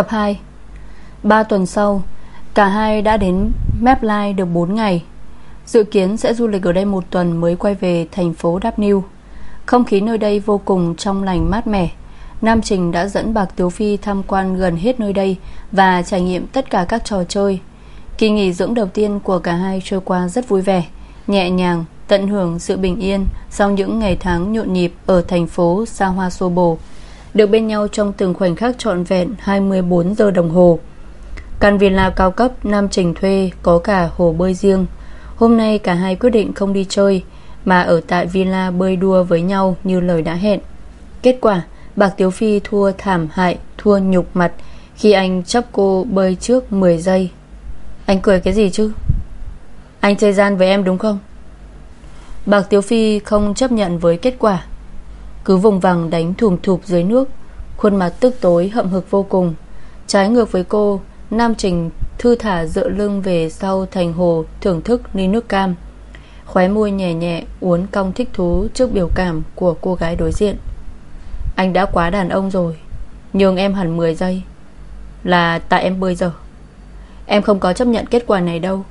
Tập 2 Ba tuần sau Cả hai đã đến Map được 4 ngày. Dự kiến sẽ du lịch ở đây một tuần Mới quay về thành phố Đáp Niu Không khí nơi đây vô cùng trong lành mát mẻ. Nam Trình đã dẫn Bạc Tiếu Phi tham quan gần hết nơi đây Và trải nghiệm tất cả các trò chơi. Kỳ nghỉ dưỡng đầu tiên của cả hai trôi qua rất vui vẻ Nhẹ nhàng, tận hưởng sự bình yên Sau những ngày tháng nhộn nhịp ở thành phố Sa Hoa Sô Bồ được bên nhau trong từng khoảnh khắc trọn vẹn 24 giờ đồng hồ. Căn villa cao cấp Nam Trình thuê có cả hồ bơi riêng. Hôm nay cả hai quyết định không đi chơi, Mà ở tại villa bơi đua với nhau như lời đã hẹn. Kết quả, Bạc Tiếu Phi thua thảm hại, Thua nhục mặt Khi anh chấp cô bơi trước 10 giây. Anh cười cái gì chứ? Anh chơi gian với em đúng không? Bạc Tiếu Phi không chấp nhận với kết quả. Cứ vùng vằng đánh thùm thụp dưới nước, Khuôn mặt tức tối hậm hực vô cùng. Trái ngược với cô, Nam Trình thư thả dựa lưng về sau thành hồ Thưởng thức ly nước cam. Khóe môi nhẹ nhẹ uốn cong thích thú Trước biểu cảm của cô gái đối diện. Anh đã quá đàn ông rồi, Nhường em hẳn 10 giây. Là tại em bơi giờ. Em không có chấp nhận kết quả này đâu.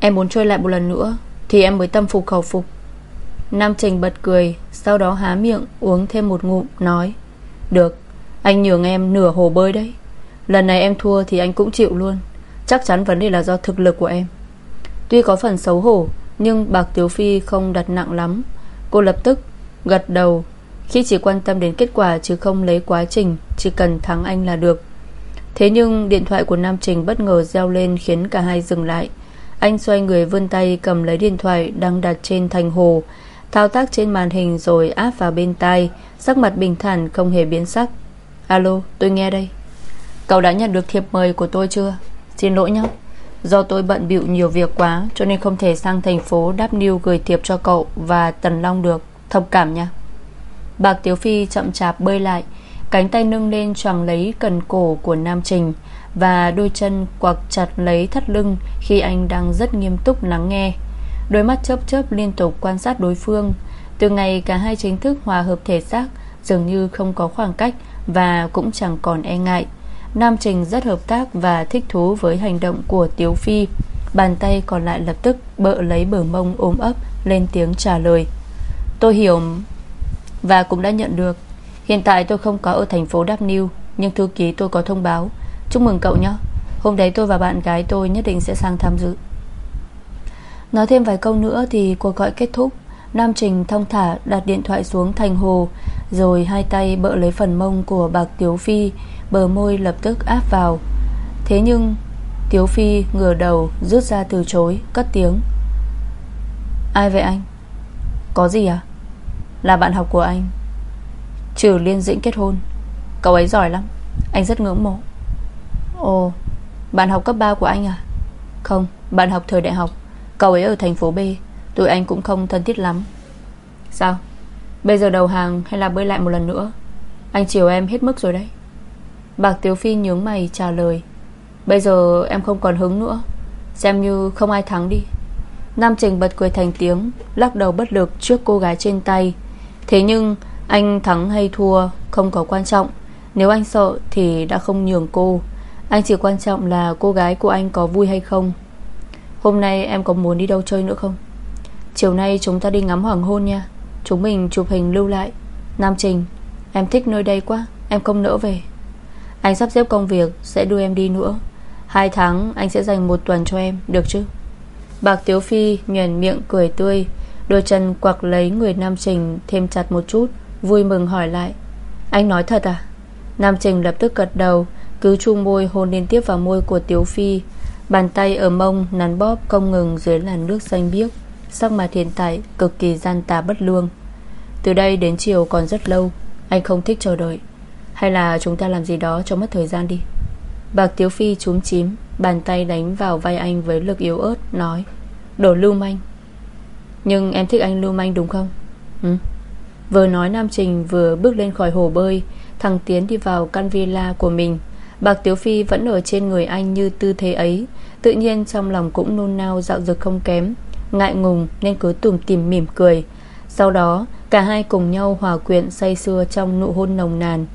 Em muốn chơi lại một lần nữa, Thì em mới tâm phục khẩu phục. Nam Trình bật cười, Sau đó há miệng uống thêm một ngụm, Nói, Được, Anh nhường em nửa hồ bơi đấy. Lần này em thua thì anh cũng chịu luôn. Chắc chắn vấn đề là do thực lực của em. Tuy có phần xấu hổ, Nhưng Bạc Tiếu Phi không đặt nặng lắm. Cô lập tức gật đầu, Khi chỉ quan tâm đến kết quả Chứ không lấy quá trình, Chỉ cần thắng anh là được. Thế nhưng điện thoại của Nam Trình bất ngờ reo lên Khiến cả hai dừng lại. Anh xoay người vươn tay cầm lấy điện thoại Đang đặt trên thành hồ Thao tác trên màn hình rồi áp vào bên tai, Sắc mặt bình thản, không hề biến sắc. Alo, tôi nghe đây. Cậu đã nhận được thiệp mời của tôi chưa? Xin lỗi nhé. Do tôi bận bịu nhiều việc quá, Cho nên không thể sang thành phố Đáp Niu gửi thiệp cho cậu Và Tần Long được. Thông cảm nha. Bạc Tiếu Phi chậm chạp bơi lại, Cánh tay nâng lên choàng lấy cần cổ của Nam Trình Và đôi chân quặc chặt lấy thắt lưng Khi anh đang rất nghiêm túc lắng nghe. Đôi mắt chớp chớp liên tục quan sát đối phương. Từ ngày cả hai chính thức hòa hợp thể xác, Dường như không có khoảng cách Và cũng chẳng còn e ngại. Nam Trình rất hợp tác và thích thú với hành động của Tiếu Phi. Bàn tay còn lại lập tức bợ lấy bờ mông ôm ấp, Lên tiếng trả lời. Tôi hiểu Và cũng đã nhận được. Hiện tại tôi không có ở thành phố Đáp Niu Nhưng thư ký tôi có thông báo. Chúc mừng cậu nhé. Hôm đấy tôi và bạn gái tôi nhất định sẽ sang tham dự. Nói thêm vài câu nữa thì cuộc gọi kết thúc. Nam Trình thông thả đặt điện thoại xuống thành hồ, Rồi hai tay bợ lấy phần mông của bạc Tiếu Phi, Bờ môi lập tức áp vào. Thế nhưng, Tiếu Phi ngửa đầu rút ra từ chối, Cất tiếng. Ai vậy anh? Có gì à? Là bạn học của anh. Trừ Liên Dĩnh kết hôn, Cậu ấy giỏi lắm, Anh rất ngưỡng mộ. Ồ, Bạn học cấp 3 của anh à? Không, Bạn học thời đại học. Cậu ấy ở thành phố B. Tụi anh cũng không thân thiết lắm. Sao? Bây giờ đầu hàng hay là bơi lại một lần nữa? Anh chiều em hết mức rồi đấy. Bạc Tiếu Phi nhướng mày trả lời. Bây giờ em không còn hứng nữa. Xem như không ai thắng đi. Nam Trình bật cười thành tiếng, Lắc đầu bất lực trước cô gái trên tay. Thế nhưng, anh thắng hay thua Không có quan trọng. Nếu anh sợ thì đã không nhường cô. Anh chỉ quan trọng là cô gái của anh có vui hay không. Hôm nay em có muốn đi đâu chơi nữa không? Chiều nay chúng ta đi ngắm hoàng hôn nha. Chúng mình chụp hình lưu lại. Nam Trình, Em thích nơi đây quá, Em không nỡ về. Anh sắp xếp công việc, Sẽ đưa em đi nữa. Hai tháng anh sẽ dành một tuần cho em, Được chứ? Bạc Tiếu Phi nhuền miệng cười tươi, Đôi chân quặc lấy người Nam Trình Thêm chặt một chút, Vui mừng hỏi lại. Anh nói thật à? Nam Trình lập tức gật đầu, Cứ chu môi hôn liên tiếp vào môi của Tiếu Phi Bàn tay ở mông nắn bóp không ngừng dưới làn nước xanh biếc. Sắc mặt hiện tại cực kỳ gian tà bất lương Từ đây đến chiều còn rất lâu, Anh không thích chờ đợi. Hay là chúng ta làm gì đó cho mất thời gian đi. Bạc Tiếu Phi trúm chím, Bàn tay đánh vào vai anh với lực yếu ớt, Nói Đổ lưu manh. Nhưng em thích anh lưu manh đúng không? Ừ. Vừa nói Nam Trình vừa bước lên khỏi hồ bơi Thằng Tiến đi vào căn villa của mình. Bạc Tiếu Phi vẫn ở trên người anh như tư thế ấy. Tự nhiên trong lòng cũng nôn nao, dạo dực không kém. Ngại ngùng nên cứ tùm tìm mỉm cười. Sau đó, cả hai cùng nhau hòa quyện say sưa trong nụ hôn nồng nàn.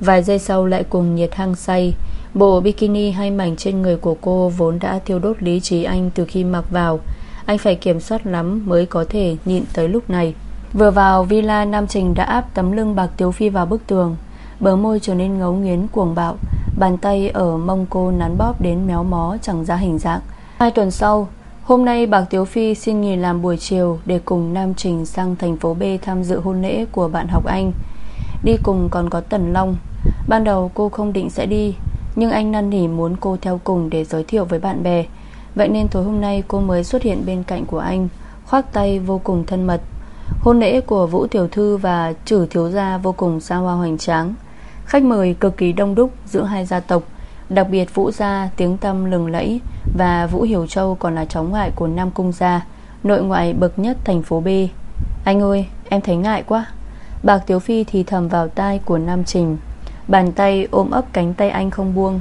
Vài giây sau lại cùng nhiệt hăng say. Bộ bikini hay mảnh trên người của cô Vốn đã thiêu đốt lý trí anh từ khi mặc vào. Anh phải kiểm soát lắm Mới có thể nhịn tới lúc này. Vừa vào villa, Nam Trình đã áp tấm lưng bạc Tiếu Phi vào bức tường. Bờ môi trở nên ngấu nghiến cuồng bạo. Bàn tay ở mông cô nắn bóp đến méo mó chẳng ra hình dạng. Hai tuần sau, Hôm nay bạc Tiếu Phi xin nghỉ làm buổi chiều Để cùng Nam Trình sang thành phố B Tham dự hôn lễ của bạn học anh. Đi cùng còn có Tần Long. Ban đầu cô không định sẽ đi, Nhưng anh năn nỉ muốn cô theo cùng Để giới thiệu với bạn bè. Vậy nên tối hôm nay cô mới xuất hiện bên cạnh của anh, Khoác tay vô cùng thân mật. Hôn lễ của Vũ Tiểu Thư và Trử Thiếu Gia vô cùng xa hoa hoành tráng. Khách mời cực kỳ đông đúc giữa hai gia tộc, Đặc biệt Vũ Gia tiếng tâm lừng lẫy Và Vũ Hiểu Châu còn là cháu ngoại của Nam Cung Gia, Nội ngoại bậc nhất thành phố B. Anh ơi, em thấy ngại quá. Bạc Tiếu Phi thì thầm vào tai của Nam Trình. Bàn tay ôm ấp cánh tay anh không buông.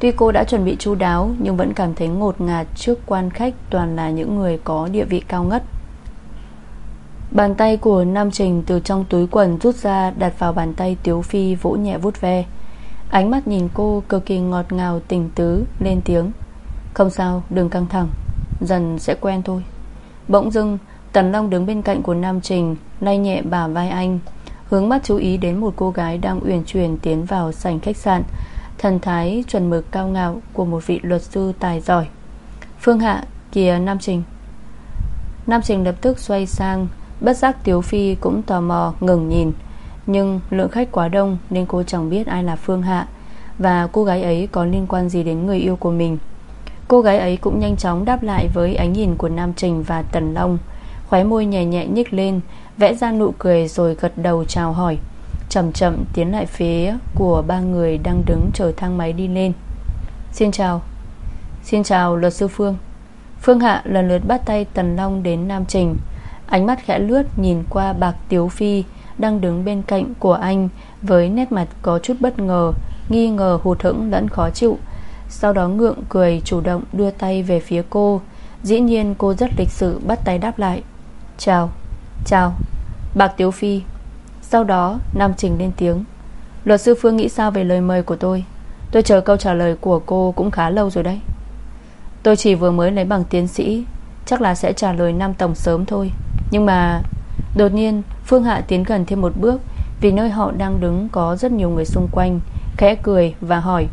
Tuy cô đã chuẩn bị chu đáo, Nhưng vẫn cảm thấy ngột ngạt trước quan khách Toàn là những người có địa vị cao ngất. Bàn tay của Nam Trình từ trong túi quần rút ra Đặt vào bàn tay Tiếu Phi vỗ nhẹ vút ve. Ánh mắt nhìn cô cực kỳ ngọt ngào tình tứ, Lên tiếng. Không sao, đừng căng thẳng, Dần sẽ quen thôi. Bỗng dưng, Tần Long đứng bên cạnh của Nam Trình Lay nhẹ bả vai anh, Hướng mắt chú ý đến một cô gái đang uyển chuyển Tiến vào sảnh khách sạn, Thần thái chuẩn mực cao ngạo Của một vị luật sư tài giỏi. Phương Hạ, kìa Nam Trình. Nam Trình lập tức xoay sang Bất giác Tiếu Phi cũng tò mò, ngừng nhìn. Nhưng lượng khách quá đông Nên cô chẳng biết ai là Phương Hạ Và cô gái ấy có liên quan gì đến người yêu của mình. Cô gái ấy cũng nhanh chóng đáp lại Với ánh nhìn của Nam Trình và Tần Long, Khóe môi nhẹ nhẹ nhích lên, Vẽ ra nụ cười rồi gật đầu chào hỏi. Chậm chậm tiến lại phía Của ba người đang đứng chờ thang máy đi lên. Xin chào. Xin chào, luật sư Phương. Phương Hạ lần lượt bắt tay Tần Long đến Nam Trình. Ánh mắt khẽ lướt nhìn qua bạc Tiếu Phi Đang đứng bên cạnh của anh Với nét mặt có chút bất ngờ, Nghi ngờ hụt hẫng lẫn khó chịu. Sau đó ngượng cười chủ động đưa tay về phía cô. Dĩ nhiên cô rất lịch sự bắt tay đáp lại. Chào Chào. Bạc Tiếu Phi. Sau đó, Nam Trình lên tiếng. Luật sư Phương nghĩ sao về lời mời của tôi? Tôi chờ câu trả lời của cô cũng khá lâu rồi đấy. Tôi chỉ vừa mới lấy bằng tiến sĩ, Chắc là sẽ trả lời Nam Tổng sớm thôi. Nhưng mà Đột nhiên, Phương Hạ tiến gần thêm một bước, Vì nơi họ đang đứng có rất nhiều người xung quanh, Khẽ cười và hỏi,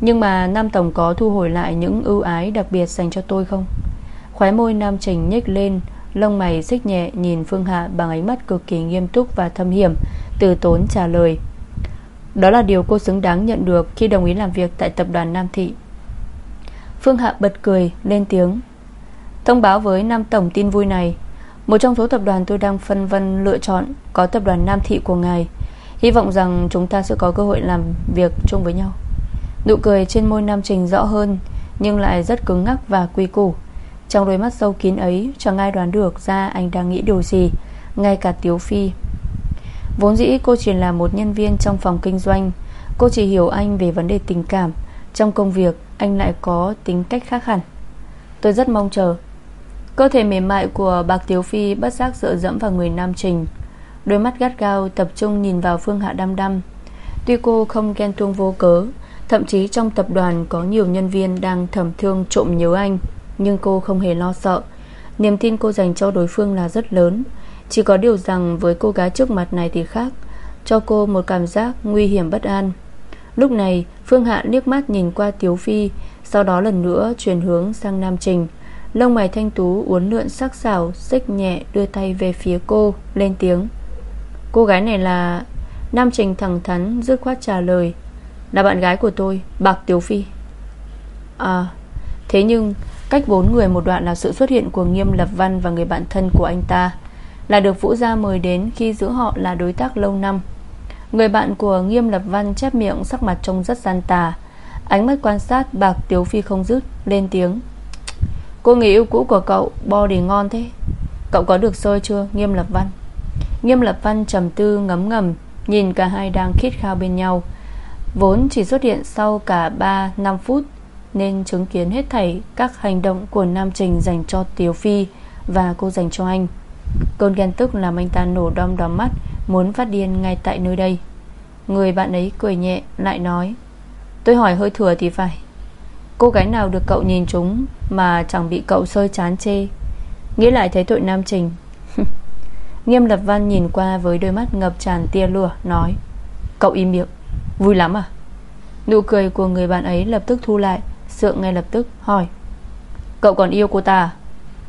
Nhưng mà Nam Tổng có thu hồi lại Những ưu ái đặc biệt dành cho tôi không? Khóe môi Nam Trình nhếch lên, Lông mày xích nhẹ nhìn Phương Hạ Bằng ánh mắt cực kỳ nghiêm túc và thâm hiểm, Từ tốn trả lời, Đó là điều cô xứng đáng nhận được Khi đồng ý làm việc tại tập đoàn Nam Thị. Phương Hạ bật cười, lên tiếng, Thông báo với Nam Tổng tin vui này một trong số tập đoàn tôi đang phân vân lựa chọn Có tập đoàn Nam Thị của ngài. Hy vọng rằng chúng ta sẽ có cơ hội làm việc chung với nhau. Nụ cười trên môi Nam Trình rõ hơn, Nhưng lại rất cứng ngắc và quy củ. Trong đôi mắt sâu kín ấy, Chẳng ai đoán được ra anh đang nghĩ điều gì, Ngay cả Tiếu Phi. Vốn dĩ cô chỉ là một nhân viên trong phòng kinh doanh. Cô chỉ hiểu anh về vấn đề tình cảm. Trong công việc, Anh lại có tính cách khác hẳn. Tôi rất mong chờ. Cơ thể mềm mại của bạc Tiếu Phi Bất giác dựa dẫm vào người Nam Trình. Đôi mắt gắt gao tập trung nhìn vào Phương Hạ đăm đăm. Tuy cô không ghen tuông vô cớ, Thậm chí trong tập đoàn có nhiều nhân viên Đang thầm thương trộm nhớ anh, Nhưng cô không hề lo sợ. Niềm tin cô dành cho đối phương là rất lớn. Chỉ có điều rằng với cô gái trước mặt này thì khác, Cho cô một cảm giác nguy hiểm bất an. Lúc này, Phương Hạ liếc mắt nhìn qua Tiếu Phi, Sau đó lần nữa chuyển hướng sang Nam Trình. Lông mày thanh tú uốn lượn sắc sảo Xích nhẹ đưa tay về phía cô, Lên tiếng. Cô gái này là Nam Trình thẳng thắn, dứt khoát trả lời. Là bạn gái của tôi, Bạc Tiếu Phi. À Thế nhưng, cách bốn người một đoạn là sự xuất hiện của Nghiêm Lập Văn Và người bạn thân của anh ta, Là được Vũ Gia mời đến khi giữa họ là đối tác lâu năm. Người bạn của Nghiêm Lập Văn chép miệng sắc mặt trông rất gian tà. Ánh mắt quan sát Bạc Tiếu Phi không dứt, Lên tiếng. Cô người yêu cũ của cậu body ngon thế. Cậu có được sôi chưa? Nghiêm Lập Văn. Nghiêm Lập Văn trầm tư ngấm ngầm, Nhìn cả hai đang khít khao bên nhau. Vốn chỉ xuất hiện sau cả 3-5 phút, Nên chứng kiến hết thảy Các hành động của Nam Trình Dành cho Tiếu Phi Và cô dành cho anh. Cơn ghen tức làm anh ta nổ đom đóm mắt, Muốn phát điên ngay tại nơi đây. Người bạn ấy cười nhẹ, lại nói, Tôi hỏi hơi thừa thì phải. Cô gái nào được cậu nhìn chúng Mà chẳng bị cậu sơi chán chê? Nghĩ lại thấy tội Nam Trình. Nghiêm lập văn nhìn qua với đôi mắt ngập tràn tia lửa, Nói, Cậu im miệng. Vui lắm à? Nụ cười của người bạn ấy lập tức thu lại, Sượng ngay lập tức hỏi, Cậu còn yêu cô ta à?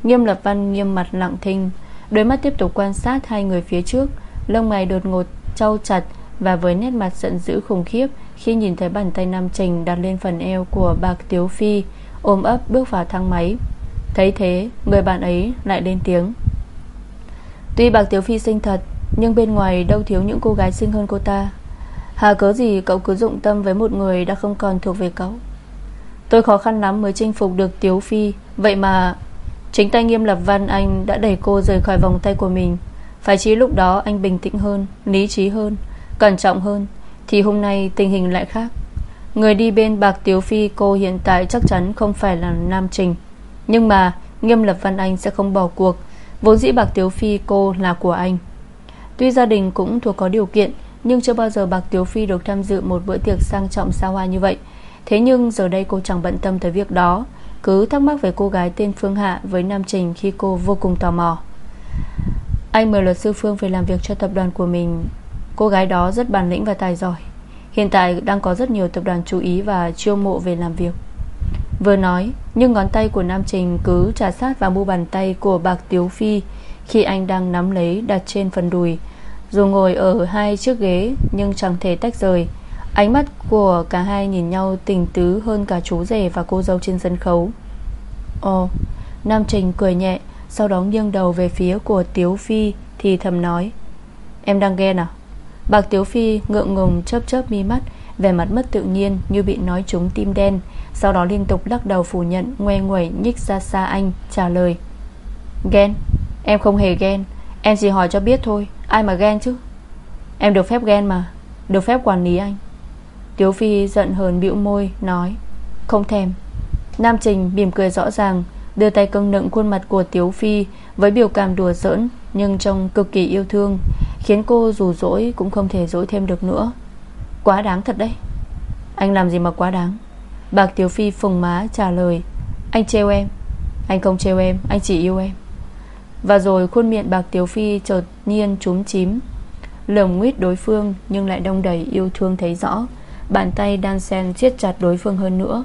Nghiêm lập văn nghiêm mặt lặng thinh, Đôi mắt tiếp tục quan sát hai người phía trước, Lông mày đột ngột trâu chặt Và với nét mặt giận dữ khủng khiếp khi nhìn thấy bàn tay Nam Trình đặt lên phần eo Của bạc Tiếu Phi, Ôm ấp bước vào thang máy. Thấy thế, người bạn ấy lại lên tiếng. Tuy bạc Tiếu Phi xinh thật, Nhưng bên ngoài đâu thiếu những cô gái xinh hơn cô ta. Hà cớ gì cậu cứ dụng tâm với một người Đã không còn thuộc về cậu? Tôi khó khăn lắm mới chinh phục được Tiếu Phi, Vậy mà Chính tay nghiêm lập văn anh đã đẩy cô rời khỏi vòng tay của mình. Phải chí lúc đó anh bình tĩnh hơn, Lý trí hơn, Cẩn trọng hơn. Thì hôm nay tình hình lại khác. Người đi bên bạc Tiếu Phi, cô hiện tại chắc chắn không phải là Nam Trình. Nhưng mà, Nghiêm lập văn anh sẽ không bỏ cuộc. Vốn dĩ bạc Tiếu Phi cô là của anh. Tuy gia đình cũng thuộc có điều kiện, Nhưng chưa bao giờ bạc Tiếu Phi được tham dự Một bữa tiệc sang trọng xa hoa như vậy. Thế nhưng giờ đây cô chẳng bận tâm tới việc đó. Cứ thắc mắc về cô gái tên Phương Hạ Với Nam Trình khi cô vô cùng tò mò. Anh mời luật sư Phương về làm việc cho tập đoàn của mình. Cô gái đó rất bản lĩnh và tài giỏi. Hiện tại đang có rất nhiều tập đoàn chú ý Và chiêu mộ về làm việc. Vừa nói Nhưng ngón tay của Nam Trình cứ trà sát vào mu bàn tay Của bạc Tiếu Phi Khi anh đang nắm lấy đặt trên phần đùi. Dù ngồi ở hai chiếc ghế, Nhưng chẳng thể tách rời. Ánh mắt của cả hai nhìn nhau tình tứ hơn cả chú rể và cô dâu trên sân khấu. Ồ, Nam Trình cười nhẹ, Sau đó nghiêng đầu về phía của Tiếu Phi Thì thầm nói, Em đang ghen à? Bạc Tiếu Phi ngượng ngùng chớp chớp mi mắt, Vẻ mặt mất tự nhiên như bị nói trúng tim đen, Sau đó liên tục lắc đầu phủ nhận Ngoe nguẩy nhích ra xa anh, Trả lời. Ghen? Em không hề ghen. Em chỉ hỏi cho biết thôi, Ai mà ghen chứ? Em được phép ghen mà, Được phép quản lý anh. Tiếu Phi giận hờn bĩu môi, Nói. Không thèm. Nam Trình mỉm cười rõ ràng, Đưa tay cưng nựng khuôn mặt của Tiếu Phi Với biểu cảm đùa giỡn, Nhưng trông cực kỳ yêu thương. Khiến cô dù dỗi cũng không thể dỗi thêm được nữa. Quá đáng thật đấy. Anh làm gì mà quá đáng? Bạc tiểu Phi phùng má trả lời, Anh trêu em. Anh không trêu em, Anh chỉ yêu em. Và rồi khuôn miệng bạc tiểu Phi chợt nhiên trúng chím. Lườm nguyết đối phương Nhưng lại đông đầy yêu thương thấy rõ. Bàn tay đan sen siết chặt đối phương hơn nữa.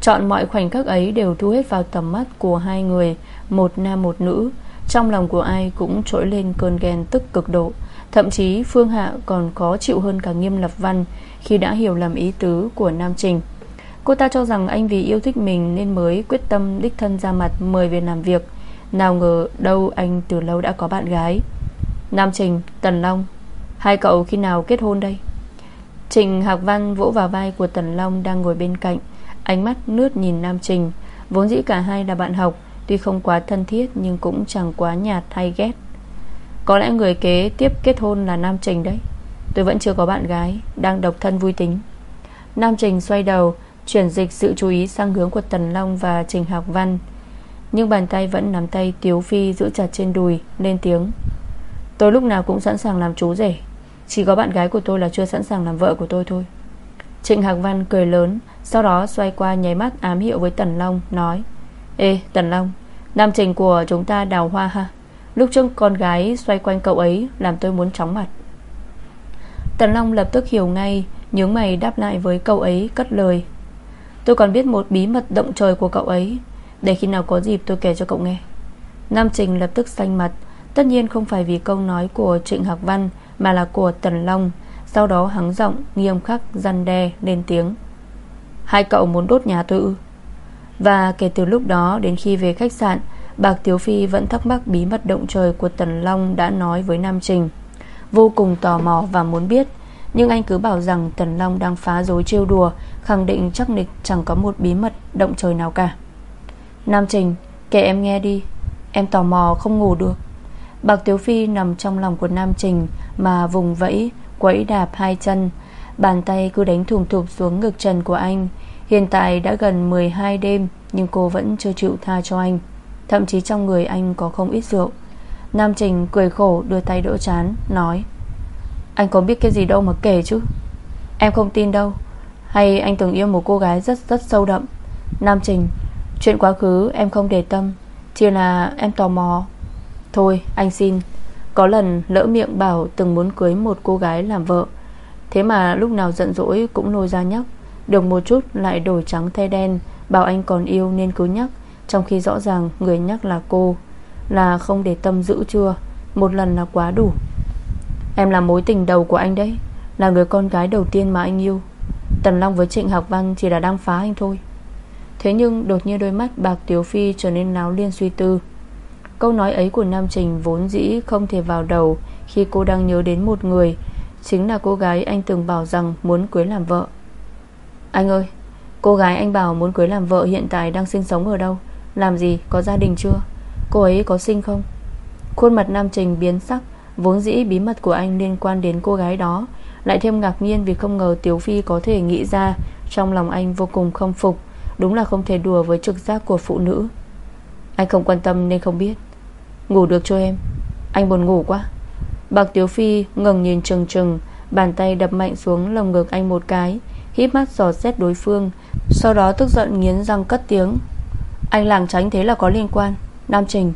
Chọn mọi khoảnh khắc ấy Đều thu hết vào tầm mắt của hai người, Một nam một nữ. Trong lòng của ai cũng trỗi lên cơn ghen tức cực độ. Thậm chí Phương Hạ còn khó chịu hơn cả nghiêm lập văn Khi đã hiểu lầm ý tứ của Nam Trình. Cô ta cho rằng anh vì yêu thích mình Nên mới quyết tâm đích thân ra mặt Mời về làm việc. Nào ngờ đâu anh từ lâu đã có bạn gái. Nam Trình, Tần Long Hai cậu khi nào kết hôn đây? Trình Hạc Văn vỗ vào vai của Tần Long Đang ngồi bên cạnh. Ánh mắt nước nhìn Nam Trình Vốn dĩ cả hai là bạn học Tuy không quá thân thiết nhưng cũng chẳng quá nhạt hay ghét. Có lẽ người kế tiếp kết hôn là Nam Trình đấy. Tôi vẫn chưa có bạn gái, Đang độc thân vui tính. Nam Trình xoay đầu, Chuyển dịch sự chú ý sang hướng của Tần Long và Trình Hạc Văn. Nhưng bàn tay vẫn nắm tay Tiếu Phi giữ chặt trên đùi, Lên tiếng. Tôi lúc nào cũng sẵn sàng làm chú rể. Chỉ có bạn gái của tôi là chưa sẵn sàng làm vợ của tôi thôi. Trịnh Hạc Văn cười lớn, Sau đó xoay qua nháy mắt ám hiệu với Tần Long, Nói, Ê, Tần Long Nam trình của chúng ta đào hoa ha. Lúc trước con gái xoay quanh cậu ấy Làm tôi muốn chóng mặt. Tần Long lập tức hiểu ngay, Nhướng mày đáp lại với cậu ấy cất lời. Tôi còn biết một bí mật động trời của cậu ấy, Để khi nào có dịp tôi kể cho cậu nghe. Nam Trình lập tức xanh mặt. Tất nhiên không phải vì câu nói của Trịnh Hạc Văn mà là của Tần Long, Sau đó hắng giọng nghiêm khắc răn đe lên tiếng. Hai cậu muốn đốt nhà tôi ư? Và kể từ lúc đó Đến khi về khách sạn, Bạc Tiếu Phi vẫn thắc mắc bí mật động trời Của Tần Long đã nói với Nam Trình. Vô cùng tò mò và muốn biết, Nhưng anh cứ bảo rằng Tần Long đang phá dối trêu đùa, Khẳng định chắc nịch chẳng có một bí mật động trời nào cả. Nam Trình, Kể em nghe đi, Em tò mò không ngủ được. Bạc Tiếu Phi nằm trong lòng của Nam Trình Mà vùng vẫy, Quẫy đạp hai chân, Bàn tay cứ đánh thùng thụp xuống ngực trần của anh Hiện tại đã gần 12 đêm, Nhưng cô vẫn chưa chịu tha cho anh. Thậm chí trong người anh có không ít rượu. Nam Trình cười khổ đưa tay đỡ chán, Nói, Anh có biết cái gì đâu mà kể chứ. Em không tin đâu. Hay anh từng yêu một cô gái rất rất sâu đậm. Nam Trình, Chuyện quá khứ em không để tâm, Chỉ là em tò mò. Thôi, anh xin. Có lần lỡ miệng bảo từng muốn cưới một cô gái làm vợ. Thế mà lúc nào giận dỗi cũng lôi ra nhắc. Được một chút, lại đổi trắng thay đen, Bảo anh còn yêu nên cứ nhắc, Trong khi rõ ràng người nhắc là cô, Là không để tâm giữ chưa, Một lần là quá đủ. Em là mối tình đầu của anh đấy, Là người con gái đầu tiên mà anh yêu. Tần Long với Trịnh Học Văn chỉ là đang phá anh thôi. Thế nhưng đột nhiên đôi mắt bạc Tiếu Phi trở nên náo liên suy tư. Câu nói ấy của Nam Trình vốn dĩ không thể vào đầu Khi cô đang nhớ đến một người, Chính là cô gái anh từng bảo rằng muốn cưới làm vợ. Anh ơi Cô gái anh bảo muốn cưới làm vợ hiện tại đang sinh sống ở đâu? Làm gì, có gia đình chưa? Cô ấy có sinh không? Khuôn mặt Nam Trình biến sắc Vốn dĩ bí mật của anh liên quan đến cô gái đó. Lại thêm ngạc nhiên vì không ngờ Tiếu Phi có thể nghĩ ra Trong lòng anh vô cùng không phục. Đúng là không thể đùa với trực giác của phụ nữ. Anh không quan tâm nên không biết. Ngủ được cho em? Anh buồn ngủ quá. Bạc Tiếu Phi ngừng nhìn trừng trừng Bàn tay đập mạnh xuống lồng ngực anh một cái. Híp mắt dò xét đối phương, Sau đó tức giận nghiến răng cất tiếng. Anh làng tránh thế là có liên quan. Nam Trình,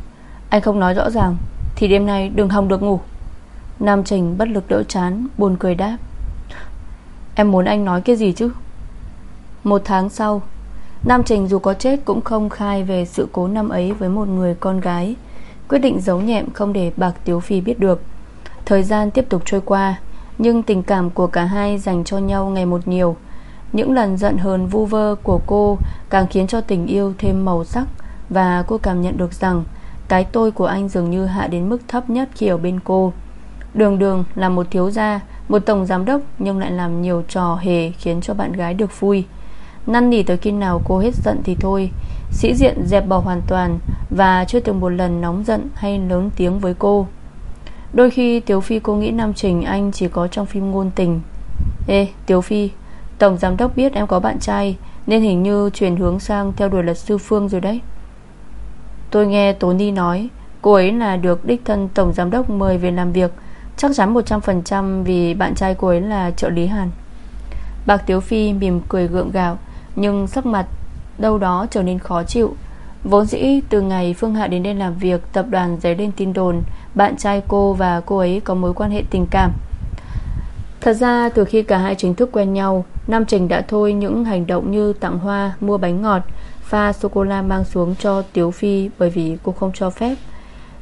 Anh không nói rõ ràng, Thì đêm nay đừng hòng được ngủ. Nam Trình bất lực đỡ chán, Buồn cười đáp. Em muốn anh nói cái gì chứ? Một tháng sau, Nam Trình dù có chết cũng không khai về sự cố năm ấy với một người con gái, Quyết định giấu nhẹm không để Bạc Tiếu Phi biết được. Thời gian tiếp tục trôi qua nhưng tình cảm của cả hai dành cho nhau ngày một nhiều. Những lần giận hờn vu vơ của cô Càng khiến cho tình yêu thêm màu sắc Và cô cảm nhận được rằng Cái tôi của anh dường như hạ đến mức thấp nhất khi ở bên cô. Đường đường là một thiếu gia, Một tổng giám đốc Nhưng lại làm nhiều trò hề Khiến cho bạn gái được vui. Năn nỉ tới khi nào cô hết giận thì thôi. Sĩ diện dẹp bỏ hoàn toàn Và chưa từng một lần nóng giận hay lớn tiếng với cô. Đôi khi Tiếu Phi cô nghĩ Nam Trình Anh chỉ có trong phim ngôn tình. Ê, Tiếu Phi, Tổng giám đốc biết em có bạn trai, Nên hình như chuyển hướng sang theo đuổi luật sư Phương rồi đấy. Tôi nghe Tố Ni nói, Cô ấy là được đích thân Tổng giám đốc mời về làm việc, Chắc chắn 100% vì bạn trai cô ấy là trợ lý Hàn. Bạc Tiếu Phi mỉm cười gượng gạo, Nhưng sắc mặt đâu đó trở nên khó chịu. Vốn dĩ từ ngày Phương Hạ đến đây làm việc, Tập đoàn giấy lên tin đồn bạn trai cô và cô ấy có mối quan hệ tình cảm. Thật ra, từ khi cả hai chính thức quen nhau Nam Trình đã thôi những hành động như tặng hoa, Mua bánh ngọt, Pha sô-cô-la mang xuống cho Tiếu Phi Bởi vì cô không cho phép.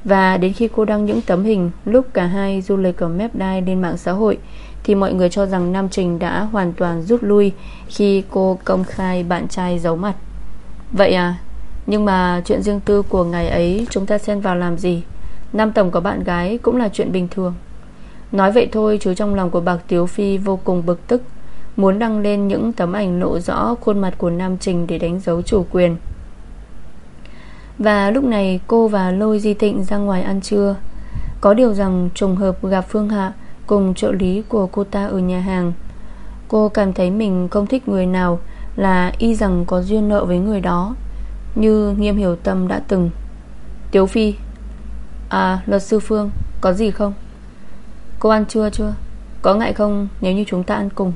Và đến khi cô đăng những tấm hình, Lúc cả hai du lịch ở Mép Đai lên mạng xã hội, Thì mọi người cho rằng Nam Trình đã hoàn toàn rút lui Khi cô công khai bạn trai giấu mặt. Vậy à Nhưng mà chuyện riêng tư của ngày ấy, Chúng ta xen vào làm gì? Nam Tổng có bạn gái cũng là chuyện bình thường. Nói vậy thôi chứ trong lòng của bạc Tiếu Phi vô cùng bực tức, Muốn đăng lên những tấm ảnh lộ rõ khuôn mặt của Nam Trình để đánh dấu chủ quyền. Và lúc này cô và Lôi Di Tịnh ra ngoài ăn trưa. Có điều rằng trùng hợp gặp Phương Hạ Cùng trợ lý của cô ta ở nhà hàng. Cô cảm thấy mình không thích người nào Là y rằng có duyên nợ với người đó, Như Nghiêm Hiểu Tâm đã từng. Tiếu Phi À luật sư Phương, Có gì không? Cô ăn trưa chưa? Có ngại không nếu như chúng ta ăn cùng?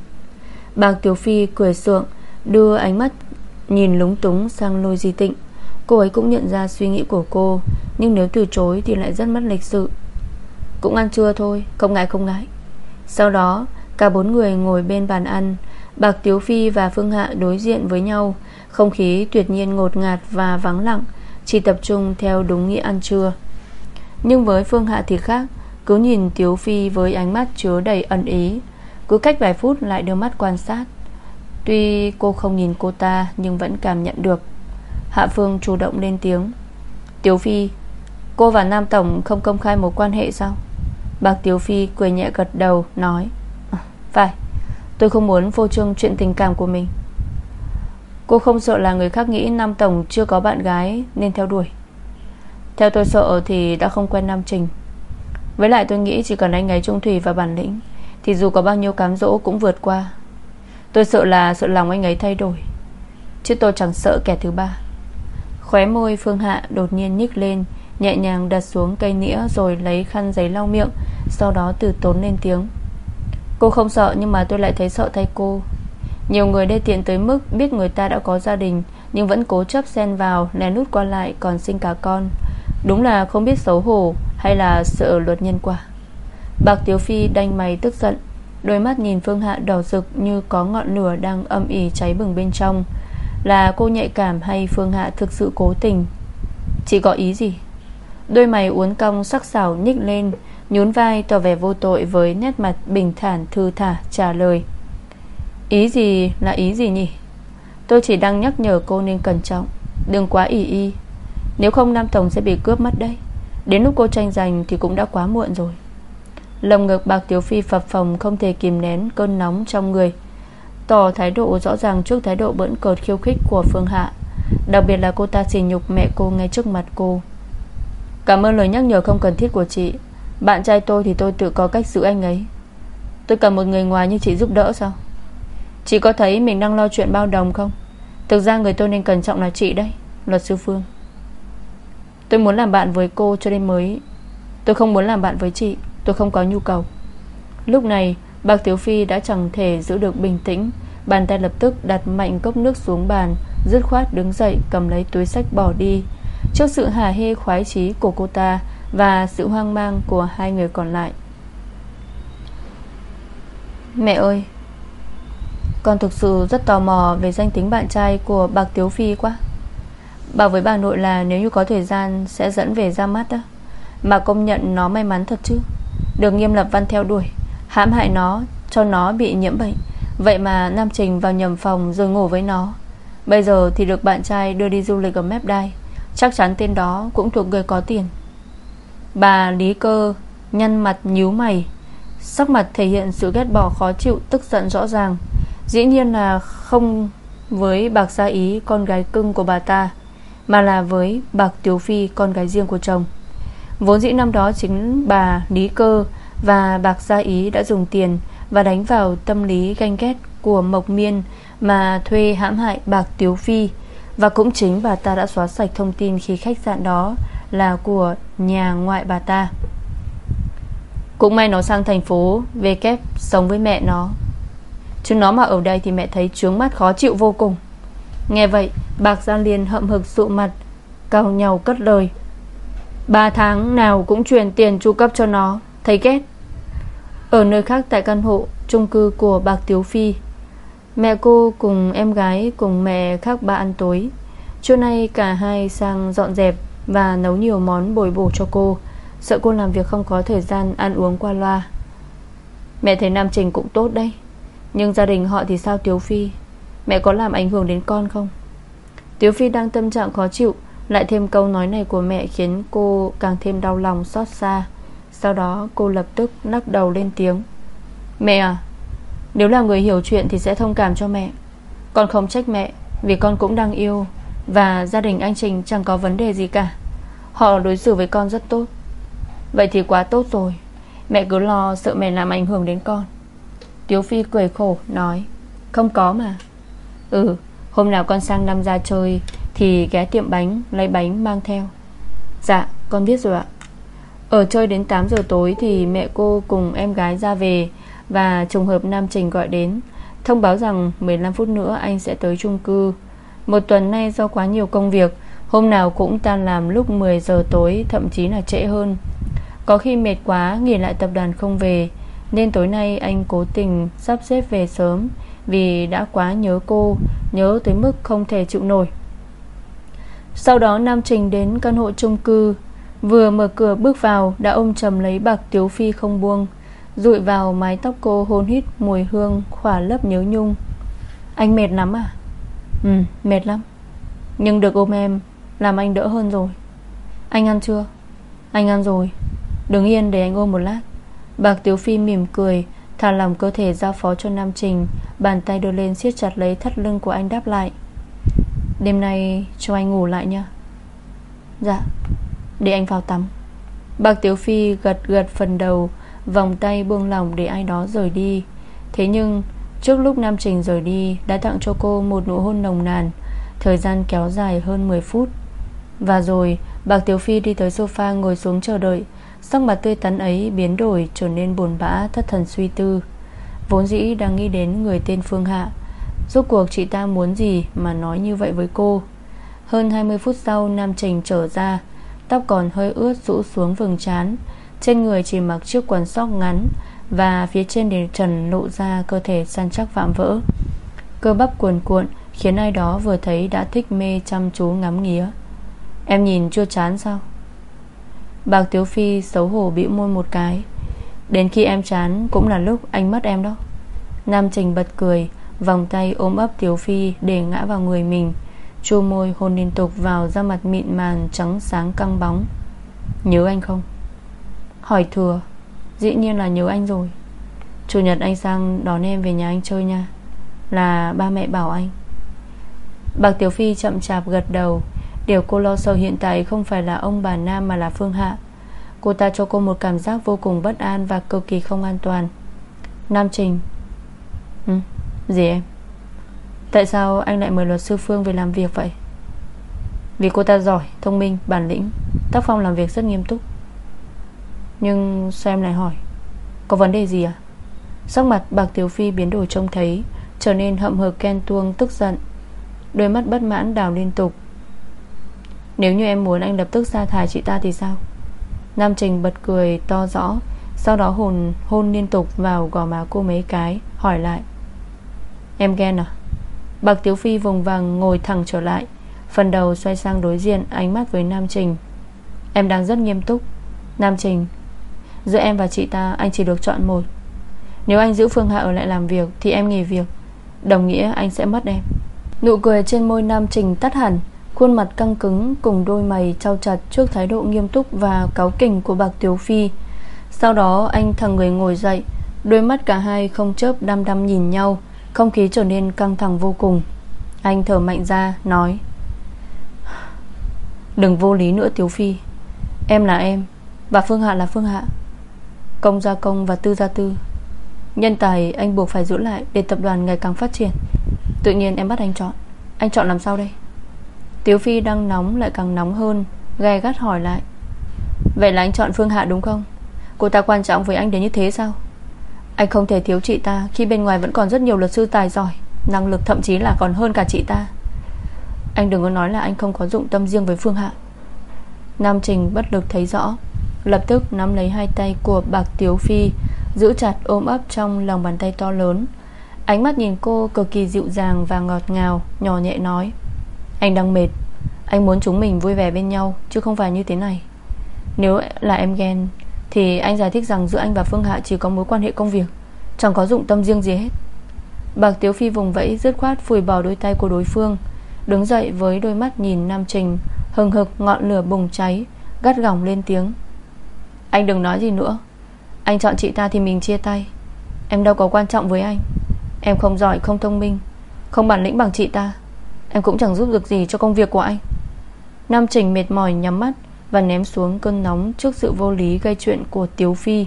Bạc Tiểu Phi cười sượng, Đưa ánh mắt nhìn lúng túng sang lôi di tịnh. Cô ấy cũng nhận ra suy nghĩ của cô, Nhưng nếu từ chối thì lại rất mất lịch sự. Cũng ăn trưa thôi, Không ngại không ngại. Sau đó, cả bốn người ngồi bên bàn ăn. Bạc Tiếu Phi và Phương Hạ đối diện với nhau. Không khí tuyệt nhiên ngột ngạt và vắng lặng, Chỉ tập trung theo đúng nghĩa ăn trưa. Nhưng với Phương Hạ thì khác. Cứ nhìn Tiếu Phi với ánh mắt chứa đầy ẩn ý. Cứ cách vài phút lại đưa mắt quan sát. Tuy cô không nhìn cô ta Nhưng vẫn cảm nhận được. Hạ Phương chủ động lên tiếng. Tiếu Phi Cô và Nam Tổng không công khai mối quan hệ sao? Bạc Tiếu Phi cười nhẹ gật đầu Nói. À, Phải Tôi không muốn vô trương chuyện tình cảm của mình. Cô không sợ là người khác nghĩ Nam Tổng chưa có bạn gái Nên theo đuổi. Theo tôi sợ thì đã không quen Nam Trình. Với lại tôi nghĩ chỉ cần anh ấy trung thủy và bản lĩnh, Thì dù có bao nhiêu cám dỗ cũng vượt qua. Tôi sợ là sợ lòng anh ấy thay đổi, Chứ tôi chẳng sợ kẻ thứ ba. Khóe môi Phương Hạ đột nhiên nhích lên, Nhẹ nhàng đặt xuống cây nĩa Rồi lấy khăn giấy lau miệng, Sau đó từ tốn lên tiếng. Cô không sợ nhưng mà tôi lại thấy sợ thay cô. Nhiều người đê tiện tới mức Biết người ta đã có gia đình, Nhưng vẫn cố chấp xen vào, Lén nút qua lại còn sinh cả con. Đúng là không biết xấu hổ Hay là sợ luật nhân quả. Bạc Tiếu Phi đanh mày tức giận, Đôi mắt nhìn Phương Hạ đỏ rực Như có ngọn lửa đang âm ỉ cháy bừng bên trong. Là cô nhạy cảm hay Phương Hạ thực sự cố tình? Chỉ có ý gì? Đôi mày uốn cong sắc sảo nhích lên, Nhún vai tỏ vẻ vô tội Với nét mặt bình thản thư thả trả lời. Ý gì là ý gì nhỉ? Tôi chỉ đang nhắc nhở cô nên cẩn trọng, Đừng quá ỉ y. Nếu không, Nam Tổng sẽ bị cướp mất đấy. Đến lúc cô tranh giành thì cũng đã quá muộn rồi. Lồng ngực bạc Tiếu Phi phập phồng, Không thể kìm nén cơn nóng trong người. Tỏ thái độ rõ ràng trước thái độ bỡn cợt khiêu khích của Phương Hạ. Đặc biệt là cô ta xỉ nhục mẹ cô ngay trước mặt cô. Cảm ơn lời nhắc nhở không cần thiết của chị. Bạn trai tôi thì tôi tự có cách giữ anh ấy. Tôi cần một người ngoài như chị giúp đỡ sao? Chị có thấy mình đang lo chuyện bao đồng không? Thực ra người tôi nên cẩn trọng là chị đấy, Luật sư Phương. Tôi muốn làm bạn với cô cho nên mới. Tôi không muốn làm bạn với chị. Tôi không có nhu cầu. Lúc này Bạc Tiếu Phi đã chẳng thể giữ được bình tĩnh. Bàn tay lập tức đặt mạnh cốc nước xuống bàn, Dứt khoát đứng dậy cầm lấy túi sách bỏ đi. Trước sự hà hê khoái trí của cô ta Và sự hoang mang của hai người còn lại. Mẹ ơi, Con thực sự rất tò mò Về danh tính bạn trai của Bạc Tiếu Phi quá. Bảo với bà nội là Nếu như có thời gian sẽ dẫn về ra mắt đó Mà công nhận nó may mắn thật chứ. Được nghiêm lập văn theo đuổi, hãm hại nó, Cho nó bị nhiễm bệnh. Vậy mà Nam Trình vào nhầm phòng rồi ngủ với nó. Bây giờ thì được bạn trai đưa đi du lịch ở mép đai. Chắc chắn tên đó cũng thuộc người có tiền. Bà Lý Cơ Nhăn mặt nhíu mày. Sắc mặt thể hiện sự ghét bỏ khó chịu, Tức giận rõ ràng. Dĩ nhiên là không với Bạc Gia Ý Con gái cưng của bà ta. Mà là với Bạc Tiếu Phi, Con gái riêng của chồng. Vốn dĩ năm đó chính bà Lý Cơ Và Bạc Gia Ý đã dùng tiền Và đánh vào tâm lý ganh ghét Của Mộc Miên Mà thuê hãm hại Bạc Tiếu Phi. Và cũng chính bà ta đã xóa sạch thông tin Khi khách sạn đó là của nhà ngoại bà ta. Cũng may nó sang thành phố Về kép sống với mẹ nó. Chứ nó mà ở đây thì mẹ thấy trướng mắt khó chịu vô cùng. Nghe vậy Bạc Gia Liên hậm hực sụ mặt Cao nhau cất lời. Ba tháng nào cũng truyền tiền chu cấp cho nó, Thấy ghét. Ở nơi khác tại căn hộ chung cư của Bạc Tiếu Phi, Mẹ cô cùng em gái cùng mẹ khác ba ăn tối. Trưa nay cả hai sang dọn dẹp Và nấu nhiều món bồi bổ cho cô, Sợ cô làm việc không có thời gian ăn uống qua loa. Mẹ thấy Nam Trình cũng tốt đấy, Nhưng gia đình họ thì sao Tiếu Phi? Mẹ có làm ảnh hưởng đến con không? Tiếu Phi đang tâm trạng khó chịu, Lại thêm câu nói này của mẹ Khiến cô càng thêm đau lòng xót xa. Sau đó, cô lập tức lắc đầu lên tiếng. Mẹ à nếu là người hiểu chuyện thì sẽ thông cảm cho mẹ. Con không trách mẹ, Vì con cũng đang yêu, Và gia đình anh Trình chẳng có vấn đề gì cả. Họ đối xử với con rất tốt. Vậy thì quá tốt rồi. Mẹ cứ lo sợ mẹ làm ảnh hưởng đến con. Tiếu Phi cười khổ, nói. Không có mà. Ừ hôm nào con sang năm ra chơi, Thì ghé tiệm bánh, lấy bánh mang theo. Dạ con biết rồi ạ. Ở chơi đến 8 giờ tối Thì mẹ cô cùng em gái ra về và trùng hợp Nam Trình gọi đến, Thông báo rằng 15 phút nữa anh sẽ tới chung cư. Một tuần nay do quá nhiều công việc, Hôm nào cũng tan làm lúc 10 giờ tối, Thậm chí là trễ hơn. Có khi mệt quá, nghỉ lại tập đoàn không về, Nên tối nay anh cố tình Sắp xếp về sớm vì đã quá nhớ cô, Nhớ tới mức không thể chịu nổi. Sau đó Nam Trình đến căn hộ chung cư, Vừa mở cửa bước vào, Đã ôm chầm lấy bạc Tiếu Phi không buông Rụi vào mái tóc cô hôn hít mùi hương Khỏa lấp nhớ nhung. Anh mệt lắm à? Ừ mệt lắm. Nhưng được ôm em, Làm anh đỡ hơn rồi. Anh ăn chưa? Anh ăn rồi. Đứng yên để anh ôm một lát. Bạc Tiếu Phi mỉm cười Thả lòng cơ thể giao phó cho Nam Trình, Bàn tay đưa lên siết chặt lấy thắt lưng của anh đáp lại. Đêm nay cho anh ngủ lại nha. Dạ Để anh vào tắm. Bạc Tiếu Phi gật gật phần đầu, Vòng tay buông lỏng để ai đó rời đi. Thế nhưng, Trước lúc Nam Trình rời đi, Đã tặng cho cô một nụ hôn nồng nàn. Thời gian kéo dài hơn 10 phút. Và rồi, Bạc Tiểu Phi đi tới sofa ngồi xuống chờ đợi. Sắc mặt tươi tắn ấy biến đổi Trở nên buồn bã, thất thần suy tư. Vốn dĩ đang nghĩ đến người tên Phương Hạ. Rốt cuộc chị ta muốn gì Mà nói như vậy với cô? Hơn 20 phút sau, Nam Trình trở ra. Tóc còn hơi ướt rũ xuống vầng trán. Trên người chỉ mặc chiếc quần sóc ngắn Và phía trên đền trần lộ ra Cơ thể săn chắc vạm vỡ. Cơ bắp cuồn cuộn Khiến ai đó vừa thấy đã thích mê chăm chú ngắm nghía. Em nhìn chưa chán sao? Bạc Tiếu Phi xấu hổ bĩu môi một cái. Đến khi em chán, Cũng là lúc anh mất em đó. Nam Trình bật cười, Vòng tay ôm ấp Tiếu Phi để ngã vào người mình. Chu môi hôn liên tục vào da mặt mịn màn Trắng sáng căng bóng. Nhớ anh không? Hỏi thừa, Dĩ nhiên là nhớ anh rồi. Chủ nhật anh sang đón em về nhà anh chơi nha. Là ba mẹ bảo anh. Bạc Tiểu Phi chậm chạp gật đầu. Điều cô lo sợ hiện tại không phải là ông bà Nam Mà là Phương Hạ. Cô ta cho cô một cảm giác vô cùng bất an Và cực kỳ không an toàn. Nam Trình. Ừ, gì em? Tại sao anh lại mời luật sư Phương về làm việc vậy? Vì cô ta giỏi Thông minh, bản lĩnh Tác phong làm việc rất nghiêm túc. Nhưng sao em lại hỏi? Có vấn đề gì à? Sắc mặt bạc Tiểu Phi biến đổi trông thấy Trở nên hậm hực ken tuông tức giận. Đôi mắt bất mãn đào liên tục. Nếu như em muốn anh lập tức sa thải chị ta thì sao? Nam Trình bật cười to rõ, Sau đó hồn, hôn liên tục vào gò má cô mấy cái, Hỏi lại. Em ghen à? Bạc Tiếu Phi vùng vàng ngồi thẳng trở lại, Phần đầu xoay sang đối diện Ánh mắt với Nam Trình. Em đang rất nghiêm túc. Nam Trình, Giữa em và chị ta anh chỉ được chọn một. Nếu anh giữ Phương Hạ ở lại làm việc Thì em nghỉ việc. Đồng nghĩa anh sẽ mất em. Nụ cười trên môi Nam Trình tắt hẳn. Khuôn mặt căng cứng cùng đôi mày trao chặt Trước thái độ nghiêm túc và cáo kỉnh của bạc Tiếu Phi. Sau đó, anh thằng người ngồi dậy, Đôi mắt cả hai không chớp đăm đăm nhìn nhau, Không khí trở nên căng thẳng vô cùng. Anh thở mạnh ra, nói, Đừng vô lý nữa Tiếu Phi. Em là em, Và Phương Hạ là Phương Hạ. Công gia công và tư gia tư. Nhân tài anh buộc phải giữ lại Để tập đoàn ngày càng phát triển. Tự nhiên em bắt anh chọn. Anh chọn làm sao đây? Tiếu Phi đang nóng lại càng nóng hơn Ghe gắt hỏi lại. Vậy là anh chọn Phương Hạ đúng không? Cô ta quan trọng với anh đến như thế sao? Anh không thể thiếu chị ta Khi bên ngoài vẫn còn rất nhiều luật sư tài giỏi, Năng lực thậm chí là còn hơn cả chị ta. Anh đừng có nói là anh không có dụng tâm riêng với Phương Hạ. Nam Trình bất lực thấy rõ, Lập tức nắm lấy hai tay của bạc Tiếu Phi, Giữ chặt ôm ấp trong lòng bàn tay to lớn. Ánh mắt nhìn cô cực kỳ dịu dàng và ngọt ngào, Nhỏ nhẹ nói. Anh đang mệt. Anh muốn chúng mình vui vẻ bên nhau, Chứ không phải như thế này. Nếu là em ghen, Thì anh giải thích rằng giữa anh và Phương Hạ Chỉ có mối quan hệ công việc, Chẳng có dụng tâm riêng gì hết. Bạc Tiếu Phi vùng vẫy, dứt khoát phủi bỏ đôi tay của đối phương, Đứng dậy với đôi mắt nhìn Nam Trình, Hừng hực ngọn lửa bùng cháy, Gắt gỏng lên tiếng. Anh đừng nói gì nữa. Anh chọn chị ta thì mình chia tay. Em đâu có quan trọng với anh. Em không giỏi, không thông minh, Không bản lĩnh bằng chị ta. Em cũng chẳng giúp được gì cho công việc của anh. Nam Trình mệt mỏi nhắm mắt Và ném xuống cơn nóng trước sự vô lý gây chuyện của Tiếu Phi.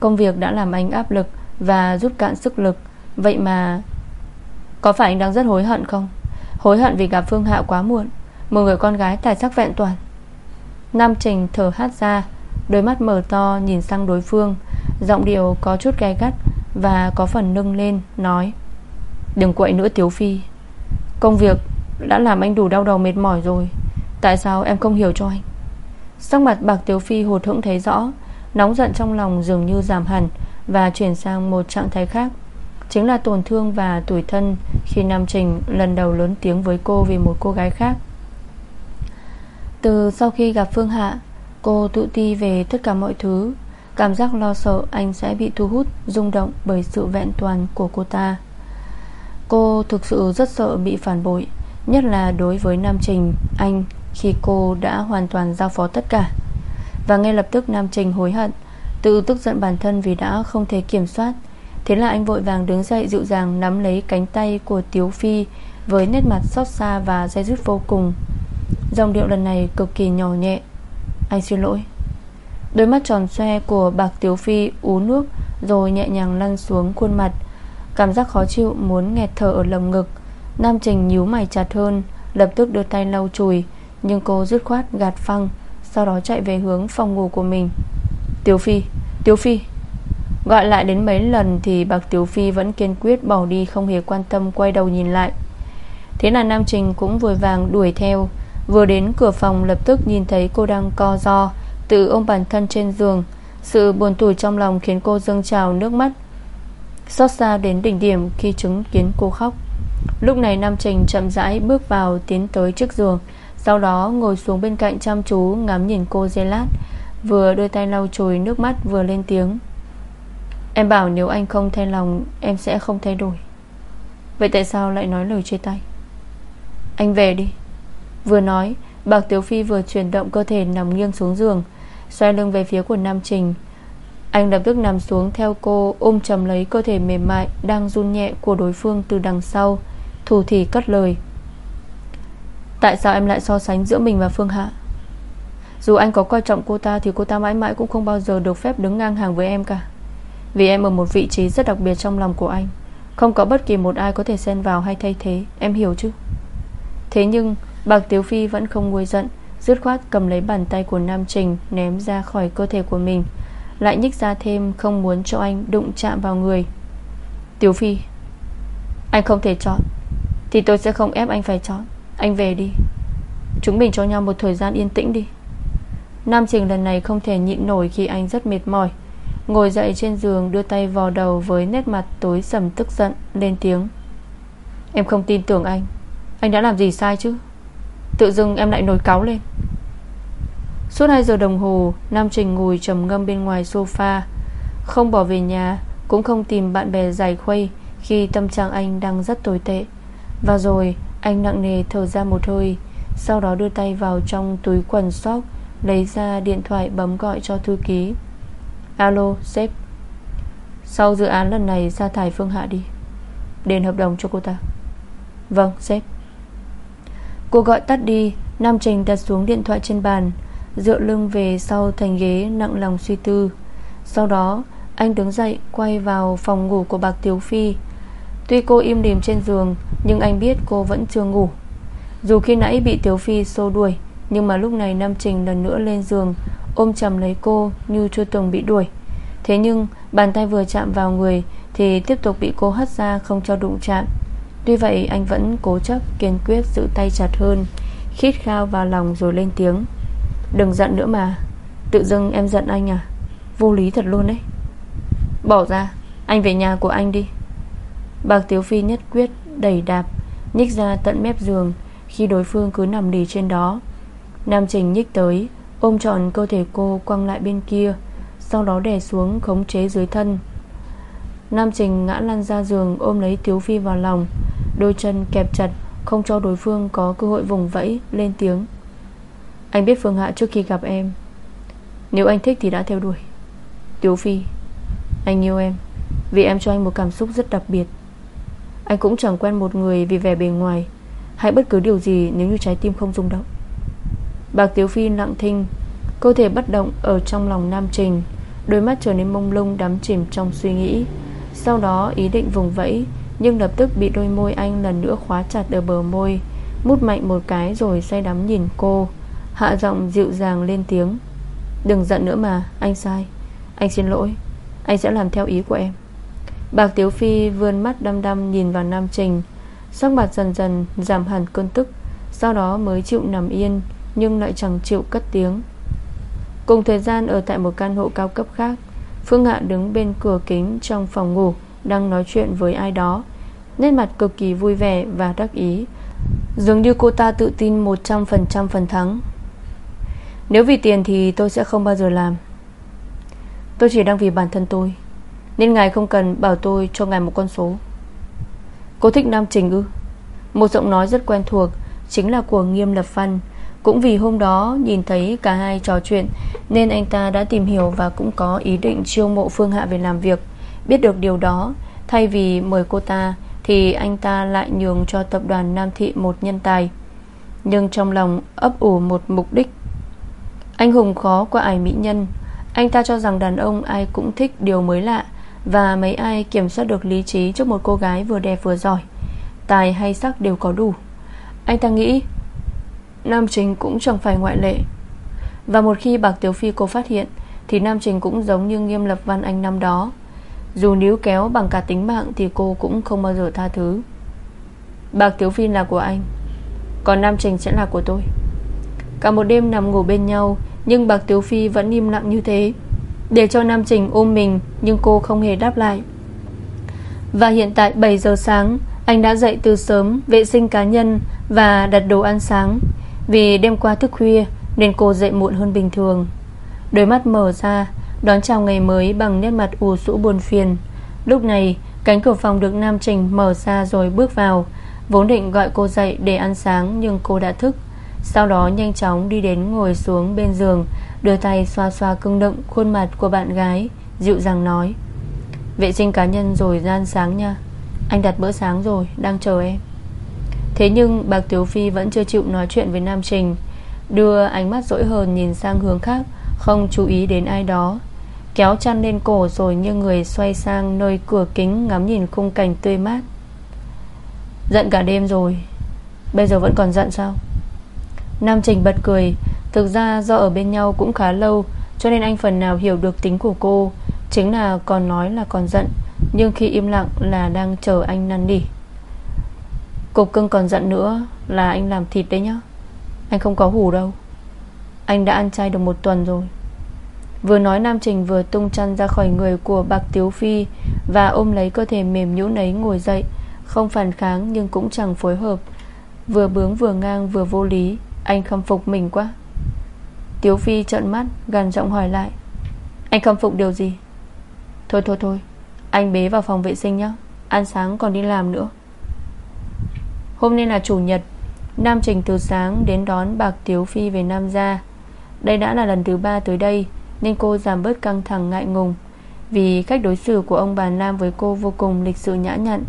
Công việc đã làm anh áp lực Và rút cạn sức lực. Vậy mà Có phải anh đang rất hối hận không? Hối hận vì gặp Phương Hạ quá muộn, Một người con gái tài sắc vẹn toàn. Nam Trình thở hát ra, Đôi mắt mở to nhìn sang đối phương, Giọng điệu có chút gai gắt Và có phần nâng lên, Nói, Đừng quậy nữa Tiếu Phi. Công việc đã làm anh đủ đau đầu mệt mỏi rồi. Tại sao em không hiểu cho anh? Sắc mặt bạc Tiếu Phi hụt hững thấy rõ, Nóng giận trong lòng dường như giảm hẳn Và chuyển sang một trạng thái khác. Chính là tổn thương và tủi thân Khi Nam Trình lần đầu lớn tiếng với cô Vì một cô gái khác. Từ sau khi gặp Phương Hạ, Cô tự ti về tất cả mọi thứ. Cảm giác lo sợ anh sẽ bị thu hút, rung động bởi sự vẹn toàn của cô ta. Cô thực sự rất sợ bị phản bội, Nhất là đối với Nam Trình, Anh, khi cô đã hoàn toàn giao phó tất cả. Và ngay lập tức Nam Trình hối hận, Tự tức giận bản thân vì đã không thể kiểm soát. Thế là anh vội vàng đứng dậy dịu dàng Nắm lấy cánh tay của Tiếu Phi Với nét mặt xót xa và dây dứt vô cùng. Dòng điệu lần này cực kỳ nhỏ nhẹ. Anh xin lỗi. Đôi mắt tròn xoe của bạc Tiếu Phi ú nước Rồi nhẹ nhàng lăn xuống khuôn mặt. Cảm giác khó chịu muốn nghẹt thở ở lồng ngực. Nam Trình nhíu mày chặt hơn Lập tức đưa tay lau chùi Nhưng cô dứt khoát gạt phăng Sau đó chạy về hướng phòng ngủ của mình. Tiếu Phi, Tiếu Phi. Gọi lại đến mấy lần Thì Bạc Tiểu Phi vẫn kiên quyết bỏ đi Không hề quan tâm quay đầu nhìn lại. Thế là Nam Trình cũng vội vàng đuổi theo. Vừa đến cửa phòng lập tức nhìn thấy cô đang co do Tự ôm bản thân trên giường. Sự buồn tủi trong lòng khiến cô dâng trào nước mắt. Xót xa đến đỉnh điểm khi chứng kiến cô khóc. Lúc này Nam Trình chậm rãi bước vào Tiến tới trước giường, Sau đó ngồi xuống bên cạnh chăm chú Ngắm nhìn cô dây lát, Vừa đưa tay lau chùi nước mắt vừa lên tiếng. Em bảo nếu anh không thay lòng, Em sẽ không thay đổi. Vậy tại sao lại nói lời chia tay? Anh về đi. Vừa nói, Bạc Tiếu Phi vừa chuyển động cơ thể nằm nghiêng xuống giường, Xoay lưng về phía của Nam Trình anh lập tức nằm xuống theo cô, Ôm chầm lấy cơ thể mềm mại Đang run nhẹ của đối phương từ đằng sau. Thủ thì cất lời. Tại sao em lại so sánh giữa mình và Phương Hạ? Dù anh có coi trọng cô ta Thì cô ta mãi mãi cũng không bao giờ được phép đứng ngang hàng với em cả. Vì em ở một vị trí rất đặc biệt trong lòng của anh. Không có bất kỳ một ai có thể xen vào hay thay thế. Em hiểu chứ? Thế nhưng, Bạc Tiếu Phi vẫn không nguôi giận, Dứt khoát cầm lấy bàn tay của Nam Trình Ném ra khỏi cơ thể của mình. Lại nhích ra thêm, không muốn cho anh đụng chạm vào người. Tiếu Phi, Anh không thể chọn, Thì tôi sẽ không ép anh phải chọn. Anh về đi. Chúng mình cho nhau một thời gian yên tĩnh đi. Nam Trình lần này không thể nhịn nổi Khi anh rất mệt mỏi. Ngồi dậy trên giường, đưa tay vào đầu Với nét mặt tối sầm tức giận, Lên tiếng. Em không tin tưởng anh. Anh đã làm gì sai chứ? Tự dưng em lại nổi cáo lên. Suốt 2 giờ đồng hồ, Nam Trình ngồi trầm ngâm bên ngoài sofa. Không bỏ về nhà, Cũng không tìm bạn bè giải khuây Khi tâm trạng anh đang rất tồi tệ. Và rồi, anh nặng nề thở ra một hơi, Sau đó đưa tay vào trong túi quần sóc Lấy ra điện thoại bấm gọi cho thư ký. Alo, sếp. Sau dự án lần này sa thải Phương Hạ đi. Đền hợp đồng cho cô ta. Vâng sếp. Cô gọi tắt đi, Nam Trình đặt xuống điện thoại trên bàn. Dựa lưng về sau thành ghế, nặng lòng suy tư. Sau đó, Anh đứng dậy, quay vào phòng ngủ của bạc Tiếu Phi. Tuy cô im lìm trên giường, Nhưng anh biết cô vẫn chưa ngủ. Dù khi nãy bị Tiếu Phi xô đuổi, Nhưng mà lúc này Nam Trình lần nữa lên giường, Ôm chầm lấy cô như chưa từng bị đuổi. Thế nhưng, bàn tay vừa chạm vào người Thì tiếp tục bị cô hất ra không cho đụng chạm. Tuy vậy, anh vẫn cố chấp, Kiên quyết giữ tay chặt hơn, Khít khao vào lòng rồi lên tiếng. Đừng giận nữa mà. Tự dưng em giận anh à? Vô lý thật luôn đấy Bỏ ra, Anh về nhà của anh đi. Bạc Tiếu Phi nhất quyết đẩy đạp, Nhích ra tận mép giường. Khi đối phương cứ nằm đì trên đó, Nam Trình nhích tới, Ôm tròn cơ thể cô quăng lại bên kia, Sau đó đè xuống khống chế dưới thân. Nam Trình ngã lăn ra giường, Ôm lấy Tiếu Phi vào lòng. Đôi chân kẹp chặt, Không cho đối phương có cơ hội vùng vẫy, Lên tiếng. Anh biết Phương Hạ trước khi gặp em. Nếu anh thích thì đã theo đuổi. Tiếu Phi, Anh yêu em, Vì em cho anh một cảm xúc rất đặc biệt. Anh cũng chẳng quen một người vì vẻ bề ngoài, Hay bất cứ điều gì nếu như trái tim không rung động. Bạc Tiếu Phi lặng thinh, Cơ thể bất động ở trong lòng Nam Trình, Đôi mắt trở nên mông lung đắm chìm trong suy nghĩ. Sau đó, ý định vùng vẫy, nhưng lập tức bị đôi môi anh lần nữa khóa chặt ở bờ môi, Mút mạnh một cái rồi say đắm nhìn cô. Hạ giọng dịu dàng lên tiếng. Đừng giận nữa mà, Anh sai. Anh xin lỗi. Anh sẽ làm theo ý của em. Bạc Tiếu Phi vươn mắt đăm đăm nhìn vào Nam Trình. Sắc mặt dần dần giảm hẳn cơn tức, Sau đó mới chịu nằm yên, Nhưng lại chẳng chịu cất tiếng. Cùng thời gian ở tại một căn hộ cao cấp khác, Phương Hạ đứng bên cửa kính trong phòng ngủ, đang nói chuyện với ai đó. Nét mặt cực kỳ vui vẻ và đắc ý. Dường như cô ta tự tin 100% phần thắng. Nếu vì tiền thì tôi sẽ không bao giờ làm. Tôi chỉ đang vì bản thân tôi, Nên ngài không cần bảo tôi cho ngài một con số. Cô thích Nam Trình ư? Một giọng nói rất quen thuộc, Chính là của Nghiêm Lập Văn Cũng vì hôm đó nhìn thấy cả hai trò chuyện, Nên anh ta đã tìm hiểu Và cũng có ý định chiêu mộ Phương Hạ về làm việc. Biết được điều đó, Thay vì mời cô ta, Thì anh ta lại nhường cho tập đoàn Nam Thị một nhân tài. Nhưng trong lòng ấp ủ một mục đích anh hùng khó qua ải mỹ nhân. Anh ta cho rằng đàn ông ai cũng thích điều mới lạ Và mấy ai kiểm soát được lý trí Trước một cô gái vừa đẹp vừa giỏi. Tài hay sắc đều có đủ. Anh ta nghĩ, Nam Trình cũng chẳng phải ngoại lệ. Và một khi Bạc Tiểu Phi cô phát hiện, Thì Nam Trình cũng giống như nghiêm lập văn anh năm đó. Dù níu kéo bằng cả tính mạng Thì cô cũng không bao giờ tha thứ. Bạc Tiếu Phi là của anh, Còn Nam Trình sẽ là của tôi. Cả một đêm nằm ngủ bên nhau, Nhưng Bạc Tiếu Phi vẫn im lặng như thế. Để cho Nam Trình ôm mình, Nhưng cô không hề đáp lại. Và hiện tại 7 giờ sáng, Anh đã dậy từ sớm, Vệ sinh cá nhân Và đặt đồ ăn sáng. Vì đêm qua thức khuya, Nên cô dậy muộn hơn bình thường. Đôi mắt mở ra, Đón chào ngày mới bằng nét mặt ủ sũ buồn phiền. Lúc này, Cánh cửa phòng được Nam Trình mở ra rồi bước vào. Vốn định gọi cô dậy để ăn sáng, Nhưng cô đã thức. Sau đó nhanh chóng đi đến ngồi xuống bên giường, Đưa tay xoa xoa cưng đựng Khuôn mặt của bạn gái, Dịu dàng nói, Vệ sinh cá nhân rồi ra ăn sáng nha. Anh đặt bữa sáng rồi, đang chờ em. Thế nhưng bạc Tiểu Phi vẫn chưa chịu nói chuyện với Nam Trình, Đưa ánh mắt dỗi hờn nhìn sang hướng khác, Không chú ý đến ai đó, Kéo chăn lên cổ rồi như người xoay sang nơi cửa kính Ngắm nhìn khung cảnh tươi mát. Giận cả đêm rồi, Bây giờ vẫn còn giận sao? Nam Trình bật cười. Thực ra do ở bên nhau cũng khá lâu, Cho nên anh phần nào hiểu được tính của cô. Chính là còn nói là còn giận, Nhưng khi im lặng là đang chờ anh năn nỉ. Cục cưng còn giận nữa Là anh làm thịt đấy nhá. Anh không có hủ đâu. Anh đã ăn chay được một tuần rồi. Vừa nói Nam Trình vừa tung chăn ra khỏi người của Bạc Tiếu Phi Và ôm lấy cơ thể mềm nhũn ấy ngồi dậy, Không phản kháng nhưng cũng chẳng phối hợp. Vừa bướng vừa ngang vừa vô lý. Anh khâm phục mình quá. Tiếu Phi trợn mắt Gần giọng hỏi lại. Anh khâm phục điều gì? Thôi thôi thôi. Anh bế vào phòng vệ sinh nhé Ăn sáng còn đi làm nữa. Hôm nay là chủ nhật, Nam Trình từ sáng đến đón Bạc Tiếu Phi về Nam Gia. Đây đã là lần thứ ba tới đây Nên cô giảm bớt căng thẳng ngại ngùng Vì cách đối xử của ông bà Nam với cô vô cùng lịch sự nhã nhặn.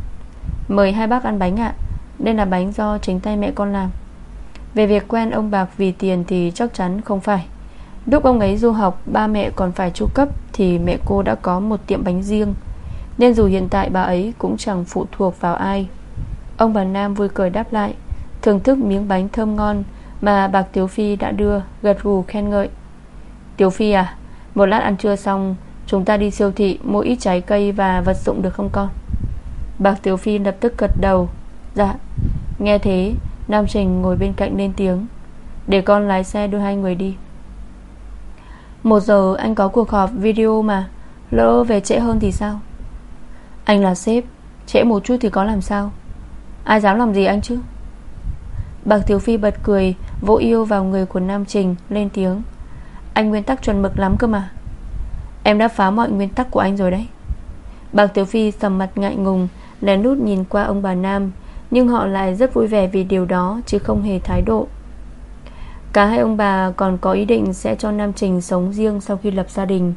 Mời hai bác ăn bánh ạ. Đây là bánh do chính tay mẹ con làm. Về việc quen ông Bạc vì tiền thì chắc chắn không phải. Lúc ông ấy du học, Ba mẹ còn phải chu cấp Thì mẹ cô đã có một tiệm bánh riêng. Nên dù hiện tại bà ấy cũng chẳng phụ thuộc vào ai. Ông bà Nam vui cười đáp lại, Thưởng thức miếng bánh thơm ngon Mà bạc Tiếu Phi đã đưa, Gật gù khen ngợi. Tiếu Phi à Một lát ăn trưa xong, Chúng ta đi siêu thị mua ít trái cây và vật dụng được không con? Bạc Tiếu Phi lập tức gật đầu Dạ. Nghe thế Nam Trình ngồi bên cạnh lên tiếng. Để con lái xe đưa hai người đi. Một giờ anh có cuộc họp video mà. Lỡ về trễ hơn thì sao? Anh là sếp. Trễ một chút thì có làm sao? Ai dám làm gì anh chứ? Bạc Tiểu Phi bật cười, Vỗ yêu vào người của Nam Trình, Lên tiếng. Anh nguyên tắc chuẩn mực lắm cơ mà. Em đã phá mọi nguyên tắc của anh rồi đấy. Bạc Tiểu Phi sầm mặt ngại ngùng, Lén nút nhìn qua ông bà Nam nhưng họ lại rất vui vẻ vì điều đó, Chứ không hề thái độ. Cả hai ông bà còn có ý định Sẽ cho Nam Trình sống riêng sau khi lập gia đình.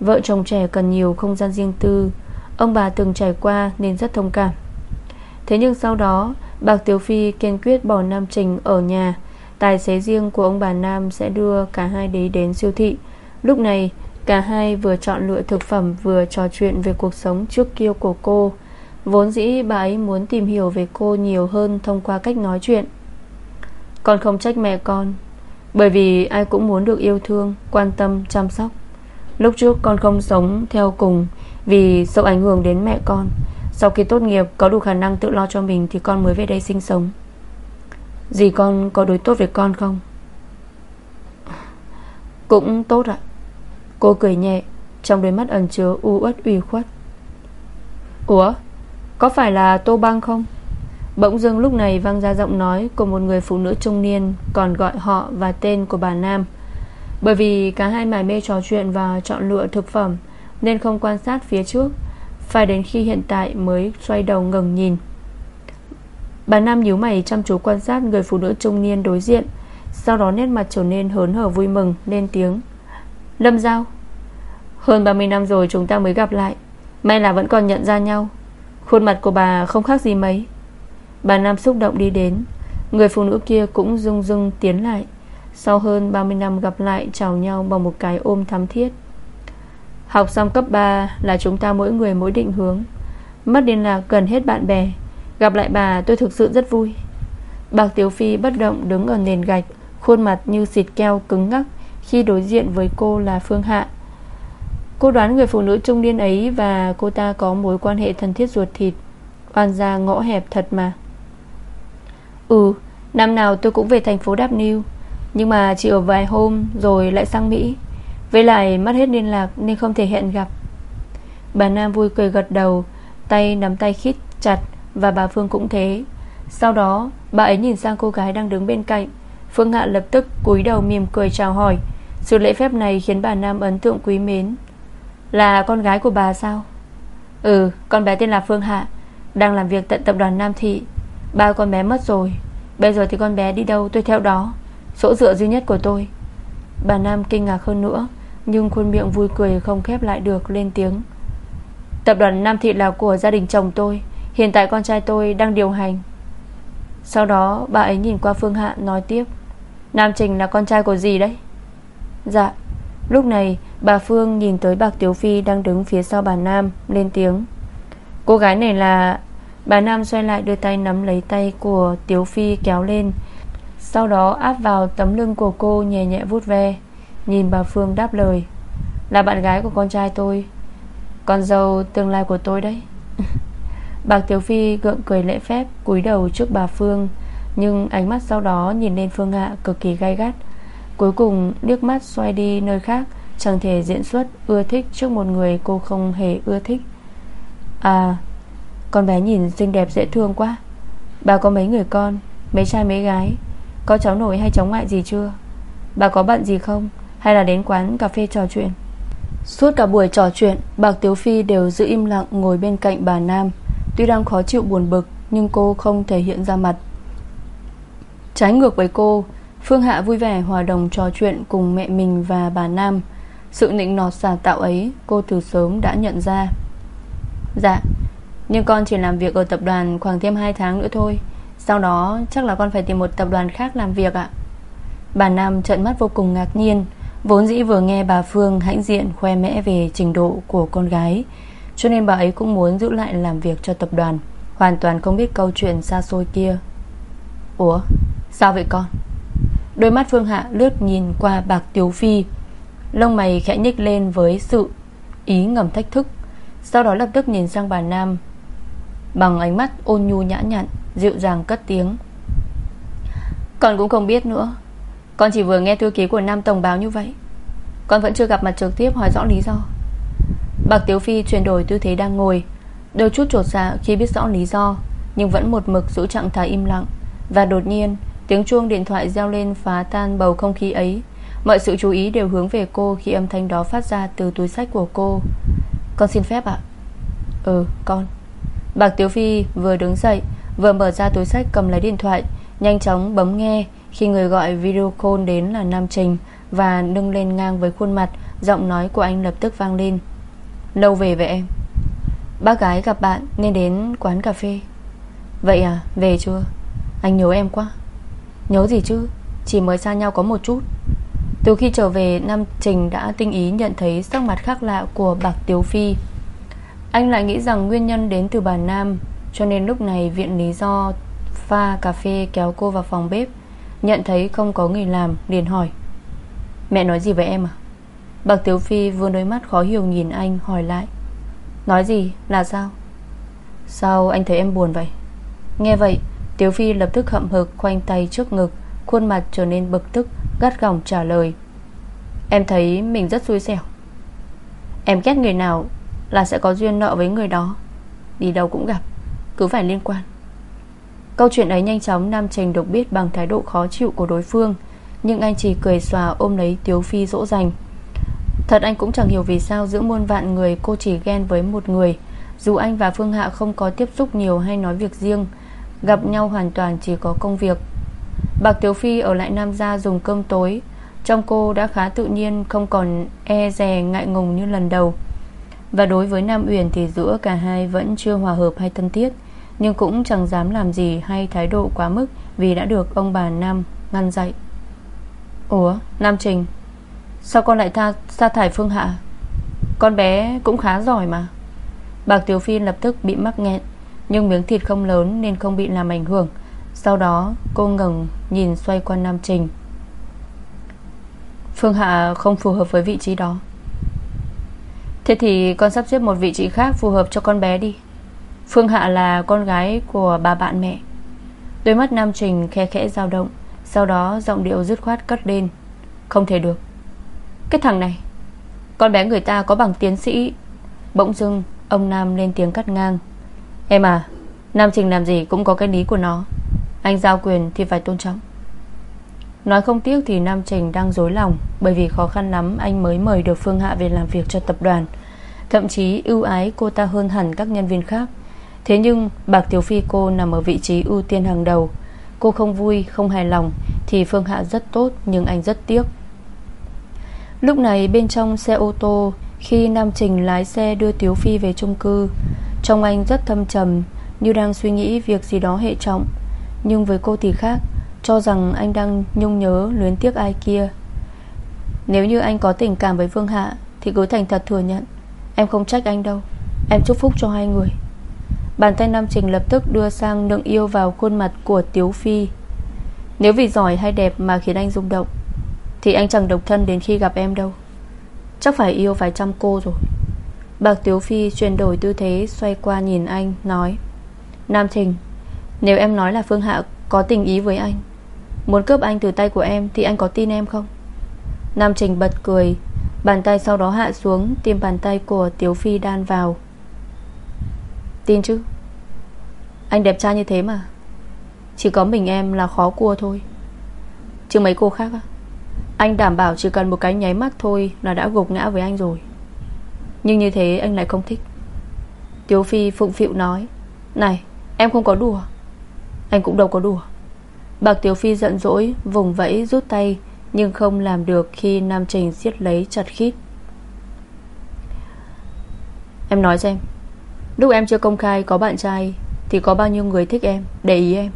Vợ chồng trẻ cần nhiều không gian riêng tư. Ông bà từng trải qua nên rất thông cảm. Thế nhưng sau đó, Bạc Tiểu Phi kiên quyết bỏ Nam Trình ở nhà. Tài xế riêng của ông bà Nam Sẽ đưa cả hai đấy đến siêu thị. Lúc này, cả hai vừa chọn lựa thực phẩm Vừa trò chuyện về cuộc sống trước kia của cô. Vốn dĩ bà ấy muốn tìm hiểu về cô nhiều hơn Thông qua cách nói chuyện. Con không trách mẹ con Bởi vì ai cũng muốn được yêu thương Quan tâm, chăm sóc. Lúc trước con không sống theo cùng Vì sợ ảnh hưởng đến mẹ con. Sau khi tốt nghiệp có đủ khả năng tự lo cho mình Thì con mới về đây sinh sống. Dì con có đối tốt với con không? Cũng tốt ạ. Cô cười nhẹ Trong đôi mắt ẩn chứa u uất ủy khuất. Ủa? Có phải là Tô Băng không? Bỗng dưng lúc này vang ra giọng nói Của một người phụ nữ trung niên, Còn gọi họ và tên của bà Nam. Bởi vì cả hai mải mê trò chuyện Và chọn lựa thực phẩm, Nên không quan sát phía trước, phải đến khi hiện tại mới xoay đầu ngừng nhìn. Bà Nam nhíu mày chăm chú quan sát Người phụ nữ trung niên đối diện, Sau đó nét mặt trở nên hớn hở vui mừng, Lên tiếng. Lâm Giao, Hơn 30 năm rồi chúng ta mới gặp lại, May là vẫn còn nhận ra nhau. Khuôn mặt của bà không khác gì mấy. Bà Nam xúc động đi đến. Người phụ nữ kia cũng rung rung tiến lại. Sau hơn 30 năm gặp lại, Chào nhau bằng một cái ôm thắm thiết. Học xong cấp 3 là chúng ta mỗi người mỗi định hướng. Mất liên lạc gần hết bạn bè. Gặp lại bà, tôi thực sự rất vui. Bạc Tiểu Phi bất động đứng ở nền gạch, Khuôn mặt như xịt keo cứng ngắc Khi đối diện với cô là Phương Hạ. Cô đoán người phụ nữ trung niên ấy Và cô ta có mối quan hệ thân thiết ruột thịt, Oan gia ngõ hẹp thật mà. Ừ Năm nào tôi cũng về thành phố Đáp Niu, Nhưng mà chỉ ở vài hôm Rồi lại sang Mỹ. Với lại mất hết liên lạc Nên không thể hẹn gặp. Bà Nam vui cười gật đầu, Tay nắm tay khít chặt Và bà Phương cũng thế. Sau đó, bà ấy nhìn sang cô gái đang đứng bên cạnh. Phương Hạ lập tức cúi đầu mỉm cười chào hỏi. Sự lễ phép này khiến bà Nam ấn tượng quý mến. Là con gái của bà sao? Ừ con bé tên là Phương Hạ, Đang làm việc tận tập đoàn Nam Thị. Ba con bé mất rồi. Bây giờ thì con bé đi đâu tôi theo đó. Chỗ dựa duy nhất của tôi. Bà Nam kinh ngạc hơn nữa, Nhưng khuôn miệng vui cười không khép lại được, lên tiếng. Tập đoàn Nam Thị là của gia đình chồng tôi, Hiện tại con trai tôi đang điều hành. Sau đó, bà ấy nhìn qua Phương Hạ, nói tiếp. Nam Trình là con trai của gì đấy. Dạ. Lúc này, bà Phương nhìn tới bạc Tiếu Phi Đang đứng phía sau bà Nam, Lên tiếng. Cô gái này là, Bà Nam xoay lại đưa tay nắm lấy tay của Tiếu Phi kéo lên. Sau đó áp vào tấm lưng của cô nhẹ nhẹ vút ve. Nhìn bà Phương đáp lời, Là bạn gái của con trai tôi. Con dâu tương lai của tôi đấy. Bạc Tiếu Phi gượng cười lễ phép, cúi đầu trước bà Phương, Nhưng ánh mắt sau đó nhìn lên Phương Hạ cực kỳ gai gắt. Cuối cùng liếc mắt xoay đi nơi khác, Chẳng thể diễn xuất ưa thích trước một người cô không hề ưa thích. À Con bé nhìn xinh đẹp dễ thương quá. Bà có mấy người con, Mấy trai mấy gái? Có cháu nổi hay cháu ngoại gì chưa? Bà có bận gì không? Hay là đến quán cà phê trò chuyện? Suốt cả buổi trò chuyện, Bạc Tiếu Phi đều giữ im lặng ngồi bên cạnh bà Nam. Tuy đang khó chịu buồn bực, Nhưng cô không thể hiện ra mặt. Trái ngược với cô Phương Hạ vui vẻ hòa đồng trò chuyện Cùng mẹ mình và bà Nam. Sự nịnh nọt giả tạo ấy, Cô từ sớm đã nhận ra. Dạ Nhưng con chỉ làm việc ở tập đoàn khoảng thêm 2 tháng nữa thôi. Sau đó, chắc là con phải tìm một tập đoàn khác làm việc ạ. Bà Nam trợn mắt vô cùng ngạc nhiên, Vốn dĩ vừa nghe bà Phương hãnh diện khoe mẽ về trình độ của con gái, Cho nên bà ấy cũng muốn giữ lại làm việc cho tập đoàn, Hoàn toàn không biết câu chuyện xa xôi kia. Ủa, Sao vậy con? Đôi mắt Phương Hạ lướt nhìn qua bạc Tiếu Phi. Lông mày khẽ nhích lên với sự Ý ngầm thách thức, Sau đó lập tức nhìn sang bà Nam. Bằng ánh mắt ôn nhu nhã nhặn, Dịu dàng cất tiếng. Con cũng không biết nữa. Con chỉ vừa nghe thư ký của Nam Tổng báo như vậy. Con vẫn chưa gặp mặt trực tiếp hỏi rõ lý do. Bạc Tiếu Phi chuyển đổi tư thế đang ngồi, Đôi chút trột dạ khi biết rõ lý do, Nhưng vẫn một mực giữ trạng thái im lặng, Và đột nhiên Tiếng chuông điện thoại reo lên phá tan bầu không khí ấy. Mọi sự chú ý đều hướng về cô Khi âm thanh đó phát ra từ túi sách của cô. Con xin phép ạ. Ừ con. Bạc Tiếu Phi vừa đứng dậy, Vừa mở ra túi sách cầm lấy điện thoại, Nhanh chóng bấm nghe Khi người gọi video call đến là Nam Trình Và nâng lên ngang với khuôn mặt, Giọng nói của anh lập tức vang lên. Lâu về vậy em? Bác gái gặp bạn nên đến quán cà phê. Vậy à về chưa? Anh nhớ em quá. Nhớ gì chứ? Chỉ mới xa nhau có một chút. Từ khi trở về, Nam Trình đã tinh ý nhận thấy Sắc mặt khác lạ của Bạc Tiếu Phi. Anh lại nghĩ rằng nguyên nhân đến từ bà Nam, Cho nên lúc này viện lý do Pha cà phê kéo cô vào phòng bếp, Nhận thấy không có người làm, liền hỏi, Mẹ nói gì với em à Bạc Tiếu Phi vươn đôi mắt khó hiểu nhìn anh, hỏi lại, Nói gì? Là sao? Sao anh thấy em buồn vậy? Nghe vậy Tiếu Phi lập tức hậm hực khoanh tay trước ngực, Khuôn mặt trở nên bực tức, Gắt gỏng trả lời. Em thấy mình rất xui xẻo. Em ghét người nào Là sẽ có duyên nợ với người đó. Đi đâu cũng gặp, Cứ phải liên quan. Câu chuyện ấy nhanh chóng Nam Trình được biết bằng thái độ khó chịu của đối phương, Nhưng anh chỉ cười xòa ôm lấy Tiếu Phi dỗ dành. Thật anh cũng chẳng hiểu vì sao Giữa muôn vạn người cô chỉ ghen với một người, Dù anh và Phương Hạ không có tiếp xúc nhiều Hay nói việc riêng Gặp nhau hoàn toàn chỉ có công việc. Bạc Tiếu Phi ở lại Nam Gia dùng cơm tối. Trong cô đã khá tự nhiên Không còn e dè ngại ngùng như lần đầu. Và đối với Nam Uyển Thì giữa cả hai vẫn chưa hòa hợp hay thân thiết Nhưng cũng chẳng dám làm gì Hay thái độ quá mức Vì đã được ông bà Nam ngăn dạy. Ủa Nam Trình Sao con lại tha, sa thải Phương Hạ? Con bé cũng khá giỏi mà. Bạc Tiểu Phi lập tức bị mắc nghẹn. Nhưng miếng thịt không lớn Nên không bị làm ảnh hưởng. Sau đó, cô ngẩng nhìn xoay qua Nam Trình. Phương Hạ không phù hợp với vị trí đó. Thế thì con sắp xếp một vị trí khác phù hợp cho con bé đi. Phương Hạ là con gái của bà bạn mẹ. Đôi mắt Nam Trình khe khẽ dao động, Sau đó giọng điệu dứt khoát cất lên. Không thể được. Cái thằng này, Con bé người ta có bằng tiến sĩ. Bỗng dưng, ông Nam lên tiếng cắt ngang. Em à Nam Trình làm gì cũng có cái lý của nó. Anh giao quyền thì phải tôn trọng. Nói không tiếc thì Nam Trình đang dối lòng Bởi vì khó khăn lắm Anh mới mời được Phương Hạ về làm việc cho tập đoàn. Thậm chí ưu ái cô ta hơn hẳn các nhân viên khác. Thế nhưng Bạc Tiểu Phi cô nằm ở vị trí ưu tiên hàng đầu. Cô không vui, không hài lòng Thì Phương Hạ rất tốt Nhưng anh rất tiếc. Lúc này bên trong xe ô tô Khi Nam Trình lái xe đưa Tiếu Phi về chung cư trong anh rất thâm trầm, Như đang suy nghĩ việc gì đó hệ trọng. Nhưng với cô thì khác, Cho rằng anh đang nhung nhớ, luyến tiếc ai kia. Nếu như anh có tình cảm với vương Hạ, Thì cứ thành thật thừa nhận. Em không trách anh đâu, Em chúc phúc cho hai người. Bàn tay Nam Trình lập tức đưa sang nựng yêu vào khuôn mặt của Tiếu Phi. Nếu vì giỏi hay đẹp mà khiến anh rung động, Thì anh chẳng độc thân đến khi gặp em đâu. Chắc phải yêu phải chăm cô rồi. Bạc Tiếu Phi chuyển đổi tư thế, Xoay qua nhìn anh, Nói, Nam Trình, Nếu em nói là Phương Hạ có tình ý với anh, Muốn cướp anh từ tay của em Thì anh có tin em không? Nam Trình bật cười, Bàn tay sau đó hạ xuống Tìm bàn tay của Tiếu Phi đan vào. Tin chứ? Anh đẹp trai như thế mà, Chỉ có mình em là khó cua thôi. Chứ mấy cô khác á, Anh đảm bảo chỉ cần một cái nháy mắt thôi Là đã gục ngã với anh rồi. Nhưng như thế anh lại không thích. Tiếu Phi phụng phịu nói, Này, em không có đùa. Anh cũng đâu có đùa. Bạc Tiếu Phi giận dỗi, Vùng vẫy rút tay, Nhưng không làm được khi Nam Trình siết lấy chặt khít. Em nói xem, Lúc em chưa công khai có bạn trai Thì có bao nhiêu người thích em, Để ý em.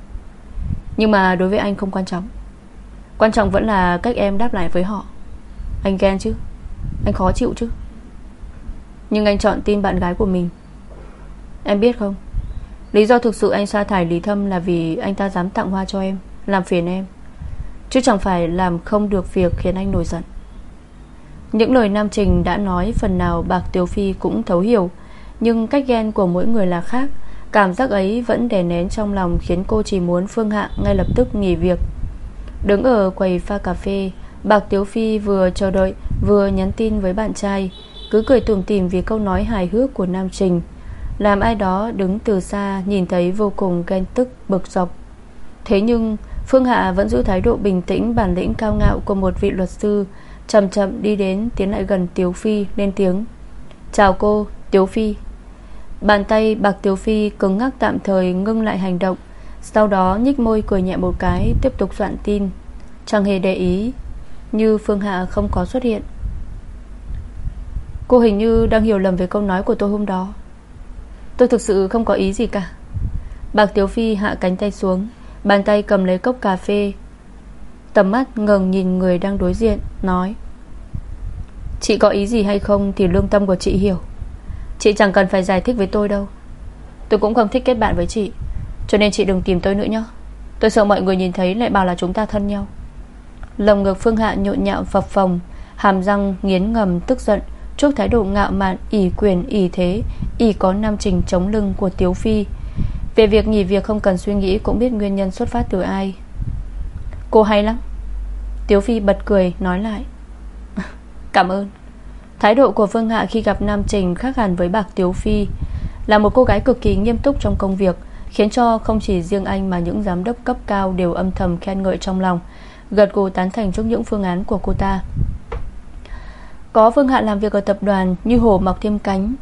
Nhưng mà đối với anh không quan trọng. Quan trọng vẫn là cách em đáp lại với họ. Anh ghen chứ? Anh khó chịu chứ? Nhưng anh chọn tin bạn gái của mình. Em biết không? Lý do thực sự anh sa thải Lý Thâm Là vì anh ta dám tặng hoa cho em, Làm phiền em. Chứ chẳng phải làm không được việc khiến anh nổi giận. Những lời Nam Trình đã nói, Phần nào Bạc Tiêu Phi cũng thấu hiểu. Nhưng cách ghen của mỗi người là khác. Cảm giác ấy vẫn đè nén trong lòng Khiến cô chỉ muốn Phương Hạ ngay lập tức nghỉ việc. Đứng ở quầy pha cà phê, Bạc Tiếu Phi vừa chờ đợi, Vừa nhắn tin với bạn trai. Cứ cười tủm tỉm vì câu nói hài hước của Nam Trình. Làm ai đó đứng từ xa Nhìn thấy vô cùng ghen tức, bực dọc. Thế nhưng, Phương Hạ vẫn giữ thái độ bình tĩnh, Bản lĩnh cao ngạo của một vị luật sư, Chậm chậm đi đến Tiến lại gần Tiếu Phi, lên tiếng. Chào cô, Tiếu Phi. Bàn tay bạc Tiểu Phi cứng ngắc tạm thời ngưng lại hành động, Sau đó nhích môi cười nhẹ một cái, Tiếp tục soạn tin. Chẳng hề để ý, Như Phương Hạ không có xuất hiện. Cô hình như đang hiểu lầm về câu nói của tôi hôm đó. Tôi thực sự không có ý gì cả. Bạc Tiểu Phi hạ cánh tay xuống, Bàn tay cầm lấy cốc cà phê. Tầm mắt ngừng nhìn người đang đối diện, Nói, Chị có ý gì hay không Thì lương tâm của chị hiểu. Chị chẳng cần phải giải thích với tôi đâu. Tôi cũng không thích kết bạn với chị, Cho nên chị đừng tìm tôi nữa nhé. Tôi sợ mọi người nhìn thấy lại bảo là chúng ta thân nhau. Lồng ngực Phương Hạ nhộn nhạo phập phồng, Hàm răng nghiến ngầm, tức giận Trước thái độ ngạo mạn, ỷ quyền, ỷ thế. Ỷ có nam trình chống lưng của Tiếu Phi. Về việc nghỉ việc không cần suy nghĩ, Cũng biết nguyên nhân xuất phát từ ai. Cô hay lắm. Tiếu Phi bật cười, nói lại. Cảm ơn. Thái độ của Phương Hạ khi gặp Nam Trình khác hẳn với Bạc Tiếu Phi Là một cô gái cực kỳ nghiêm túc trong công việc, Khiến cho không chỉ riêng anh mà những giám đốc cấp cao đều âm thầm khen ngợi trong lòng. Gật gù tán thành trước những phương án của cô ta. Có Phương Hạ làm việc ở tập đoàn như hổ mọc thêm cánh.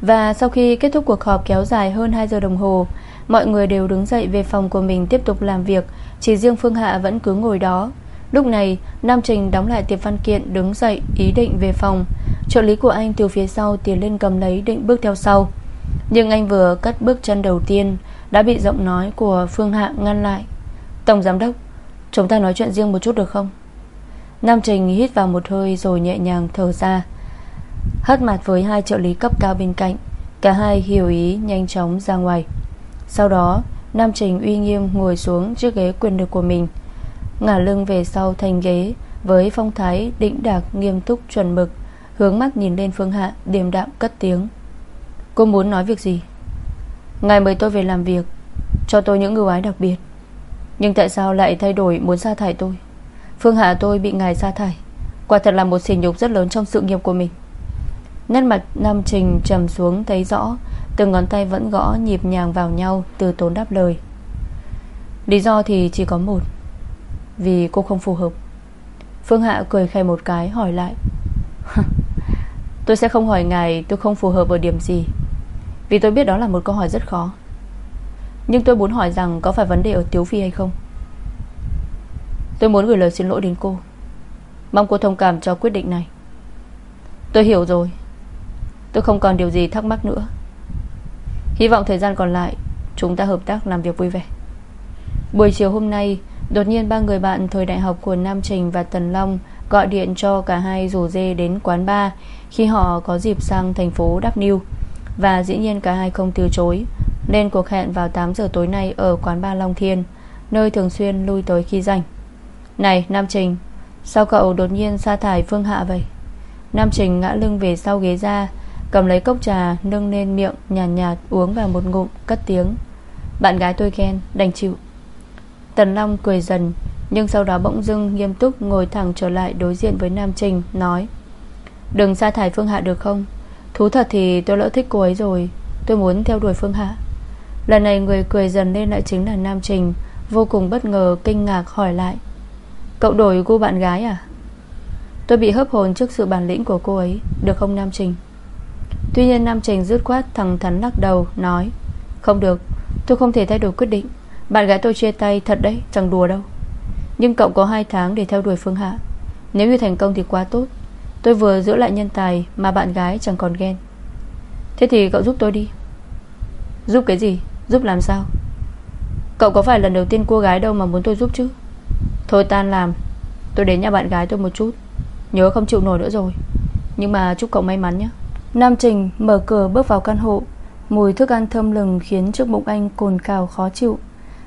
Và sau khi kết thúc cuộc họp kéo dài hơn 2 giờ đồng hồ, Mọi người đều đứng dậy về phòng của mình tiếp tục làm việc, Chỉ riêng Phương Hạ vẫn cứ ngồi đó. Lúc này, Nam Trình đóng lại tiệp văn kiện, Đứng dậy, ý định về phòng. Trợ lý của anh từ phía sau tiến lên cầm lấy Định bước theo sau. Nhưng anh vừa cất bước chân đầu tiên, Đã bị giọng nói của Phương Hạ ngăn lại. Tổng giám đốc, Chúng ta nói chuyện riêng một chút được không? Nam Trình hít vào một hơi rồi nhẹ nhàng thở ra. Hất mặt với hai trợ lý cấp cao bên cạnh, Cả hai hiểu ý nhanh chóng ra ngoài. Sau đó, Nam Trình uy nghiêm ngồi xuống chiếc ghế quyền lực của mình, Ngả lưng về sau thành ghế Với phong thái đĩnh đạc nghiêm túc chuẩn mực, Hướng mắt nhìn lên Phương Hạ, Điềm đạm cất tiếng. Cô muốn nói việc gì? Ngài mời tôi về làm việc, Cho tôi những ưu ái đặc biệt. Nhưng tại sao lại thay đổi muốn sa thải tôi? Phương Hạ tôi bị ngài sa thải. Quả thật là một sỉ nhục rất lớn trong sự nghiệp của mình. Nét mặt Nam Trình trầm xuống thấy rõ, Từng ngón tay vẫn gõ nhịp nhàng vào nhau Từ tốn đáp lời. Lý do thì chỉ có một, Vì cô không phù hợp. Phương Hạ cười khe một cái hỏi lại. Tôi sẽ không hỏi ngài tôi không phù hợp ở điểm gì, Vì tôi biết đó là một câu hỏi rất khó. Nhưng tôi muốn hỏi rằng Có phải vấn đề ở Tiếu Phi hay không? Tôi muốn gửi lời xin lỗi đến cô. Mong cô thông cảm cho quyết định này. Tôi hiểu rồi. Tôi không còn điều gì thắc mắc nữa. Hy vọng thời gian còn lại, Chúng ta hợp tác làm việc vui vẻ. Buổi chiều hôm nay, Đột nhiên ba người bạn thời đại học của Nam Trình và Tần Long Gọi điện cho cả hai rủ dê đến quán bar Khi họ có dịp sang thành phố Đắp Niu Và dĩ nhiên cả hai không từ chối, Nên cuộc hẹn vào 8 giờ tối nay Ở quán bar Long Thiên, Nơi thường xuyên lui tới khi rảnh. Này Nam Trình Sao cậu đột nhiên sa thải Phương Hạ vậy? Nam Trình ngã lưng về sau ghế ra Cầm lấy cốc trà nâng lên miệng Nhàn nhạt, nhạt uống vào một ngụm Cất tiếng. Bạn gái tôi ghen đành chịu. Tần Long cười dần Nhưng sau đó bỗng dưng nghiêm túc Ngồi thẳng trở lại đối diện với Nam Trình Nói Đừng sa thải Phương Hạ được không? Thú thật thì tôi lỡ thích cô ấy rồi Tôi muốn theo đuổi Phương Hạ. Lần này người cười dần lên lại chính là Nam Trình Vô cùng bất ngờ kinh ngạc hỏi lại Cậu đổi gu bạn gái à? Tôi bị hấp hồn trước sự bản lĩnh của cô ấy, Được không Nam Trình? Tuy nhiên Nam Trình rứt khoát thẳng thắn lắc đầu, Nói, Không được, Tôi không thể thay đổi quyết định. Bạn gái tôi chia tay thật đấy, Chẳng đùa đâu. Nhưng cậu có 2 tháng để theo đuổi Phương Hạ. Nếu như thành công thì quá tốt. Tôi vừa giữ lại nhân tài Mà bạn gái chẳng còn ghen. Thế thì cậu giúp tôi đi. Giúp cái gì? Giúp làm sao? Cậu có phải lần đầu tiên cô gái đâu mà muốn tôi giúp chứ? Thôi tan làm. Tôi đến nhà bạn gái tôi một chút. Nhớ không chịu nổi nữa rồi. Nhưng mà chúc cậu may mắn nhé. Nam Trình mở cửa bước vào căn hộ. Mùi thức ăn thơm lừng khiến trước bụng anh cồn cào khó chịu.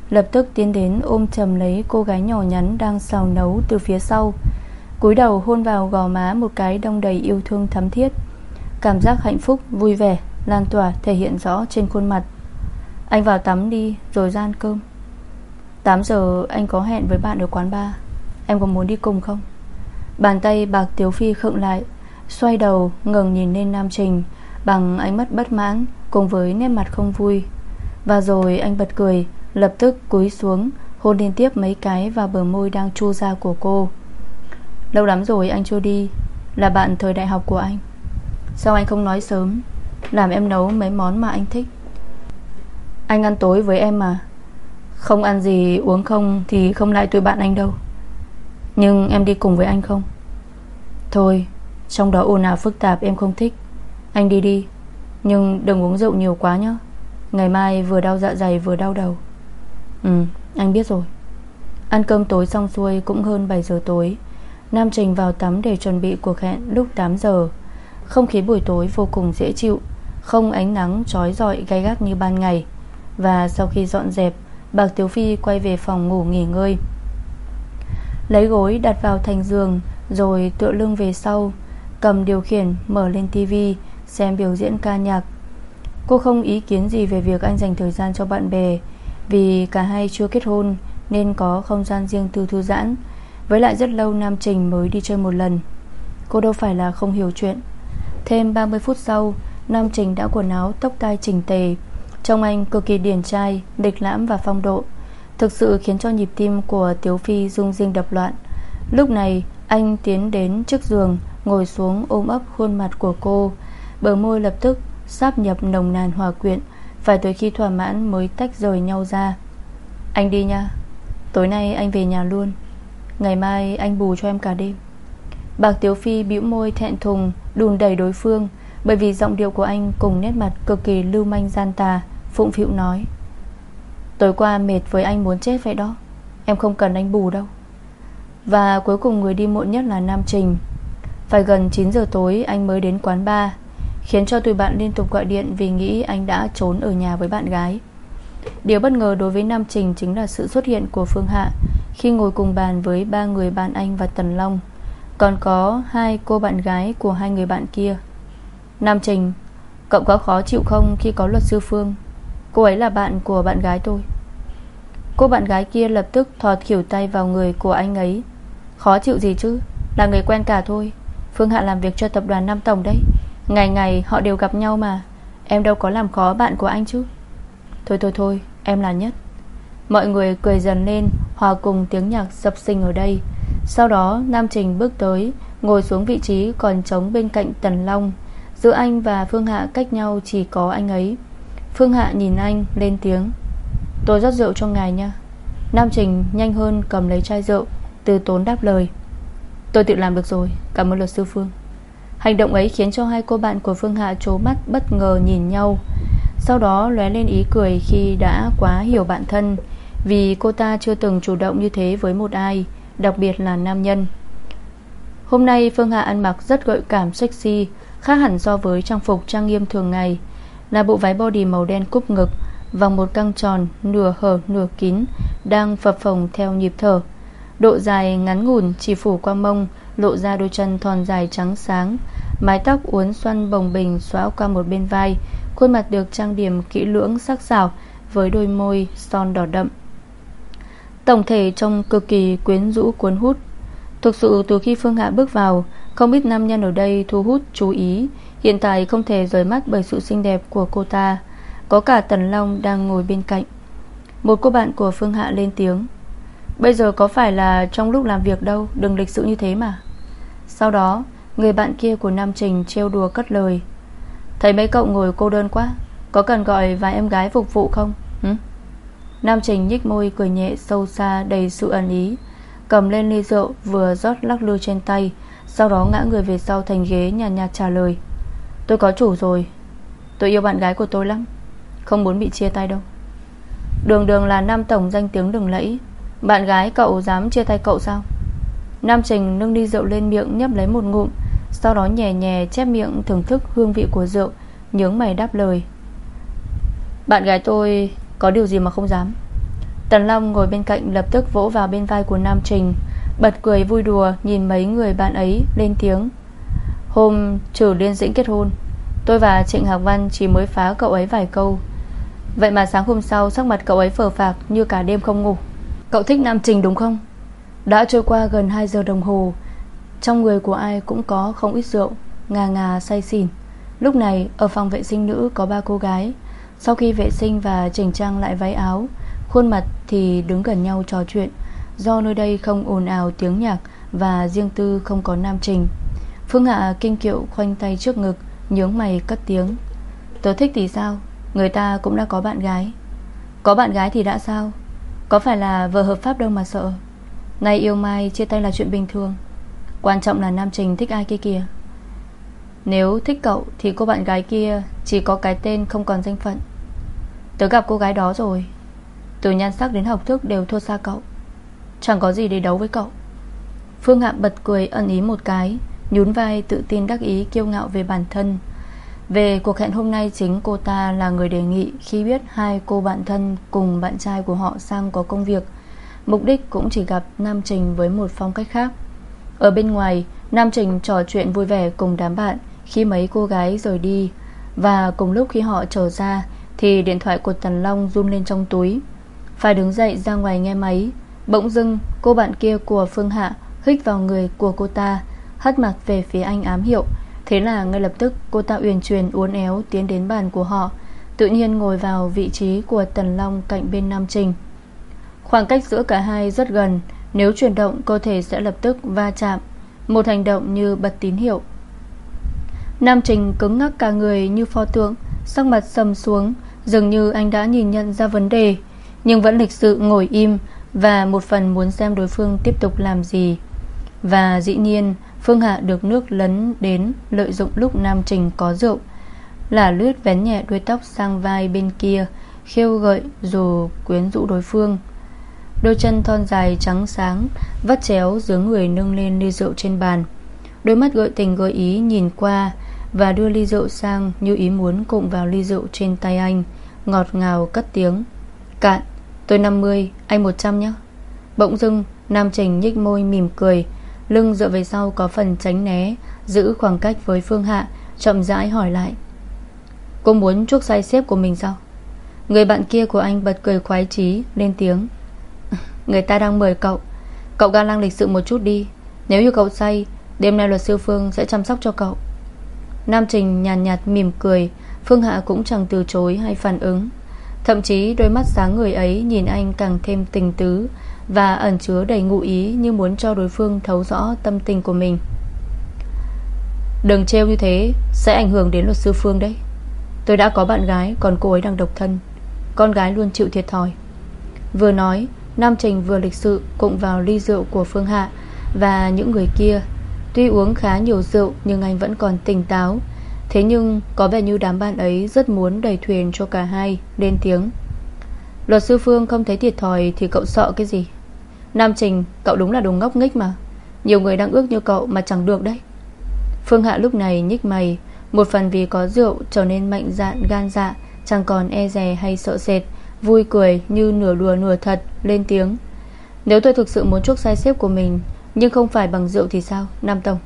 Lập tức tiến đến ôm chầm lấy cô gái nhỏ nhắn đang xào nấu từ phía sau. Cúi đầu hôn vào gò má một cái đông đầy yêu thương thắm thiết. Cảm giác hạnh phúc, vui vẻ, lan tỏa thể hiện rõ trên khuôn mặt. Anh vào tắm đi rồi gian cơm. 8 giờ, anh có hẹn với bạn ở quán bar. Em có muốn đi cùng không? Bàn tay bạc Tiếu Phi khựng lại, Xoay đầu ngừng nhìn lên Nam Trình, Bằng ánh mắt bất mãn, Cùng với nét mặt không vui. Và rồi anh bật cười, Lập tức cúi xuống, Hôn liên tiếp mấy cái vào bờ môi đang chu ra của cô. Lâu lắm rồi anh chưa đi, Là bạn thời đại học của anh. Sao anh không nói sớm? Làm em nấu mấy món mà anh thích. Anh ăn tối với em mà. Không ăn gì, uống không Thì không lại tụi bạn anh đâu. Nhưng em đi cùng với anh không? Thôi, Trong đó ồn ào phức tạp em không thích. Anh đi đi, Nhưng đừng uống rượu nhiều quá nhé Ngày mai vừa đau dạ dày vừa đau đầu. Ừ anh biết rồi. Ăn cơm tối xong xuôi cũng hơn 7 giờ tối. Nam Trình vào tắm để chuẩn bị cuộc hẹn lúc 8 giờ. Không khí buổi tối vô cùng dễ chịu. Không ánh nắng trói rọi, gay gắt như ban ngày. Và sau khi dọn dẹp Bạc Tiếu Phi quay về phòng ngủ nghỉ ngơi. Lấy gối đặt vào thành giường, Rồi tựa lưng về sau, Cầm điều khiển, mở lên tivi Xem biểu diễn ca nhạc. Cô không ý kiến gì về việc anh dành thời gian cho bạn bè, Vì cả hai chưa kết hôn Nên có không gian riêng tư thư giãn. Với lại rất lâu Nam Trình mới đi chơi một lần. Cô đâu phải là không hiểu chuyện. Thêm 30 phút sau, Nam Trình đã quần áo, tóc tai chỉnh tề. Trông anh cực kỳ điển trai Địch lãm và phong độ. Thực sự khiến cho nhịp tim của Tiếu Phi rung rinh đập loạn. Lúc này, anh tiến đến trước giường, Ngồi xuống ôm ấp khuôn mặt của cô. Bờ môi lập tức Sáp nhập nồng nàn hòa quyện, Phải tới khi thỏa mãn mới tách rời nhau ra. Anh đi nha. Tối nay anh về nhà luôn. Ngày mai anh bù cho em cả đêm. Bạc Tiếu Phi bĩu môi thẹn thùng, Đùn đẩy đối phương, Bởi vì giọng điệu của anh cùng nét mặt cực kỳ lưu manh gian tà. Phụng phịu nói, Tối qua mệt với anh muốn chết vậy đó. Em không cần anh bù đâu. Và cuối cùng người đi muộn nhất là Nam Trình. Phải gần 9 giờ tối, anh mới đến quán bar, Khiến cho tụi bạn liên tục gọi điện Vì nghĩ anh đã trốn ở nhà với bạn gái. Điều bất ngờ đối với Nam Trình Chính là sự xuất hiện của Phương Hạ Khi ngồi cùng bàn với ba người bạn anh và Tần Long. Còn có hai cô bạn gái của hai người bạn kia. Nam Trình, Cậu có khó chịu không khi có luật sư Phương? Cô ấy là bạn của bạn gái tôi. Cô bạn gái kia lập tức thọt khỉu tay vào người của anh ấy. Khó chịu gì chứ? Là người quen cả thôi. Phương Hạ làm việc cho tập đoàn Nam Tổng đấy. Ngày ngày họ đều gặp nhau mà. Em đâu có làm khó bạn của anh chứ? Thôi thôi thôi, em là nhất. Mọi người cười dần lên, Hòa cùng tiếng nhạc sập sinh ở đây. Sau đó, Nam Trình bước tới, Ngồi xuống vị trí còn trống bên cạnh Tần Long. Giữa anh và Phương Hạ cách nhau chỉ có anh ấy. Phương Hạ nhìn anh, lên tiếng. Tôi rót rượu cho ngài nha. Nam Trình nhanh hơn cầm lấy chai rượu, Từ tốn đáp lời. Tôi tự làm được rồi, Cảm ơn luật sư Phương. Hành động ấy khiến cho hai cô bạn của Phương Hạ trố mắt bất ngờ nhìn nhau. Sau đó lóe lên ý cười khi đã quá hiểu bản thân, Vì cô ta chưa từng chủ động như thế với một ai, Đặc biệt là nam nhân. Hôm nay Phương Hạ ăn mặc rất gợi cảm sexy, Khác hẳn so với trang phục trang nghiêm thường ngày. Là bộ váy body màu đen cúp ngực Vòng một căng tròn Nửa hở nửa kín Đang phập phồng theo nhịp thở. Độ dài ngắn ngủn chỉ phủ qua mông, Lộ ra đôi chân thon dài trắng sáng. Mái tóc uốn xoăn bồng bình Xóa qua một bên vai, Khuôn mặt được trang điểm kỹ lưỡng sắc sảo Với đôi môi son đỏ đậm. Tổng thể trông cực kỳ quyến rũ cuốn hút. Thực sự từ khi Phương Hạ bước vào, Không ít nam nhân ở đây thu hút chú ý. Hiện tại không thể rời mắt bởi sự xinh đẹp của cô ta. Có cả Tần Long đang ngồi bên cạnh. Một cô bạn của Phương Hạ lên tiếng. Bây giờ có phải là trong lúc làm việc đâu Đừng lịch sự như thế mà. Sau đó Người bạn kia của Nam Trình trêu đùa cất lời. Thấy mấy cậu ngồi cô đơn quá Có cần gọi vài em gái phục vụ không? Hử? Nam Trình nhích môi cười nhẹ sâu xa đầy sự ẩn ý Cầm lên ly rượu Vừa rót lắc lư trên tay Sau đó ngã người về sau thành ghế nhàn nhạt, nhạt trả lời. Tôi có chủ rồi. Tôi yêu bạn gái của tôi lắm. Không muốn bị chia tay đâu. Đường đường là nam tổng danh tiếng đừng lẫy. Bạn gái cậu dám chia tay cậu sao? Nam Trình nâng ly rượu lên miệng nhấp lấy một ngụm, Sau đó nhẹ nhẹ chép miệng thưởng thức hương vị của rượu, Nhướng mày đáp lời. Bạn gái tôi có điều gì mà không dám? Tần Long ngồi bên cạnh lập tức vỗ vào bên vai của Nam Trình, Bật cười vui đùa Nhìn mấy người bạn ấy lên tiếng. Hôm trừ liên dĩnh kết hôn, Tôi và Trịnh Hạc Văn chỉ mới phá cậu ấy vài câu. Vậy mà sáng hôm sau, Sắc mặt cậu ấy phờ phạc như cả đêm không ngủ. Cậu thích Nam Trình đúng không? Đã trôi qua gần 2 giờ đồng hồ, Trong người của ai cũng có không ít rượu, Ngà ngà say xỉn. Lúc này, ở phòng vệ sinh nữ có ba cô gái. Sau khi vệ sinh và chỉnh trang lại váy áo, Khuôn mặt thì đứng gần nhau trò chuyện. Do nơi đây không ồn ào tiếng nhạc Và riêng tư không có nam trình. Phương Hạ kinh kiệu khoanh tay trước ngực, Nhướng mày cất tiếng. Tớ thích thì sao? Người ta cũng đã có bạn gái. Có bạn gái thì đã sao? Có phải là vợ hợp pháp đâu mà sợ. Nay yêu mai chia tay là chuyện bình thường. Quan trọng là Nam Trình thích ai kia kìa. Nếu thích cậu Thì cô bạn gái kia Chỉ có cái tên không còn danh phận. Tớ gặp cô gái đó rồi. Từ nhan sắc đến học thức đều thua xa cậu. Chẳng có gì để đấu với cậu. Phương Hạ bật cười ẩn ý một cái. Nhún vai tự tin đắc ý, kiêu ngạo về bản thân. Về cuộc hẹn hôm nay chính, cô ta là người đề nghị Khi biết hai cô bạn thân cùng bạn trai của họ sang có công việc. Mục đích cũng chỉ gặp Nam Trình với một phong cách khác. Ở bên ngoài, Nam Trình trò chuyện vui vẻ cùng đám bạn Khi mấy cô gái rời đi. Và cùng lúc khi họ trở ra, Thì điện thoại của Tần Long run lên trong túi. Phải đứng dậy ra ngoài nghe máy. Bỗng dưng, cô bạn kia của Phương Hạ Hích vào người của cô ta. Hất mặt về phía anh ám hiệu. Thế là ngay lập tức, cô ta uyển chuyển uốn éo Tiến đến bàn của họ, Tự nhiên ngồi vào vị trí của Tần Long Cạnh bên Nam Trình. Khoảng cách giữa cả hai rất gần, Nếu chuyển động cơ thể sẽ lập tức va chạm, Một hành động như bật tín hiệu. Nam Trình cứng ngắc cả người như pho tượng, Sắc mặt sầm xuống, Dường như anh đã nhìn nhận ra vấn đề, Nhưng vẫn lịch sự ngồi im Và một phần muốn xem đối phương tiếp tục làm gì. Và dĩ nhiên Phương Hạ được nước lấn đến Lợi dụng lúc Nam Trình có rượu. Là lướt vén nhẹ đuôi tóc sang vai bên kia Khiêu gợi dù quyến rũ đối phương. Đôi chân thon dài trắng sáng Vắt chéo dưới người nâng lên ly rượu trên bàn. Đôi mắt gợi tình gợi ý nhìn qua Và đưa ly rượu sang Như ý muốn cụng vào ly rượu trên tay anh Ngọt ngào cất tiếng. Cạn, tôi 50, anh 100 nhé Bỗng dưng Nam Trình nhích môi mỉm cười Lưng dựa về sau có phần tránh né Giữ khoảng cách với Phương Hạ Chậm rãi hỏi lại. Cô muốn chuốc say xếp của mình sao? Người bạn kia của anh bật cười khoái chí Lên tiếng. Người ta đang mời cậu. Cậu ga lăng lịch sự một chút đi. Nếu như cậu say Đêm nay luật sư Phương sẽ chăm sóc cho cậu. Nam Trình nhàn nhạt, nhạt mỉm cười Phương Hạ cũng chẳng từ chối hay phản ứng. Thậm chí đôi mắt sáng người ấy Nhìn anh càng thêm tình tứ và ẩn chứa đầy ngụ ý Như muốn cho đối phương thấu rõ tâm tình của mình. Đừng trêu như thế, Sẽ ảnh hưởng đến luật sư Phương đấy. Tôi đã có bạn gái, Còn cô ấy đang độc thân. Con gái luôn chịu thiệt thòi. Vừa nói, Nam Trình vừa lịch sự Cũng vào ly rượu của Phương Hạ Và những người kia. Tuy uống khá nhiều rượu, Nhưng anh vẫn còn tỉnh táo. Thế nhưng, có vẻ như đám bạn ấy Rất muốn đẩy thuyền cho cả hai, Lên tiếng. Luật sư Phương không thấy thiệt thòi Thì cậu sợ cái gì? Nam Trình, cậu đúng là đồ ngốc nghếch mà. Nhiều người đang ước như cậu mà chẳng được đấy. Phương Hạ lúc này nhích mày, Một phần vì có rượu trở nên mạnh dạn, gan dạ Chẳng còn e dè hay sợ sệt, Vui cười như nửa đùa nửa thật, Lên tiếng. Nếu tôi thực sự muốn chuốc sai xếp của mình, Nhưng không phải bằng rượu thì sao, Nam Tông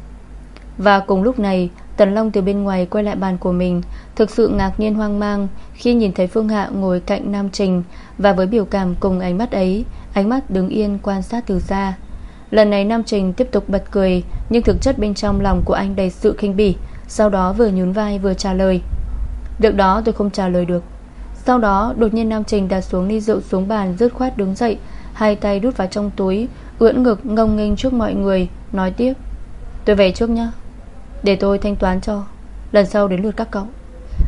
Và cùng lúc này Tần Long từ bên ngoài quay lại bàn của mình, Thực sự ngạc nhiên hoang mang Khi nhìn thấy Phương Hạ ngồi cạnh Nam Trình Và với biểu cảm cùng ánh mắt ấy, Ánh mắt đứng yên quan sát từ xa. Lần này Nam Trình tiếp tục bật cười, Nhưng thực chất bên trong lòng của anh đầy sự khinh bỉ, Sau đó vừa nhún vai vừa trả lời. Được đó, tôi không trả lời được. Sau đó, đột nhiên Nam Trình đặt xuống ly rượu xuống bàn Rớt khoát đứng dậy, Hai tay đút vào trong túi, Ưỡn ngực ngông nghênh trước mọi người, Nói tiếp. Tôi về trước nhá. Để tôi thanh toán cho. Lần sau đến lượt các cậu.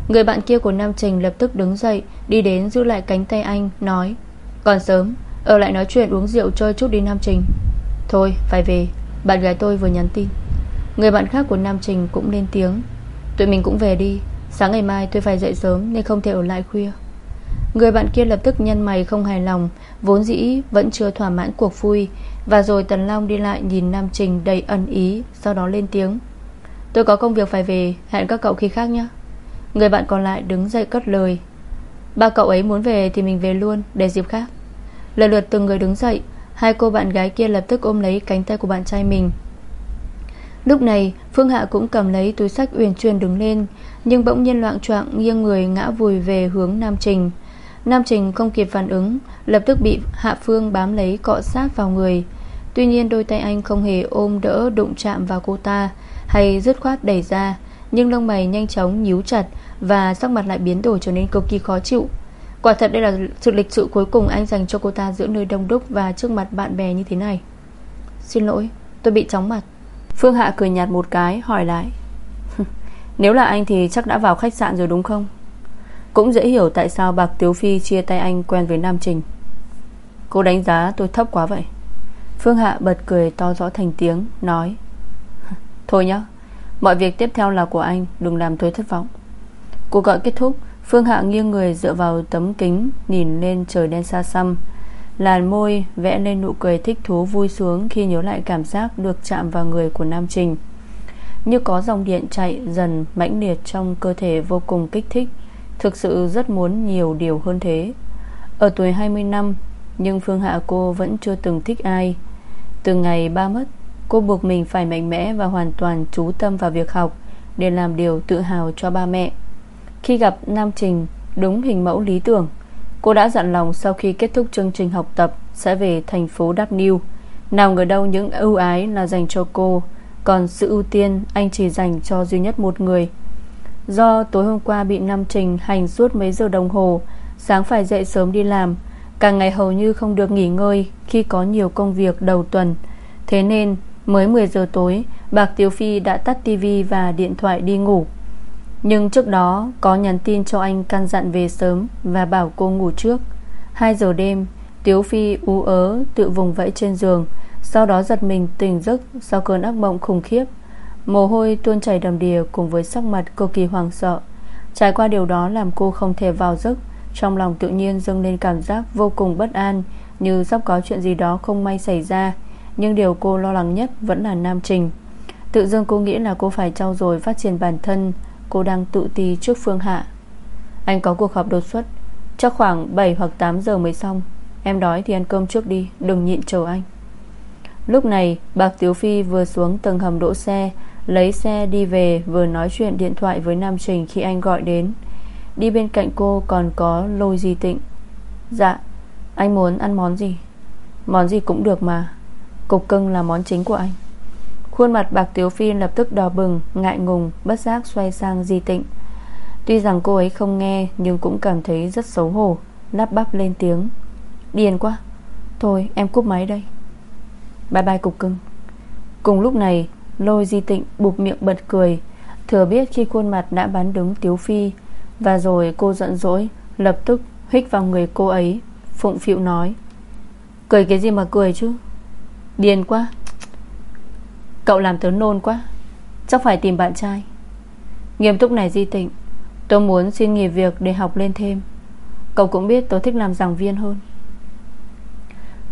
Người bạn kia của Nam Trình lập tức đứng dậy, Đi đến giữ lại cánh tay anh, Nói, Còn sớm, Ở lại nói chuyện uống rượu chơi chút đi Nam Trình. Thôi, phải về. Bạn gái tôi vừa nhắn tin. Người bạn khác của Nam Trình cũng lên tiếng, Tụi mình cũng về đi, Sáng ngày mai tôi phải dậy sớm nên không thể ở lại khuya. Người bạn kia lập tức nhân mày không hài lòng, Vốn dĩ vẫn chưa thỏa mãn cuộc vui, Và rồi Tần Long đi lại nhìn Nam Trình đầy ẩn ý, Sau đó lên tiếng Tôi có công việc phải về, Hẹn các cậu khi khác nhé. Người bạn còn lại đứng dậy cất lời. Ba cậu ấy muốn về thì mình về luôn, Để dịp khác. Lần lượt từng người đứng dậy, Hai cô bạn gái kia lập tức ôm lấy cánh tay của bạn trai mình. Lúc này, Phương Hạ cũng cầm lấy túi sách uyển chuyển đứng lên, Nhưng bỗng nhiên loạn trọng Nghiêng người ngã vùi về hướng Nam Trình. Nam Trình không kịp phản ứng, Lập tức bị Hạ Phương bám lấy cọ sát vào người. Tuy nhiên đôi tay anh không hề ôm đỡ Đụng chạm vào cô ta hay dứt khoát đẩy ra, Nhưng lông mày nhanh chóng nhíu chặt Và sắc mặt lại biến đổi trở nên cực kỳ khó chịu. Quả thật đây là sự lịch sự cuối cùng anh dành cho cô ta giữa nơi đông đúc và trước mặt bạn bè như thế này. Xin lỗi, Tôi bị chóng mặt. Phương Hạ cười nhạt một cái, hỏi lại. Nếu là anh thì chắc đã vào khách sạn rồi đúng không? Cũng dễ hiểu tại sao Bạc Tiếu Phi chia tay anh quen với Nam Trình. Cô đánh giá tôi thấp quá vậy. Phương Hạ bật cười to rõ thành tiếng, Nói. Thôi nhá, Mọi việc tiếp theo là của anh, Đừng làm tôi thất vọng. Cuộc gọi kết thúc, Phương Hạ nghiêng người dựa vào tấm kính, Nhìn lên trời đen xa xăm. Làn môi vẽ lên nụ cười thích thú vui sướng Khi nhớ lại cảm giác được chạm vào người của Nam Trình. Như có dòng điện chạy dần mãnh liệt trong cơ thể vô cùng kích thích, Thực sự rất muốn nhiều điều hơn thế. Ở tuổi 20 năm, Nhưng Phương Hạ cô vẫn chưa từng thích ai. Từ ngày ba mất Cô buộc mình phải mạnh mẽ và hoàn toàn chú tâm vào việc học Để làm điều tự hào cho ba mẹ. Khi gặp Nam Trình Đúng hình mẫu lý tưởng, Cô đã dặn lòng sau khi kết thúc chương trình học tập Sẽ về thành phố Đắk Niu Nào ngờ đâu những ưu ái là dành cho cô, Còn sự ưu tiên Anh chỉ dành cho duy nhất một người. Do tối hôm qua bị Nam Trình Hành suốt mấy giờ đồng hồ, Sáng phải dậy sớm đi làm Càng ngày hầu như không được nghỉ ngơi Khi có nhiều công việc đầu tuần. Thế nên mới 10 giờ tối, Bạc Tiếu Phi đã tắt tivi và điện thoại đi ngủ. Nhưng trước đó, có nhắn tin cho anh căn dặn về sớm Và bảo cô ngủ trước. 2 giờ đêm Tiếu Phi ú ớ tự vùng vẫy trên giường, Sau đó giật mình tỉnh giấc Sau cơn ác mộng khủng khiếp. Mồ hôi tuôn chảy đầm đìa Cùng với sắc mặt cực kỳ hoàng sợ. Trải qua điều đó làm cô không thể vào giấc. Trong lòng tự nhiên dâng lên cảm giác Vô cùng bất an, Như sắp có chuyện gì đó không may xảy ra. Nhưng điều cô lo lắng nhất vẫn là Nam Trình. Tự dưng cô nghĩ là cô phải trau dồi phát triển bản thân, Cô đang tự ti trước Phương Hạ. Anh có cuộc họp đột xuất, Chắc khoảng 7 hoặc 8 giờ mới xong. Em đói thì ăn cơm trước đi, Đừng nhịn chờ anh. Lúc này Bạc Tiếu Phi vừa xuống tầng hầm đỗ xe, Lấy xe đi về Vừa nói chuyện điện thoại với Nam Trình Khi anh gọi đến. Đi bên cạnh cô còn có lôi di tịnh. Dạ Anh muốn ăn món gì? Món gì cũng được mà. Cục cưng là món chính của anh. Khuôn mặt bạc Tiếu Phi lập tức đỏ bừng, Ngại ngùng, bất giác xoay sang di tịnh. Tuy rằng cô ấy không nghe, Nhưng cũng cảm thấy rất xấu hổ, Lắp bắp lên tiếng. Điền quá. Thôi, em cúp máy đây. Bye bye cục cưng. Cùng lúc này, Lôi di tịnh bụp miệng bật cười, Thừa biết khi khuôn mặt đã bán đứng Tiếu Phi, Và rồi cô giận dỗi, Lập tức hít vào người cô ấy, Phụng phịu nói. Cười cái gì mà cười chứ? Điên quá. Cậu làm tớ nôn quá. Chắc phải tìm bạn trai. Nghiêm túc này di tịnh. Tôi muốn xin nghỉ việc để học lên thêm. Cậu cũng biết tôi thích làm giảng viên hơn.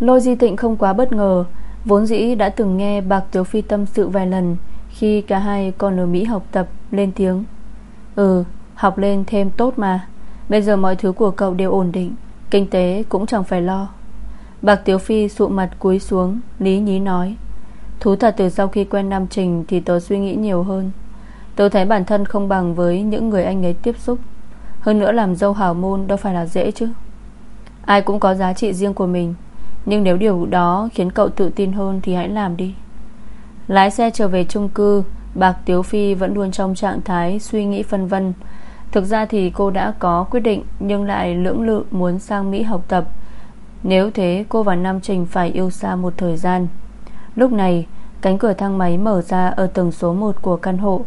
Lôi di tịnh không quá bất ngờ. Vốn dĩ đã từng nghe Bạc Tiểu Phi tâm sự vài lần Khi cả hai còn ở Mỹ học tập, Lên tiếng. Ừ học lên thêm tốt mà. Bây giờ mọi thứ của cậu đều ổn định. Kinh tế cũng chẳng phải lo. Bạc Tiểu Phi sụ mặt cúi xuống, Lý nhí nói, Thú thật từ sau khi quen Nam Trình Thì tớ suy nghĩ nhiều hơn. Tớ thấy bản thân không bằng với những người anh ấy tiếp xúc. Hơn nữa làm dâu hào môn Đâu phải là dễ chứ. Ai cũng có giá trị riêng của mình, Nhưng nếu điều đó khiến cậu tự tin hơn Thì hãy làm đi. Lái xe trở về chung cư, Bạc Tiếu Phi vẫn luôn trong trạng thái Suy nghĩ phân vân. Thực ra thì cô đã có quyết định Nhưng lại lưỡng lự muốn sang Mỹ học tập. Nếu thế, cô và Nam Trình Phải yêu xa một thời gian. Lúc này, cánh cửa thang máy mở ra Ở tầng số 1 của căn hộ.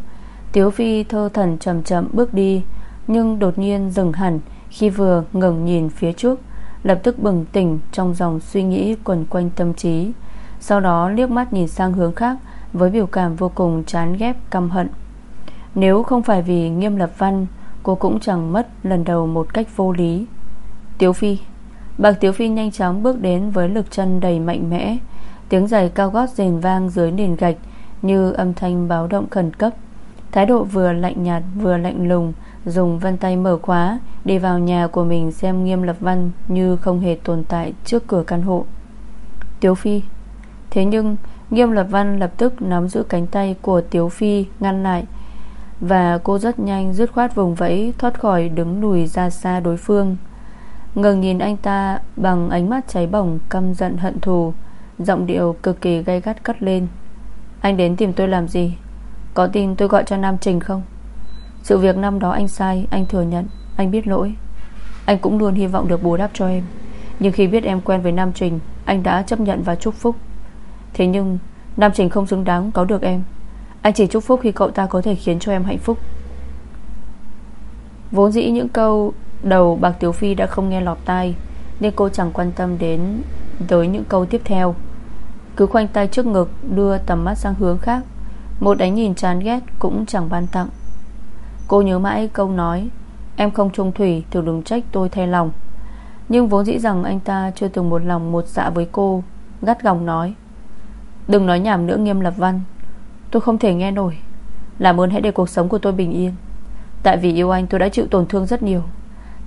Tiếu Phi thơ thần chậm chậm bước đi, Nhưng đột nhiên dừng hẳn Khi vừa ngẩng nhìn phía trước, Lập tức bừng tỉnh trong dòng suy nghĩ Quần quanh tâm trí. Sau đó liếc mắt nhìn sang hướng khác, Với biểu cảm vô cùng chán ghét, căm hận. Nếu không phải vì nghiêm lập văn, Cô cũng chẳng mất lần đầu một cách vô lý. Tiếu Phi Bạc Tiếu Phi nhanh chóng bước đến Với lực chân đầy mạnh mẽ. Tiếng giày cao gót rền vang dưới nền gạch, Như âm thanh báo động khẩn cấp. Thái độ vừa lạnh nhạt vừa lạnh lùng, Dùng vân tay mở khóa, Đi vào nhà của mình xem nghiêm lập văn Như không hề tồn tại trước cửa căn hộ. Tiếu Phi. Thế nhưng, nghiêm lập văn lập tức Nắm giữ cánh tay của Tiếu Phi Ngăn lại. Và cô rất nhanh dứt khoát vùng vẫy, Thoát khỏi đứng lùi ra xa đối phương. Ngừng nhìn anh ta Bằng ánh mắt cháy bỏng, Căm giận, hận thù. Giọng điệu cực kỳ gay gắt cất lên. Anh đến tìm tôi làm gì? Có tin tôi gọi cho Nam Trình không? Sự việc năm đó anh sai, Anh thừa nhận, Anh biết lỗi. Anh cũng luôn hy vọng được bù đắp cho em. Nhưng khi biết em quen với Nam Trình, Anh đã chấp nhận và chúc phúc. Thế nhưng, Nam Trình không xứng đáng có được em. Anh chỉ chúc phúc khi cậu ta có thể khiến cho em hạnh phúc. Vốn dĩ những câu Đầu Bạc Tiểu Phi đã không nghe lọt tai, Nên cô chẳng quan tâm đến Tới những câu tiếp theo. Cứ khoanh tay trước ngực, Đưa tầm mắt sang hướng khác. Một ánh nhìn chán ghét cũng chẳng ban tặng. Cô nhớ mãi câu nói, Em không trung thủy, thì đừng trách tôi thay lòng. Nhưng vốn dĩ rằng anh ta Chưa từng một lòng một dạ với cô, Gắt gỏng nói, Đừng nói nhảm nữa, nghiêm lập văn. Tôi không thể nghe nổi. Làm ơn hãy để cuộc sống của tôi bình yên. Tại vì yêu anh, tôi đã chịu tổn thương rất nhiều.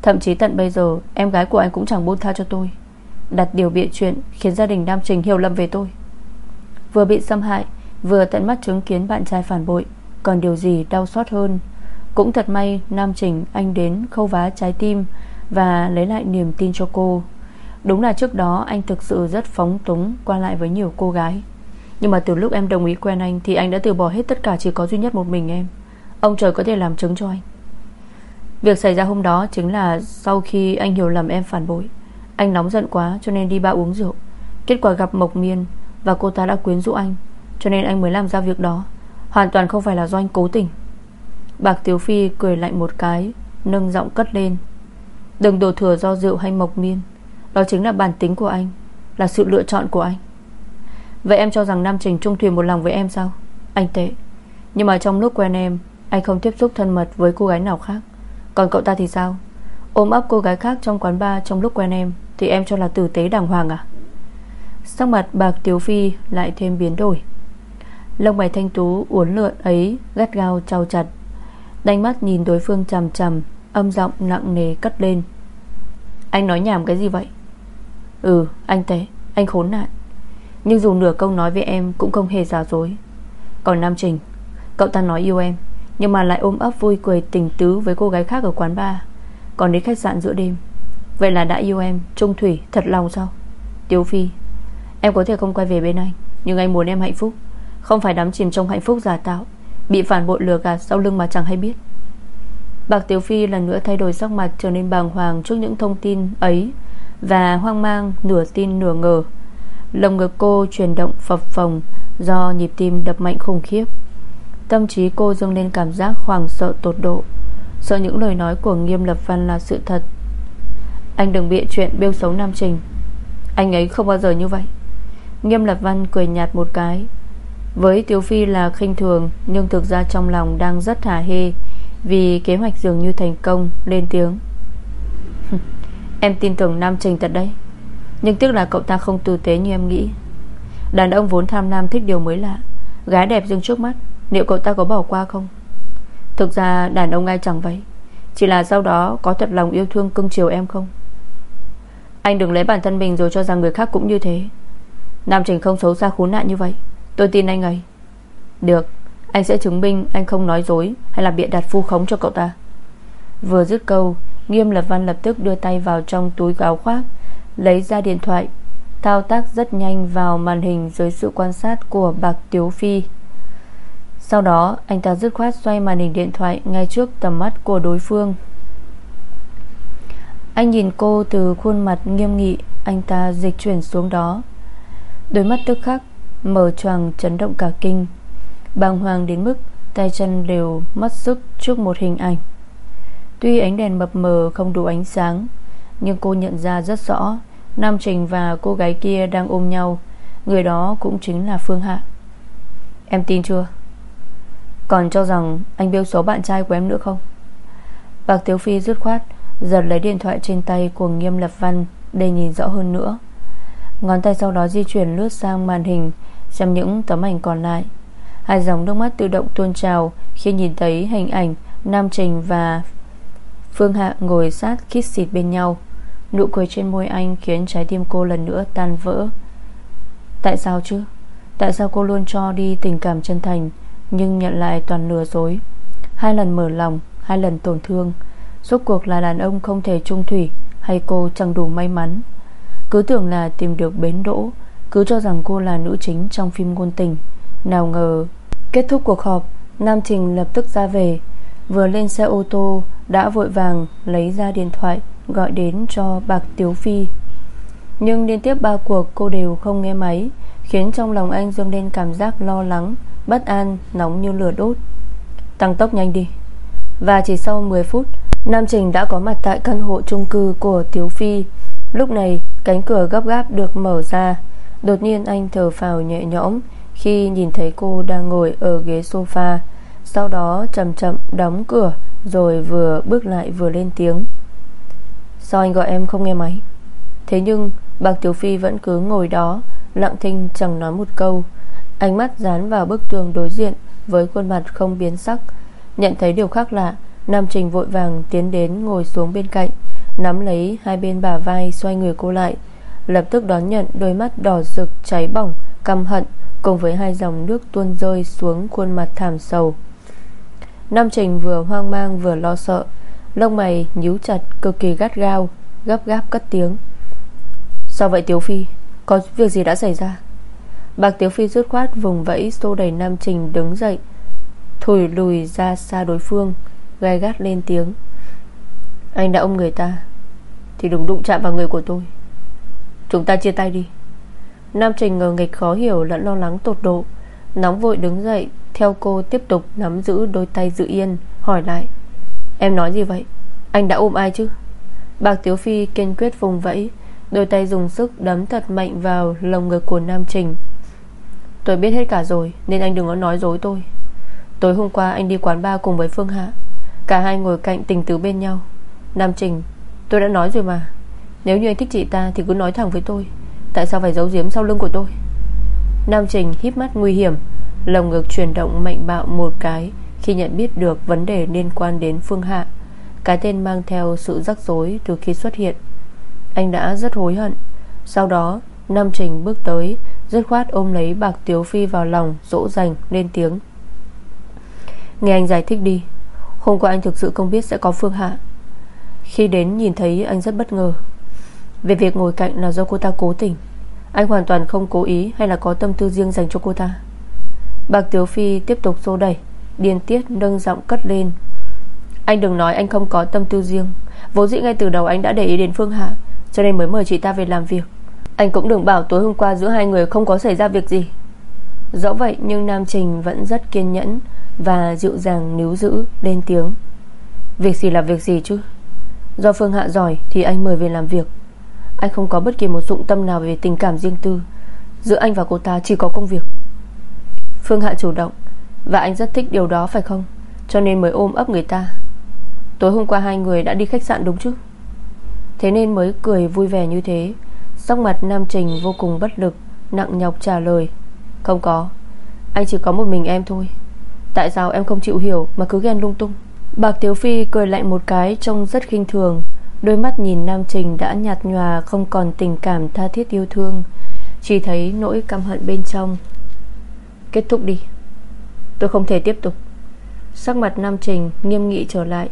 Thậm chí tận bây giờ, Em gái của anh cũng chẳng buông tha cho tôi. Đặt điều bịa chuyện Khiến gia đình Nam Trình hiểu lầm về tôi. Vừa bị xâm hại, Vừa tận mắt chứng kiến bạn trai phản bội. Còn điều gì đau xót hơn? Cũng thật may Nam Trình, anh đến khâu vá trái tim Và lấy lại niềm tin cho cô. Đúng là trước đó anh thực sự rất phóng túng Qua lại với nhiều cô gái. Nhưng mà từ lúc em đồng ý quen anh Thì anh đã từ bỏ hết tất cả chỉ có duy nhất một mình em. Ông trời có thể làm chứng cho anh. Việc xảy ra hôm đó chính là Sau khi anh hiểu lầm em phản bội. Anh nóng giận quá cho nên đi ba uống rượu. Kết quả gặp Mộc Miên Và cô ta đã quyến rũ anh, Cho nên anh mới làm ra việc đó. Hoàn toàn không phải là do anh cố tình. Bạc Tiếu Phi cười lạnh một cái, Nâng giọng cất lên. Đừng đổ thừa do rượu hay Mộc Miên. Đó chính là bản tính của anh, Là sự lựa chọn của anh. Vậy em cho rằng Nam Trình trung thuyền một lòng với em sao? Anh tệ. Nhưng mà trong lúc quen em, Anh không tiếp xúc thân mật với cô gái nào khác. Còn cậu ta thì sao? Ôm ấp cô gái khác trong quán bar trong lúc quen em, Thì em cho là tử tế đàng hoàng à? Sắc mặt bạc Tiếu Phi Lại thêm biến đổi. Lông mày thanh tú uốn lượn ấy Gắt gao trao chặt. Đánh mắt nhìn đối phương chằm chằm, Âm giọng nặng nề cất lên. Anh nói nhảm cái gì vậy? Ừ anh tế Anh khốn nạn. Nhưng dù nửa câu nói với em Cũng không hề giả dối. Còn Nam Trình, Cậu ta nói yêu em. Nhưng mà lại ôm ấp vui cười tình tứ với cô gái khác ở quán bar. Còn đến khách sạn giữa đêm. Vậy là đã yêu em Trung thủy, thật lòng sao? Tiếu Phi, Em có thể không quay về bên anh, Nhưng anh muốn em hạnh phúc. Không phải đắm chìm trong hạnh phúc giả tạo, Bị phản bội lừa gạt sau lưng mà chẳng hay biết. Bạc Tiểu Phi lần nữa thay đổi sắc mặt Trở nên bàng hoàng trước những thông tin ấy Và hoang mang nửa tin nửa ngờ. Lồng ngực cô chuyển động phập phồng Do nhịp tim đập mạnh khủng khiếp. Tâm trí cô dâng lên cảm giác hoảng sợ tột độ. Sợ những lời nói của Nghiêm Lập Văn là sự thật. Anh đừng bịa chuyện bêu xấu Nam Trình. Anh ấy không bao giờ như vậy. Nghiêm Lập Văn cười nhạt một cái. Với Tiếu Phi là khinh thường, Nhưng thực ra trong lòng đang rất hả hê, Vì kế hoạch dường như thành công, Lên tiếng. Em tin tưởng Nam Trình thật đấy. Nhưng tiếc là cậu ta không tử tế như em nghĩ. Đàn ông vốn tham lam thích điều mới lạ, Gái đẹp dừng trước mắt. Liệu cậu ta có bỏ qua không? Thực ra đàn ông ai chẳng vậy. Chỉ là sau đó có thật lòng yêu thương cưng chiều em không? Anh đừng lấy bản thân mình Rồi cho rằng người khác cũng như thế. Nam Trình không xấu xa khốn nạn như vậy. Tôi tin anh ấy. Được, Anh sẽ chứng minh anh không nói dối Hay là bịa đặt phu khống cho cậu ta. Vừa dứt câu, Nghiêm Lập Văn lập tức đưa tay vào trong túi áo khoác, Lấy ra điện thoại, Thao tác rất nhanh vào màn hình Dưới sự quan sát của Bạc Tiếu Phi. Sau đó, anh ta dứt khoát xoay màn hình điện thoại Ngay trước tầm mắt của đối phương. Anh nhìn cô từ khuôn mặt nghiêm nghị, Anh ta dịch chuyển xuống đó. Đôi mắt tức khắc Mở choàng chấn động cả kinh. Bàng hoàng đến mức Tay chân đều mất sức trước một hình ảnh. Tuy ánh đèn mập mờ không đủ ánh sáng, Nhưng cô nhận ra rất rõ, Nam Trình và cô gái kia đang ôm nhau. Người đó cũng chính là Phương Hạ. Em tin chưa? Còn cho rằng anh biêu số bạn trai của em nữa không? Bạc Tiếu Phi dứt khoát, Giật lấy điện thoại trên tay của Nghiêm Lập Văn Để nhìn rõ hơn nữa. Ngón tay sau đó di chuyển lướt sang màn hình, Xem những tấm ảnh còn lại. Hai dòng nước mắt tự động tuôn trào Khi nhìn thấy hình ảnh Nam Trình và Phương Hạ ngồi sát khít xịt bên nhau. Nụ cười trên môi anh Khiến trái tim cô lần nữa tan vỡ. Tại sao chứ? Tại sao cô luôn cho đi tình cảm chân thành? Nhưng nhận lại toàn lừa dối. Hai lần mở lòng, Hai lần tổn thương. Suốt cuộc là đàn ông không thể trung thủy, Hay cô chẳng đủ may mắn? Cứ tưởng là tìm được bến đỗ, Cứ cho rằng cô là nữ chính trong phim ngôn tình. Nào ngờ, Kết thúc cuộc họp, Nam Trình lập tức ra về. Vừa lên xe ô tô, Đã vội vàng lấy ra điện thoại, Gọi đến cho Bạc Tiếu Phi. Nhưng liên tiếp ba cuộc cô đều không nghe máy, Khiến trong lòng anh dâng lên cảm giác lo lắng. Bất an, nóng như lửa đốt. Tăng tốc nhanh đi. Và chỉ sau 10 phút Nam Trình đã có mặt tại căn hộ chung cư của Tiếu Phi. Lúc này cánh cửa gấp gáp được mở ra. Đột nhiên anh thở phào nhẹ nhõm Khi nhìn thấy cô đang ngồi ở ghế sofa. Sau đó chậm chậm đóng cửa Rồi vừa bước lại vừa lên tiếng. Sao anh gọi em không nghe máy? Thế nhưng Bạc Tiểu Phi vẫn cứ ngồi đó Lặng thinh chẳng nói một câu. Ánh mắt dán vào bức tường đối diện Với khuôn mặt không biến sắc, Nhận thấy điều khác lạ. Nam Trình vội vàng tiến đến ngồi xuống bên cạnh, Nắm lấy hai bên bả vai Xoay người cô lại, Lập tức đón nhận đôi mắt đỏ rực cháy bỏng, Căm hận, Cùng với hai dòng nước tuôn rơi xuống khuôn mặt thảm sầu. Nam Trình vừa hoang mang vừa lo sợ, Lông mày nhíu chặt cực kỳ gắt gao, Gấp gáp cất tiếng. Sao vậy, Tiếu Phi? Có việc gì đã xảy ra? Bạc Tiếu Phi rút khoát vùng vẫy Xô đẩy Nam Trình đứng dậy Thổi lùi ra xa đối phương Gai gắt lên tiếng. Anh đã ôm người ta, Thì đừng đụng chạm vào người của tôi. Chúng ta chia tay đi. Nam Trình ngờ nghịch khó hiểu lẫn lo lắng tột độ. Nóng vội đứng dậy, Theo cô tiếp tục nắm giữ đôi tay dự yên, Hỏi lại, Em nói gì vậy? Anh đã ôm ai chứ? Bạc Tiếu Phi kiên quyết vùng vẫy, Đôi tay dùng sức đấm thật mạnh vào Lồng ngực của Nam Trình. Tôi biết hết cả rồi, Nên anh đừng có nói dối tôi. Tối hôm qua, anh đi quán bar cùng với Phương Hạ. Cả hai ngồi cạnh tình tứ bên nhau. Nam Trình, Tôi đã nói rồi mà. Nếu như anh thích chị ta thì cứ nói thẳng với tôi. Tại sao phải giấu giếm sau lưng của tôi? Nam Trình híp mắt nguy hiểm, Lồng ngực chuyển động mạnh bạo một cái Khi nhận biết được vấn đề liên quan đến Phương Hạ. Cái tên mang theo sự rắc rối Từ khi xuất hiện. Anh đã rất hối hận. Sau đó Nam Trình bước tới Rất khoát ôm lấy bạc Tiếu Phi vào lòng, Dỗ dành, lên tiếng. Nghe anh giải thích đi, Hôm qua anh thực sự không biết sẽ có Phương Hạ. Khi đến nhìn thấy anh rất bất ngờ. Về việc ngồi cạnh là do cô ta cố tình. Anh hoàn toàn không cố ý Hay là có tâm tư riêng dành cho cô ta. Bạc Tiếu Phi tiếp tục xô đẩy, Điên tiết nâng giọng cất lên. Anh đừng nói anh không có tâm tư riêng. Vốn dĩ ngay từ đầu anh đã để ý đến Phương Hạ, Cho nên mới mời chị ta về làm việc. Anh cũng đừng bảo tối hôm qua giữa hai người không có xảy ra việc gì. Rõ vậy, nhưng Nam Trình vẫn rất kiên nhẫn Và dịu dàng níu giữ, lên tiếng. Việc gì là việc gì chứ? Do Phương Hạ giỏi thì anh mời về làm việc. Anh không có bất kỳ một dụng tâm nào về tình cảm riêng tư. Giữa anh và cô ta chỉ có công việc. Phương Hạ chủ động, Và anh rất thích điều đó, phải không? Cho nên mới ôm ấp người ta. Tối hôm qua hai người đã đi khách sạn đúng chứ? Thế nên mới cười vui vẻ như thế. Sắc mặt Nam Trình vô cùng bất lực, Nặng nhọc trả lời. Không có. Anh chỉ có một mình em thôi. Tại sao em không chịu hiểu mà cứ ghen lung tung? Bạc Tiếu Phi cười lạnh một cái Trông rất khinh thường. Đôi mắt nhìn Nam Trình đã nhạt nhòa, Không còn tình cảm tha thiết yêu thương. Chỉ thấy nỗi căm hận bên trong. Kết thúc đi. Tôi không thể tiếp tục. Sắc mặt Nam Trình nghiêm nghị trở lại.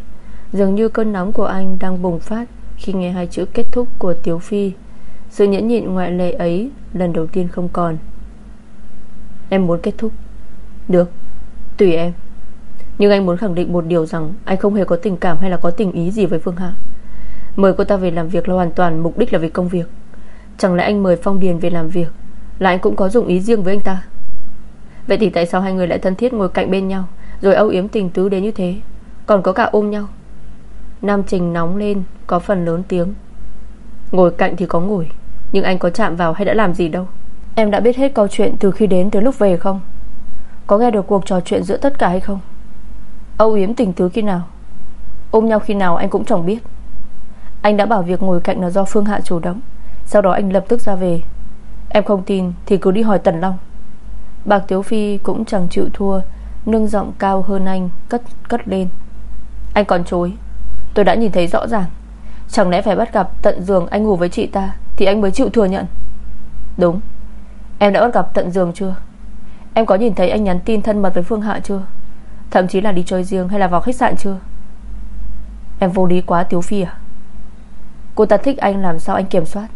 Dường như cơn nóng của anh đang bùng phát Khi nghe hai chữ kết thúc của Tiếu Phi. Sự nhẫn nhịn ngoại lệ ấy Lần đầu tiên không còn. Em muốn kết thúc. Được, tùy em. Nhưng anh muốn khẳng định một điều rằng Anh không hề có tình cảm hay là có tình ý gì với Phương Hạ. Mời cô ta về làm việc là hoàn toàn Mục đích là vì công việc. Chẳng lẽ anh mời Phong Điền về làm việc Là anh cũng có dụng ý riêng với anh ta? Vậy thì tại sao hai người lại thân thiết ngồi cạnh bên nhau Rồi âu yếm tình tứ đến như thế? Còn có cả ôm nhau. Nam Trình nóng lên Có phần lớn tiếng. Ngồi cạnh thì có ngồi. Nhưng anh có chạm vào hay đã làm gì đâu? Em đã biết hết câu chuyện từ khi đến tới lúc về không? Có nghe được cuộc trò chuyện giữa tất cả hay không? Âu yếm tình tứ khi nào? Ôm nhau khi nào anh cũng chẳng biết. Anh đã bảo việc ngồi cạnh là do Phương Hạ chủ động. Sau đó anh lập tức ra về. Em không tin thì cứ đi hỏi Tần Long. Bạc Tiếu Phi cũng chẳng chịu thua, Nâng giọng cao hơn anh, Cất cất lên. Anh còn chối. Tôi đã nhìn thấy rõ ràng. Chẳng lẽ phải bắt gặp tận giường anh ngủ với chị ta? Thì anh mới chịu thừa nhận. Đúng. Em đã bắt gặp tận giường chưa? Em có nhìn thấy anh nhắn tin thân mật với Phương Hạ chưa? Thậm chí là đi chơi riêng hay là vào khách sạn chưa? Em vô lý quá, Tiếu Phi à? Cô ta thích anh làm sao anh kiểm soát.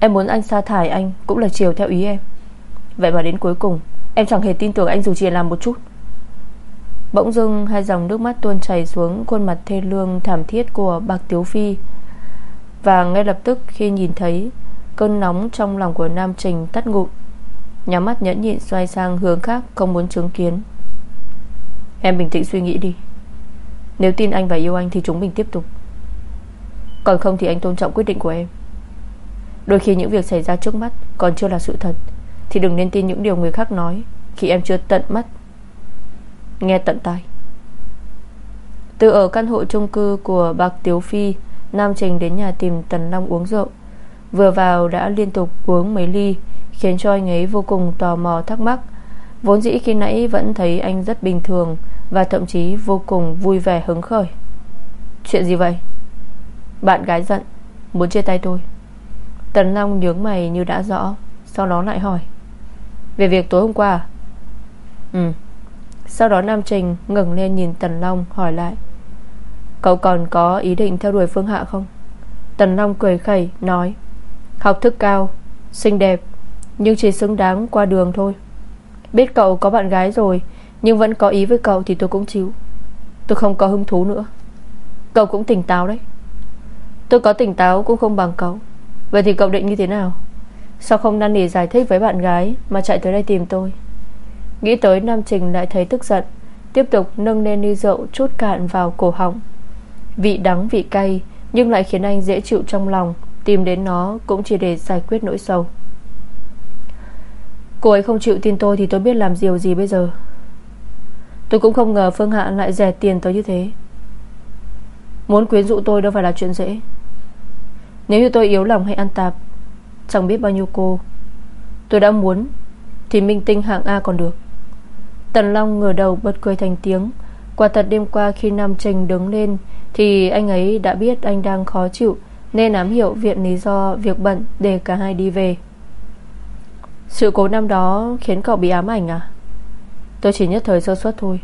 Em muốn anh sa thải anh Cũng là chiều theo ý em. Vậy mà đến cuối cùng, Em chẳng hề tin tưởng anh dù chỉ làm một chút. Bỗng dưng hai dòng nước mắt tuôn chảy xuống Khuôn mặt thê lương thảm thiết của bạc Tiếu Phi. Và ngay lập tức khi nhìn thấy, Cơn nóng trong lòng của Nam Trình tắt ngụm. Nhắm mắt nhẫn nhịn xoay sang hướng khác, Không muốn chứng kiến. Em bình tĩnh suy nghĩ đi. Nếu tin anh và yêu anh thì chúng mình tiếp tục. Còn không thì anh tôn trọng quyết định của em. Đôi khi những việc xảy ra trước mắt Còn chưa là sự thật, Thì đừng nên tin những điều người khác nói Khi em chưa tận mắt. Nghe tận tai. Từ ở căn hộ chung cư của Bạc Tiếu Phi Nam Trình đến nhà tìm Tần Long uống rượu. Vừa vào đã liên tục uống mấy ly, Khiến cho anh ấy vô cùng tò mò thắc mắc. Vốn dĩ khi nãy vẫn thấy anh rất bình thường Và thậm chí vô cùng vui vẻ hứng khởi. Chuyện gì vậy? Bạn gái giận, Muốn chia tay tôi. Tần Long nhướng mày như đã rõ, Sau đó lại hỏi. Về việc tối hôm qua à? Ừ. Sau đó Nam Trình ngẩng lên nhìn Tần Long hỏi lại. Cậu còn có ý định theo đuổi Phương Hạ không? Tần Long cười khẩy, nói, Học thức cao, Xinh đẹp, Nhưng chỉ xứng đáng qua đường thôi. Biết cậu có bạn gái rồi, Nhưng vẫn có ý với cậu thì tôi cũng chịu. Tôi không có hứng thú nữa. Cậu cũng tỉnh táo đấy. Tôi có tỉnh táo cũng không bằng cậu. Vậy thì cậu định như thế nào? Sao không năn nỉ giải thích với bạn gái Mà chạy tới đây tìm tôi? Nghĩ tới Nam Trình lại thấy tức giận, Tiếp tục nâng lên ly rượu chút cạn vào cổ họng. Vị đắng vị cay, Nhưng lại khiến anh dễ chịu trong lòng, Tìm đến nó cũng chỉ để giải quyết nỗi sầu. Cô ấy không chịu tin tôi Thì tôi biết làm điều gì bây giờ. Tôi cũng không ngờ Phương Hạ lại rẻ tiền tới như thế. Muốn quyến dụ tôi đâu phải là chuyện dễ. Nếu như tôi yếu lòng hay ăn tạp, Chẳng biết bao nhiêu cô. Tôi đã muốn, Thì minh tinh hạng A còn được. Tần Long ngửa đầu bật cười thành tiếng Quả thật đêm qua khi Nam Trình đứng lên, Thì anh ấy đã biết anh đang khó chịu, Nên ám hiệu viện lý do việc bận Để cả hai đi về. Sự cố năm đó khiến cậu bị ám ảnh à? Tôi chỉ nhất thời sơ suất thôi.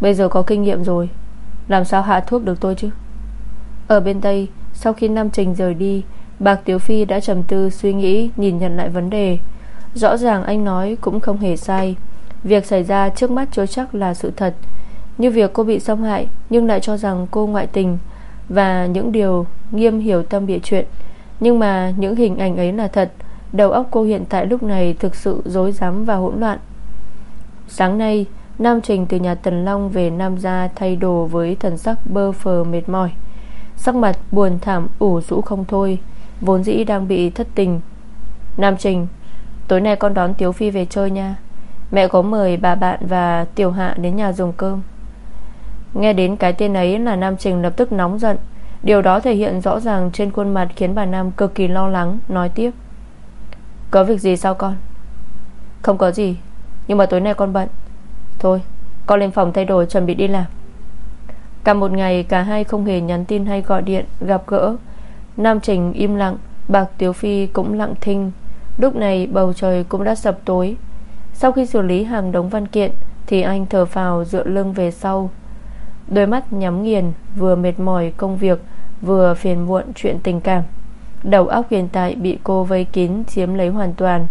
Bây giờ có kinh nghiệm rồi, Làm sao hạ thuốc được tôi chứ? Ở bên Tây, Sau khi Nam Trình rời đi, Bạc Tiếu Phi đã trầm tư suy nghĩ, Nhìn nhận lại vấn đề. Rõ ràng anh nói cũng không hề sai. Việc xảy ra trước mắt chối chắc là sự thật. Như việc cô bị xâm hại, Nhưng lại cho rằng cô ngoại tình, Và những điều nghiêm hiểu tâm bịa chuyện. Nhưng mà những hình ảnh ấy là thật, Đầu óc cô hiện tại lúc này Thực sự dối rắm và hỗn loạn. Sáng nay, Nam Trình từ nhà Tần Long về Nam Gia Thay đồ với thần sắc bơ phờ mệt mỏi. Sắc mặt buồn thảm ủ rũ không thôi, Vốn dĩ đang bị thất tình. Nam Trình, Tối nay con đón Tiếu Phi về chơi nha. Mẹ có mời bà bạn và Tiểu Hạ đến nhà dùng cơm. Nghe đến cái tên ấy là Nam Trình lập tức nóng giận. Điều đó thể hiện rõ ràng trên khuôn mặt Khiến bà Nam cực kỳ lo lắng, Nói tiếp. Có việc gì sao con? Không có gì, Nhưng mà tối nay con bận. Thôi, con lên phòng thay đổi chuẩn bị đi làm. Cả một ngày, cả hai không hề nhắn tin hay gọi điện, Gặp gỡ. Nam Trình im lặng, Bạc Tiếu Phi cũng lặng thinh. Lúc này bầu trời cũng đã sập tối. Sau khi xử lý hàng đống văn kiện, Thì anh thở phào dựa lưng về sau. Đôi mắt nhắm nghiền, Vừa mệt mỏi công việc, Vừa phiền muộn chuyện tình cảm. Đầu óc hiện tại bị cô vây kín, Chiếm lấy hoàn toàn.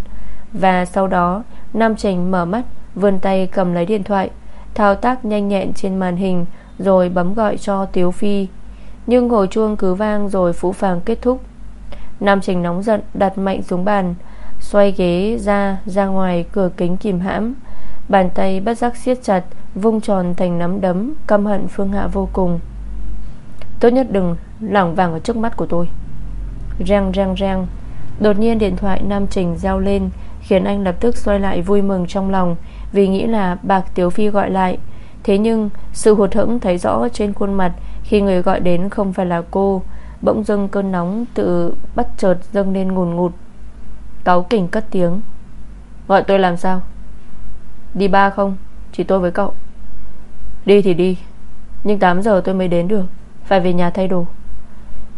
Và sau đó, Nam Trình mở mắt, Vươn tay cầm lấy điện thoại, Thao tác nhanh nhẹn trên màn hình, Rồi bấm gọi cho Tiếu Phi. Nhưng hồi chuông cứ vang rồi phũ phàng kết thúc. Nam Trình nóng giận, đặt mạnh xuống bàn, Xoay ghế ra ra ngoài cửa kính kìm hãm. Bàn tay bất giác siết chặt, Vung tròn thành nắm đấm, Căm hận Phương Hạ vô cùng. Tốt nhất đừng lỏng vàng ở trước mắt của tôi. Reng reng reng. Đột nhiên điện thoại Nam Trình giao lên, Khiến anh lập tức xoay lại vui mừng trong lòng, Vì nghĩ là Bạc Tiếu Phi gọi lại. Thế nhưng, sự hụt hẫng thấy rõ trên khuôn mặt Khi người gọi đến không phải là cô, Bỗng dưng cơn nóng tự bắt chợt dâng lên ngùn ngụt. Cáu kỉnh cất tiếng. Gọi tôi làm sao? Đi ba không? Chỉ tôi với cậu. Đi thì đi, Nhưng 8 giờ tôi mới đến được. Phải về nhà thay đồ.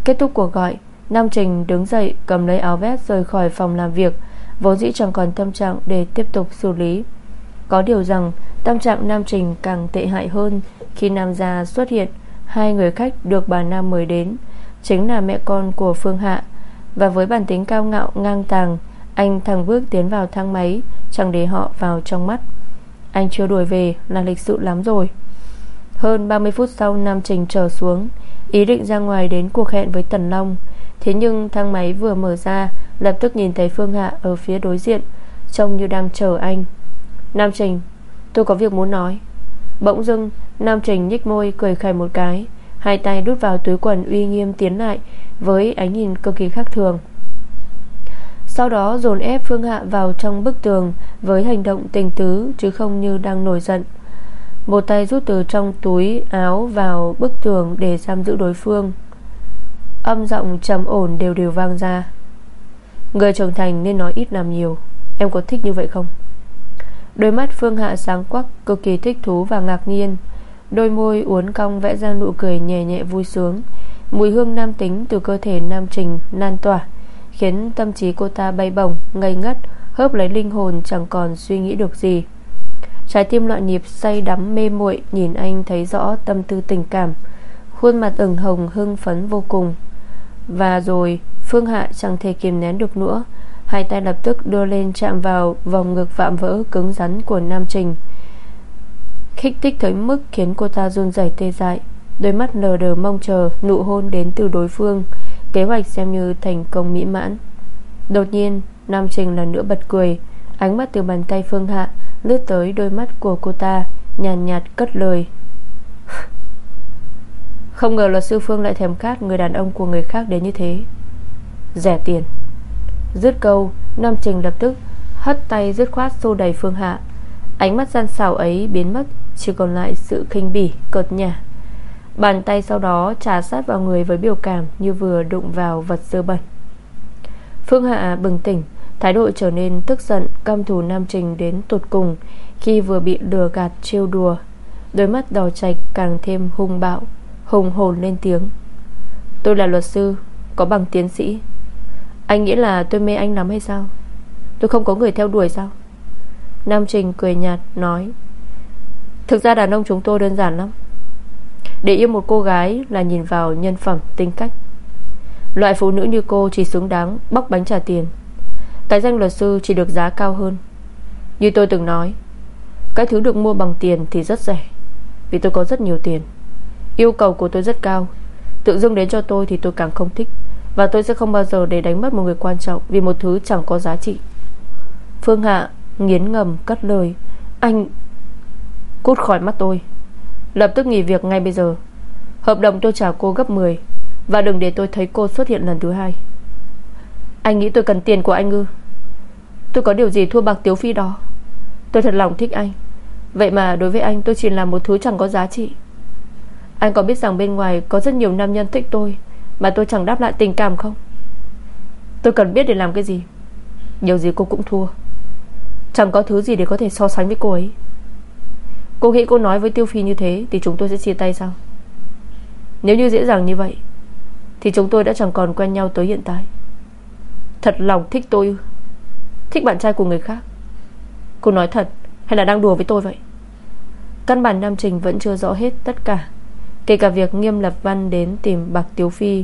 Kết thúc cuộc gọi, Nam Trình đứng dậy, cầm lấy áo vest rời khỏi phòng làm việc. Vốn dĩ chẳng còn tâm trạng để tiếp tục xử lý. Có điều rằng, Tâm trạng Nam Trình càng tệ hại hơn Khi Nam Gia xuất hiện. Hai người khách được bà Nam mời đến. Chính là mẹ con của Phương Hạ. Và với bản tính cao ngạo, ngang tàng, Anh thằng bước tiến vào thang máy, Chẳng để họ vào trong mắt. Anh chưa đuổi về, là lịch sự lắm rồi. Hơn 30 phút sau, Nam Trình trở xuống. Ý định ra ngoài đến cuộc hẹn với Tần Long. Thế nhưng thang máy vừa mở ra, Lập tức nhìn thấy Phương Hạ ở phía đối diện, Trông như đang chờ anh. Nam Trình, Tôi có việc muốn nói. Bỗng dưng, Nam Trình nhích môi, cười khẩy một cái. Hai tay đút vào túi quần uy nghiêm tiến lại, Với ánh nhìn cực kỳ khác thường. Sau đó dồn ép Phương Hạ vào trong bức tường Với hành động tình tứ Chứ không như đang nổi giận. Một tay rút từ trong túi áo Vào bức tường để giam giữ đối phương. Âm giọng trầm ổn đều đều vang ra. Người trưởng thành nên nói ít làm nhiều. Em có thích như vậy không? Đôi mắt Phương Hạ sáng quắc, Cực kỳ thích thú và ngạc nhiên. Đôi môi uốn cong vẽ ra nụ cười nhẹ nhẹ vui sướng. Mùi hương nam tính từ cơ thể nam trình lan tỏa. Khiến tâm trí cô ta bay bổng, Ngây ngất, Hớp lấy linh hồn chẳng còn suy nghĩ được gì. Trái tim loạn nhịp, say đắm, mê muội, Nhìn anh thấy rõ tâm tư tình cảm. Khuôn mặt ửng hồng, hưng phấn vô cùng. Và rồi, Phương Hạ chẳng thể kiềm nén được nữa. Hai tay lập tức đưa lên chạm vào Vòng ngực vạm vỡ cứng rắn của Nam Trình. Khích thích tới mức khiến cô ta run rẩy tê dại. Đôi mắt lờ đờ mong chờ, Nụ hôn đến từ đối phương. Kế hoạch xem như thành công mỹ mãn. Đột nhiên Nam Trình lần nữa bật cười Ánh mắt từ bàn tay Phương Hạ Lướt tới đôi mắt của cô ta Nhàn nhạt, nhạt cất lời. Không ngờ luật sư Phương lại thèm khát Người đàn ông của người khác đến như thế. Rẻ tiền. Dứt câu Nam Trình lập tức hất tay dứt khoát xô đầy Phương Hạ. Ánh mắt gian xảo ấy biến mất Chỉ còn lại sự khinh bỉ cợt nhả. Bàn tay sau đó trà sát vào người với biểu cảm Như vừa đụng vào vật dơ bẩn. Phương Hạ bừng tỉnh, Thái độ trở nên tức giận, Căm thù Nam Trình đến tột cùng Khi vừa bị lừa gạt trêu đùa. Đôi mắt đỏ chạch càng thêm hung bạo, Hùng hồn lên tiếng. Tôi là luật sư, Có bằng tiến sĩ. Anh nghĩ là tôi mê anh lắm hay sao? Tôi không có người theo đuổi sao? Nam Trình cười nhạt, nói. Thực ra đàn ông chúng tôi đơn giản lắm. Để yêu một cô gái Là nhìn vào nhân phẩm, tính cách. Loại phụ nữ như cô chỉ xứng đáng Bóc bánh trả tiền. Cái danh luật sư chỉ được giá cao hơn. Như tôi từng nói, Cái thứ được mua bằng tiền thì rất rẻ, Vì tôi có rất nhiều tiền. Yêu cầu của tôi rất cao. Tự dưng đến cho tôi thì tôi càng không thích, Và tôi sẽ không bao giờ để đánh mất một người quan trọng Vì một thứ chẳng có giá trị. Phương Hạ nghiến ngầm cất lời. Anh Cút khỏi mắt tôi. Lập tức nghỉ việc ngay bây giờ. Hợp đồng tôi trả cô gấp 10 Và đừng để tôi thấy cô xuất hiện lần thứ hai. Anh nghĩ tôi cần tiền của anh ư? Tôi có điều gì thua bạc tiếu phi đó? Tôi thật lòng thích anh. Vậy mà đối với anh, tôi chỉ là một thứ chẳng có giá trị. Anh có biết rằng bên ngoài Có rất nhiều nam nhân thích tôi, Mà tôi chẳng đáp lại tình cảm không? Tôi cần biết để làm cái gì. Điều gì cô cũng thua. Chẳng có thứ gì để có thể so sánh với cô ấy. Cô nghĩ cô nói với Tiêu Phi như thế Thì chúng tôi sẽ chia tay sao? Nếu như dễ dàng như vậy, Thì chúng tôi đã chẳng còn quen nhau tới hiện tại. Thật lòng thích tôi, Thích bạn trai của người khác. Cô nói thật hay là đang đùa với tôi vậy? Căn bản Nam Trình vẫn chưa rõ hết tất cả, Kể cả việc nghiêm lập văn đến tìm Bạc Tiếu Phi.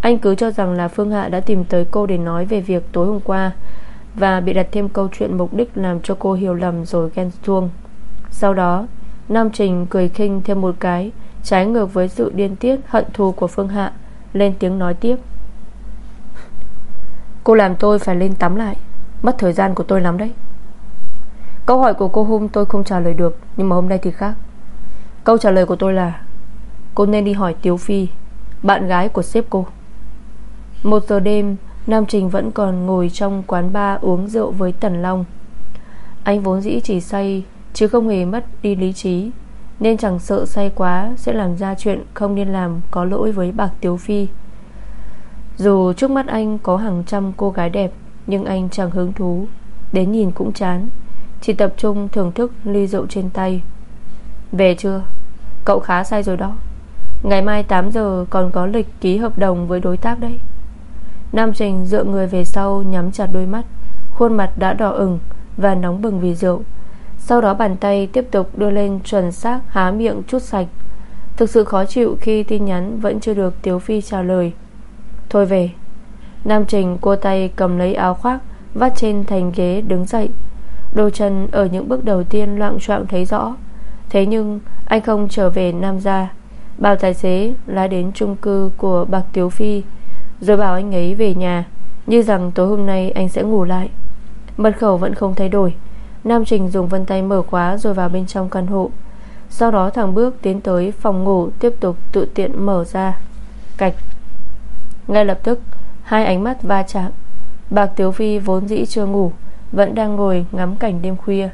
Anh cứ cho rằng là Phương Hạ đã tìm tới cô để nói về việc tối hôm qua Và bị đặt thêm câu chuyện mục đích làm cho cô hiểu lầm rồi ghen tuông. Sau đó, Nam Trình cười khinh thêm một cái, Trái ngược với sự điên tiết, hận thù của Phương Hạ, Lên tiếng nói tiếp. Cô làm tôi phải lên tắm lại, Mất thời gian của tôi lắm đấy. Câu hỏi của cô hôm tôi không trả lời được, Nhưng mà hôm nay thì khác. Câu trả lời của tôi là, Cô nên đi hỏi Tiếu Phi, Bạn gái của sếp cô. Một giờ đêm, Nam Trình vẫn còn ngồi trong quán bar uống rượu với Tần Long. Anh vốn dĩ chỉ say Chứ không hề mất đi lý trí. Nên chẳng sợ say quá, Sẽ làm ra chuyện không nên làm, Có lỗi với bạc Tiếu Phi. Dù trước mắt anh có hàng trăm cô gái đẹp, Nhưng anh chẳng hứng thú. Đến nhìn cũng chán. Chỉ tập trung thưởng thức ly rượu trên tay. Về chưa? Cậu khá say rồi đó. Ngày mai 8 giờ còn có lịch ký hợp đồng với đối tác đấy. Nam Trình dựa người về sau Nhắm chặt đôi mắt. Khuôn mặt đã đỏ ửng Và nóng bừng vì rượu. Sau đó bàn tay tiếp tục đưa lên chuẩn xác Há miệng chút sạch. Thực sự khó chịu khi tin nhắn Vẫn chưa được Tiếu Phi trả lời. Thôi về. Nam Trình cua tay cầm lấy áo khoác, Vắt trên thành ghế đứng dậy. Đôi chân ở những bước đầu tiên loạn choạng thấy rõ. Thế nhưng, anh không trở về Nam gia. Bảo tài xế lái đến chung cư của Bạc Tiếu Phi, Rồi bảo anh ấy về nhà, Như rằng tối hôm nay anh sẽ ngủ lại. Mật khẩu vẫn không thay đổi. Nam Trình dùng vân tay mở khóa rồi vào bên trong căn hộ. Sau đó thằng bước tiến tới phòng ngủ, Tiếp tục tự tiện mở ra. Cạch. Ngay lập tức, Hai ánh mắt va chạm. Bạc Tiếu Phi vốn dĩ chưa ngủ, Vẫn đang ngồi ngắm cảnh đêm khuya.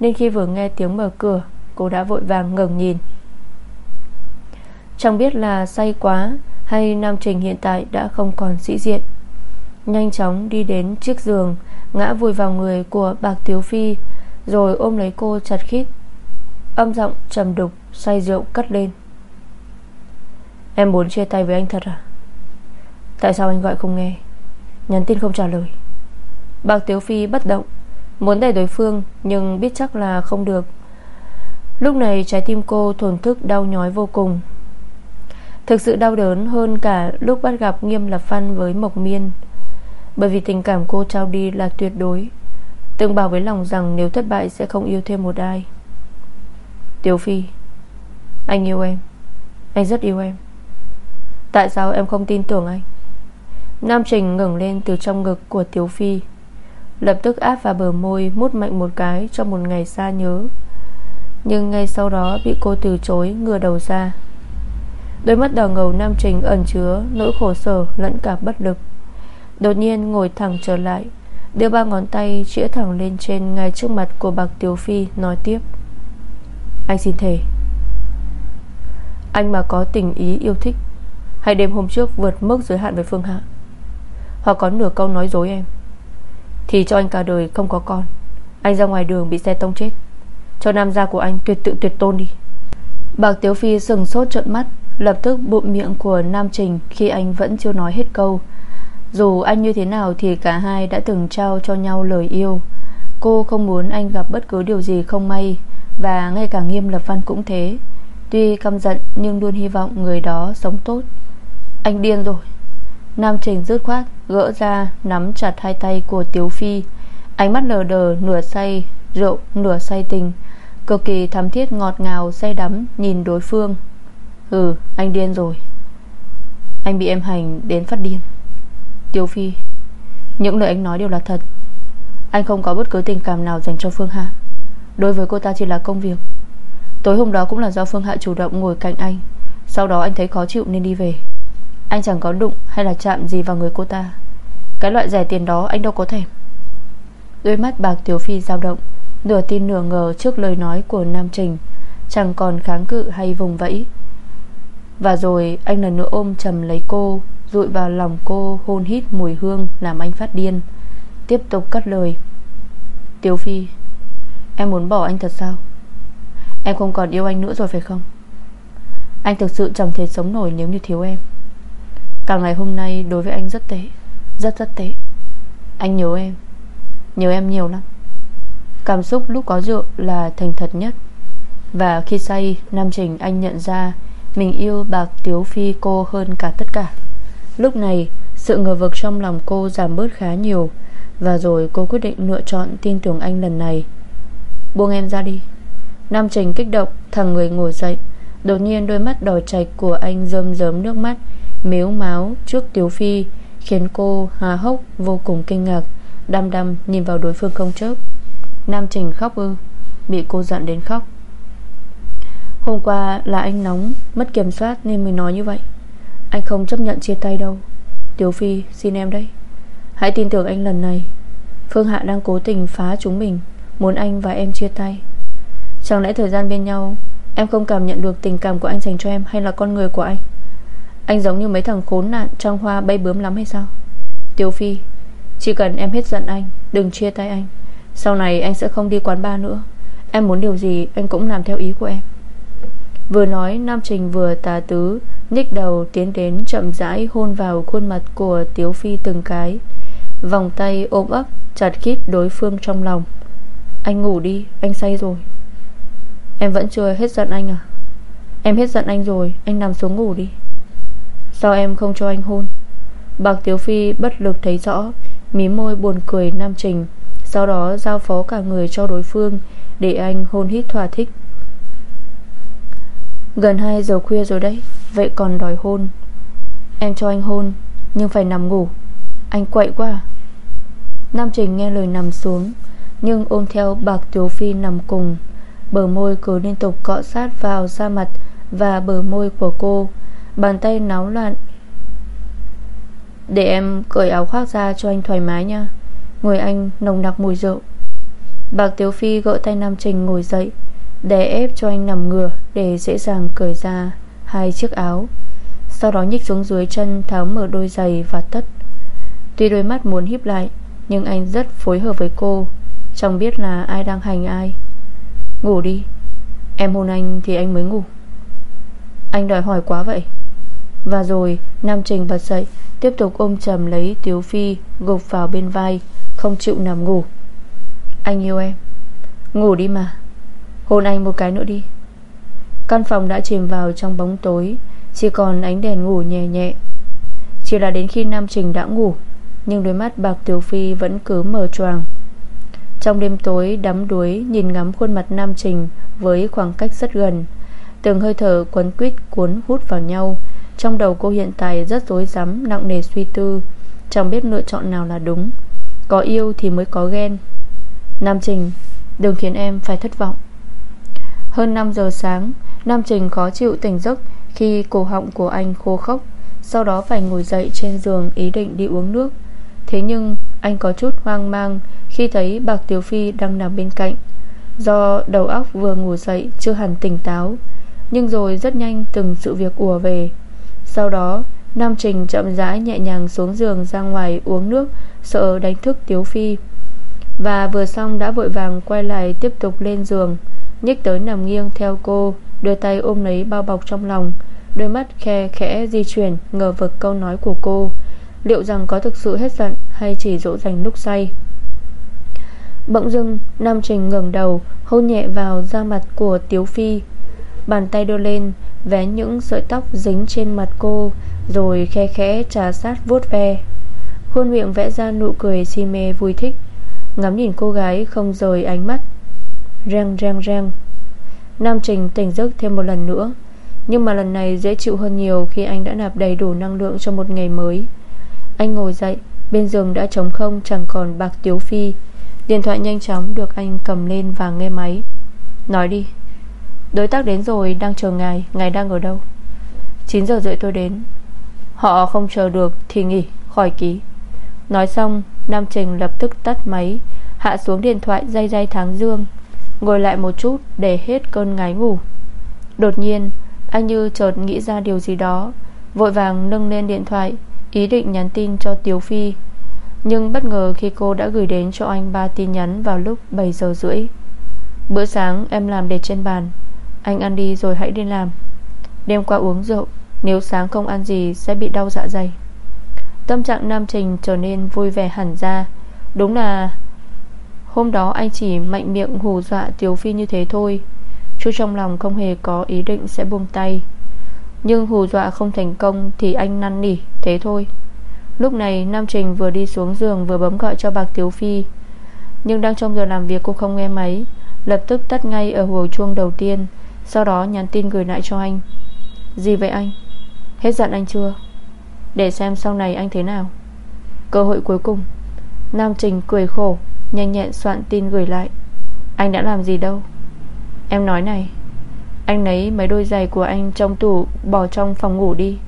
Nên khi vừa nghe tiếng mở cửa, Cô đã vội vàng ngẩng nhìn. Chẳng biết là say quá Hay Nam Trình hiện tại đã không còn sĩ diện. Nhanh chóng đi đến chiếc giường, Ngã vùi vào người của Bạc Tiếu Phi, Rồi ôm lấy cô chặt khít. Âm giọng trầm đục, Say rượu cất lên. Em muốn chia tay với anh thật à? Tại sao anh gọi không nghe? Nhắn tin không trả lời. Bạc Tiếu Phi bất động, Muốn đẩy đối phương, Nhưng biết chắc là không được. Lúc này trái tim cô thổn thức, đau nhói vô cùng. Thực sự đau đớn hơn cả lúc bắt gặp Nghiêm Lập Văn với Mộc Miên. Bởi vì tình cảm cô trao đi là tuyệt đối. Từng bảo với lòng rằng nếu thất bại sẽ không yêu thêm một ai. Tiểu Phi, Anh yêu em. Anh rất yêu em. Tại sao em không tin tưởng anh? Nam Trình ngẩng lên từ trong ngực của Tiểu Phi, Lập tức áp vào bờ môi, Mút mạnh một cái cho một ngày xa nhớ. Nhưng ngay sau đó bị cô từ chối ngừa đầu ra. Đôi mắt đỏ ngầu Nam Trình ẩn chứa Nỗi khổ sở lẫn cả bất lực. Đột nhiên ngồi thẳng trở lại, Đưa ba ngón tay chĩa thẳng lên trên Ngay trước mặt của bạc Tiểu Phi, Nói tiếp. Anh xin thề. Anh mà có tình ý yêu thích Hay đêm hôm trước vượt mức giới hạn với Phương Hạ. Hoặc có nửa câu nói dối em, Thì cho anh cả đời không có con. Anh ra ngoài đường bị xe tông chết, Cho nam gia của anh tuyệt tự tuyệt tôn đi. Bạc Tiếu Phi sừng sốt trợn mắt, Lập tức bụng miệng của Nam Trình Khi anh vẫn chưa nói hết câu dù anh như thế nào Thì cả hai đã từng trao cho nhau lời yêu. Cô không muốn anh gặp bất cứ điều gì không may, Và ngay cả Nghiêm Lập Văn cũng thế. Tuy căm giận Nhưng luôn hy vọng người đó sống tốt. Anh điên rồi. Nam Trình rứt khoát Gỡ ra, nắm chặt hai tay của Tiếu Phi. Ánh mắt lờ đờ, nửa say Rượu, nửa say tình. Cực kỳ thắm thiết ngọt ngào say đắm Nhìn đối phương. Ừ anh điên rồi. Anh bị em hành đến phát điên. Tiêu Phi. Những lời anh nói đều là thật. Anh không có bất cứ tình cảm nào dành cho Phương Hạ. Đối với cô ta chỉ là công việc. Tối hôm đó cũng là do Phương Hạ chủ động ngồi cạnh anh. Sau đó anh thấy khó chịu nên đi về. Anh chẳng có đụng hay là chạm gì vào người cô ta. Cái loại rẻ tiền đó anh đâu có thèm. Đôi mắt bạc Tiểu Phi dao động, Nửa tin nửa ngờ trước lời nói của Nam Trình, Chẳng còn kháng cự hay vùng vẫy. Và rồi anh lần nữa ôm chầm lấy cô Rụi vào lòng cô hôn hít mùi hương Làm anh phát điên. Tiếp tục cất lời. Tiểu Phi, Em muốn bỏ anh thật sao? Em không còn yêu anh nữa rồi phải không? Anh thực sự chẳng thể sống nổi nếu như thiếu em. Cả ngày hôm nay đối với anh rất tệ, Rất rất tệ. Anh nhớ em Nhớ em nhiều lắm. Cảm xúc lúc có rượu là thành thật nhất. Và khi say, Nam Trình anh nhận ra Mình yêu bạc Tiếu Phi cô hơn cả tất cả. Lúc này, Sự ngờ vực trong lòng cô giảm bớt khá nhiều. Và rồi cô quyết định lựa chọn tin tưởng anh lần này. Buông em ra đi. Nam Trình kích động Thằng người ngồi dậy. Đột nhiên đôi mắt đỏ chạch của anh rơm rớm nước mắt, Mếu máu trước Tiếu Phi, Khiến cô hà hốc, vô cùng kinh ngạc, Đăm đăm nhìn vào đối phương không chớp. Nam Trình khóc ư, Bị cô giận đến khóc. Hôm qua là anh nóng, Mất kiểm soát nên mới nói như vậy. Anh không chấp nhận chia tay đâu. Tiểu Phi, xin em đấy. Hãy tin tưởng anh lần này. Phương Hạ đang cố tình phá chúng mình, Muốn anh và em chia tay. Chẳng lẽ thời gian bên nhau, Em không cảm nhận được tình cảm của anh dành cho em Hay là con người của anh? Anh giống như mấy thằng khốn nạn trong hoa bay bướm lắm hay sao? Tiểu Phi, Chỉ cần em hết giận anh, Đừng chia tay anh. Sau này anh sẽ không đi quán bar nữa. Em muốn điều gì, anh cũng làm theo ý của em. Vừa nói, Nam Trình vừa tà tứ Nhích đầu tiến đến chậm rãi Hôn vào khuôn mặt của Tiếu Phi từng cái. Vòng tay ôm ấp, Chặt khít đối phương trong lòng. Anh ngủ đi, Anh say rồi. Em vẫn chưa hết giận anh à? Em hết giận anh rồi, Anh nằm xuống ngủ đi. Sao em không cho anh hôn? Bạc Tiếu Phi bất lực thấy rõ, Mí môi buồn cười Nam Trình Sau đó giao phó cả người cho đối phương Để anh hôn hít thỏa thích. Gần 2 giờ khuya rồi đấy Vậy còn đòi hôn. Em cho anh hôn, Nhưng phải nằm ngủ. Anh quậy quá. Nam Trình nghe lời nằm xuống, Nhưng ôm theo bạc Tiếu Phi nằm cùng. Bờ môi cứ liên tục cọ sát vào da mặt Và bờ môi của cô. Bàn tay náo loạn. Để em cởi áo khoác ra cho anh thoải mái nha. Người anh nồng nặc mùi rượu. Bạc Tiếu Phi gỡ tay Nam Trình ngồi dậy, Đè ép cho anh nằm ngửa Để dễ dàng cởi ra. Hai chiếc áo. Sau đó nhích xuống dưới chân, tháo mở đôi giày và tất. Tuy đôi mắt muốn híp lại, Nhưng anh rất phối hợp với cô, Chẳng biết là ai đang hành ai. Ngủ đi, Em hôn anh thì anh mới ngủ. Anh đòi hỏi quá vậy. Và rồi, Nam Trình bật dậy, Tiếp tục ôm chầm lấy Tiếu Phi, Gục vào bên vai, Không chịu nằm ngủ. Anh yêu em. Ngủ đi mà. Hôn anh một cái nữa đi. Căn phòng đã chìm vào trong bóng tối, Chỉ còn ánh đèn ngủ nhẹ nhẹ. Chỉ là đến khi Nam Trình đã ngủ, Nhưng đôi mắt bạc Tiểu Phi vẫn cứ mở choàng. Trong đêm tối, đắm đuối Nhìn ngắm khuôn mặt Nam Trình Với khoảng cách rất gần, Từng hơi thở quấn quýt cuốn hút vào nhau. Trong đầu cô hiện tại rất rối rắm, Nặng nề suy tư, Chẳng biết lựa chọn nào là đúng. Có yêu thì mới có ghen. Nam Trình, Đừng khiến em phải thất vọng. Hơn 5 giờ sáng Nam Trình khó chịu tỉnh giấc Khi cổ họng của anh khô khốc, Sau đó phải ngồi dậy trên giường Ý định đi uống nước. Thế nhưng anh có chút hoang mang khi thấy Bạc Tiểu Phi đang nằm bên cạnh. Do đầu óc vừa ngủ dậy Chưa hẳn tỉnh táo, Nhưng rồi rất nhanh từng sự việc ùa về. Sau đó, Nam Trình chậm rãi nhẹ nhàng xuống giường ra ngoài uống nước, Sợ đánh thức Tiếu Phi. Và vừa xong đã vội vàng quay lại tiếp tục lên giường, Nhích tới nằm nghiêng theo cô. Đưa tay ôm lấy bao bọc trong lòng, Đôi mắt khe khẽ di chuyển Ngờ vực câu nói của cô. Liệu rằng có thực sự hết giận Hay chỉ dỗ dành lúc say? Bỗng dưng, Nam Trình ngẩng đầu, Hôn nhẹ vào da mặt của Tiếu Phi. Bàn tay đưa lên Vé những sợi tóc dính trên mặt cô, Rồi khe khẽ trà sát vuốt ve. Khuôn miệng vẽ ra nụ cười si mê vui thích. Ngắm nhìn cô gái không rời ánh mắt. Reng reng reng. Nam Trình tỉnh giấc thêm một lần nữa. Nhưng mà lần này dễ chịu hơn nhiều Khi anh đã nạp đầy đủ năng lượng cho một ngày mới. Anh ngồi dậy, Bên giường đã trống không, chẳng còn bạc tiếu phi. Điện thoại nhanh chóng được anh cầm lên và nghe máy. Nói đi, Đối tác đến rồi, đang chờ ngài Ngài đang ở đâu? 9 giờ rưỡi tôi đến. Họ không chờ được thì nghỉ, khỏi ký. Nói xong, Nam Trình lập tức tắt máy, Hạ xuống điện thoại dây dây tháng dương. Ngồi lại một chút để hết cơn ngái ngủ. Đột nhiên, Anh như chợt nghĩ ra điều gì đó, Vội vàng nâng lên điện thoại, Ý định nhắn tin cho Tiếu Phi. Nhưng bất ngờ khi cô đã gửi đến cho anh ba tin nhắn vào lúc 7 giờ rưỡi. Bữa sáng em làm để trên bàn. Anh ăn đi rồi hãy đi làm. Đêm qua uống rượu, Nếu sáng không ăn gì sẽ bị đau dạ dày. Tâm trạng Nam Trình trở nên vui vẻ hẳn ra. Đúng là Hôm đó anh chỉ mạnh miệng hù dọa Tiếu Phi như thế thôi. Chú trong lòng không hề có ý định sẽ buông tay. Nhưng hù dọa không thành công Thì anh năn nỉ, thế thôi. Lúc này, Nam Trình vừa đi xuống giường Vừa bấm gọi cho bạc Tiếu Phi. Nhưng đang trong giờ làm việc cô không nghe máy, Lập tức tắt ngay ở hồi chuông đầu tiên. Sau đó nhắn tin gửi lại cho anh. Gì vậy anh? Hết giận anh chưa? Để xem sau này anh thế nào. Cơ hội cuối cùng, Nam Trình cười khổ. Nhanh nhẹn soạn tin gửi lại. Anh đã làm gì đâu? Em nói này, Anh lấy mấy đôi giày của anh trong tủ Bỏ trong phòng ngủ đi.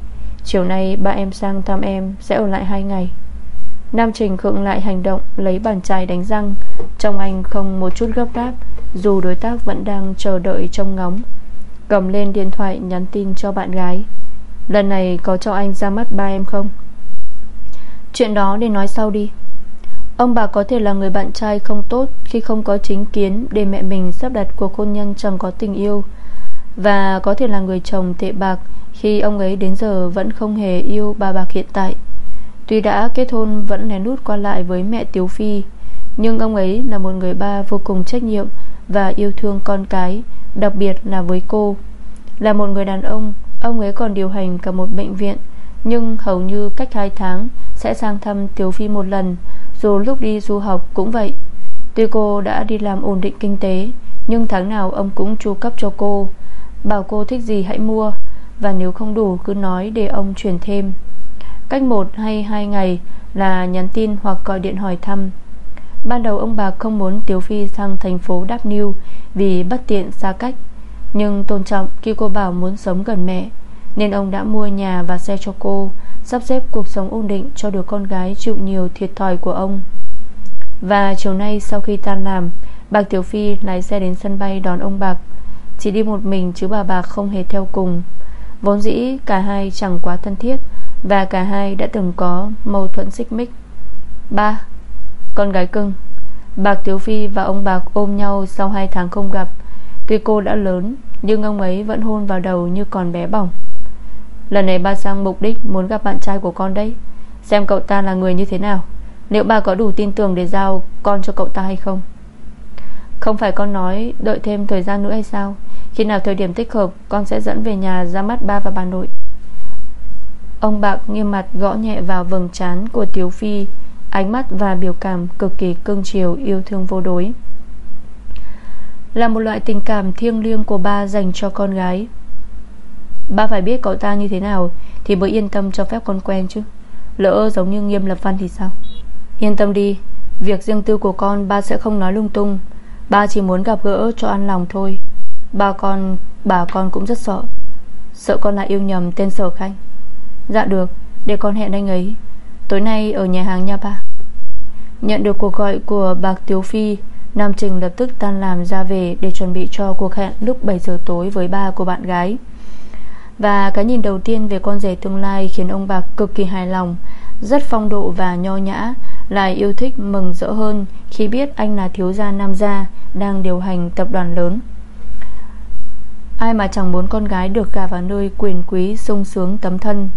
Chiều nay ba em sang thăm em Sẽ ở lại hai ngày. Nam Trình khựng lại hành động, Lấy bàn chải đánh răng. Trong anh không một chút gấp gáp, Dù đối tác vẫn đang chờ đợi trông ngóng. Cầm lên điện thoại nhắn tin cho bạn gái. Lần này có cho anh ra mắt ba em không? Chuyện đó để nói sau đi. Ông bà có thể là người bạn trai không tốt Khi không có chính kiến Để mẹ mình sắp đặt cuộc hôn nhân chẳng có tình yêu. Và có thể là người chồng tệ bạc Khi ông ấy đến giờ vẫn không hề yêu bà bạc hiện tại. Tuy đã kết hôn vẫn lén lút qua lại với mẹ Tiếu Phi, Nhưng ông ấy là một người ba vô cùng trách nhiệm Và yêu thương con cái, Đặc biệt là với cô. Là một người đàn ông Ông ấy còn điều hành cả một bệnh viện, Nhưng hầu như cách 2 tháng Sẽ sang thăm Tiếu Phi một lần dù lúc đi du học cũng vậy Tuy cô đã đi làm ổn định kinh tế, Nhưng tháng nào ông cũng chu cấp cho cô, Bảo cô thích gì hãy mua, Và nếu không đủ cứ nói để ông chuyển thêm. Cách một hay hai ngày Là nhắn tin hoặc gọi điện hỏi thăm. Ban đầu ông bà không muốn Tiếu Phi sang thành phố Đáp Niu Vì bất tiện xa cách, Nhưng tôn trọng khi cô bảo muốn sống gần mẹ nên ông đã mua nhà và xe cho cô, Sắp xếp cuộc sống ổn định cho đứa con gái chịu nhiều thiệt thòi của ông. Và chiều nay sau khi tan làm, Bạc Tiểu Phi lái xe đến sân bay đón ông Bạc. Chỉ đi một mình chứ bà Bạc không hề theo cùng. Vốn dĩ cả hai chẳng quá thân thiết Và cả hai đã từng có mâu thuẫn xích mích. Ba, Con gái cưng. Bạc Tiểu Phi và ông Bạc ôm nhau sau hai tháng không gặp. Tuy cô đã lớn, Nhưng ông ấy vẫn hôn vào đầu như còn bé bỏng. Lần này ba sang mục đích muốn gặp bạn trai của con đấy. Xem cậu ta là người như thế nào. Liệu bà có đủ tin tưởng để giao con cho cậu ta hay không? Không phải con nói Đợi thêm thời gian nữa hay sao? Khi nào thời điểm thích hợp, Con sẽ dẫn về nhà ra mắt ba và bà nội. Ông bạc nghiêm mặt gõ nhẹ vào vầng trán của Tiếu Phi. Ánh mắt và biểu cảm cực kỳ cưng chiều, Yêu thương vô đối. Là một loại tình cảm thiêng liêng của ba dành cho con gái. Ba phải biết cậu ta như thế nào Thì mới yên tâm cho phép con quen chứ. Lỡ giống như nghiêm lập văn thì sao? Yên tâm đi, Việc riêng tư của con ba sẽ không nói lung tung. Ba chỉ muốn gặp gỡ cho an lòng thôi. Ba con, Bà con cũng rất sợ. Sợ con lại yêu nhầm tên Sở Khanh. Dạ được, Để con hẹn anh ấy. Tối nay ở nhà hàng nha ba. Nhận được cuộc gọi của bạc Tiếu Phi, Nam Trình lập tức tan làm ra về Để chuẩn bị cho cuộc hẹn lúc 7 giờ tối Với ba của bạn gái và cái nhìn đầu tiên về con rể tương lai Khiến ông Bạc cực kỳ hài lòng, Rất phong độ và nho nhã Lại yêu thích mừng rỡ hơn Khi biết anh là thiếu gia nam gia Đang điều hành tập đoàn lớn. Ai mà chẳng muốn con gái được gà vào nơi quyền quý, sung sướng, tấm thân.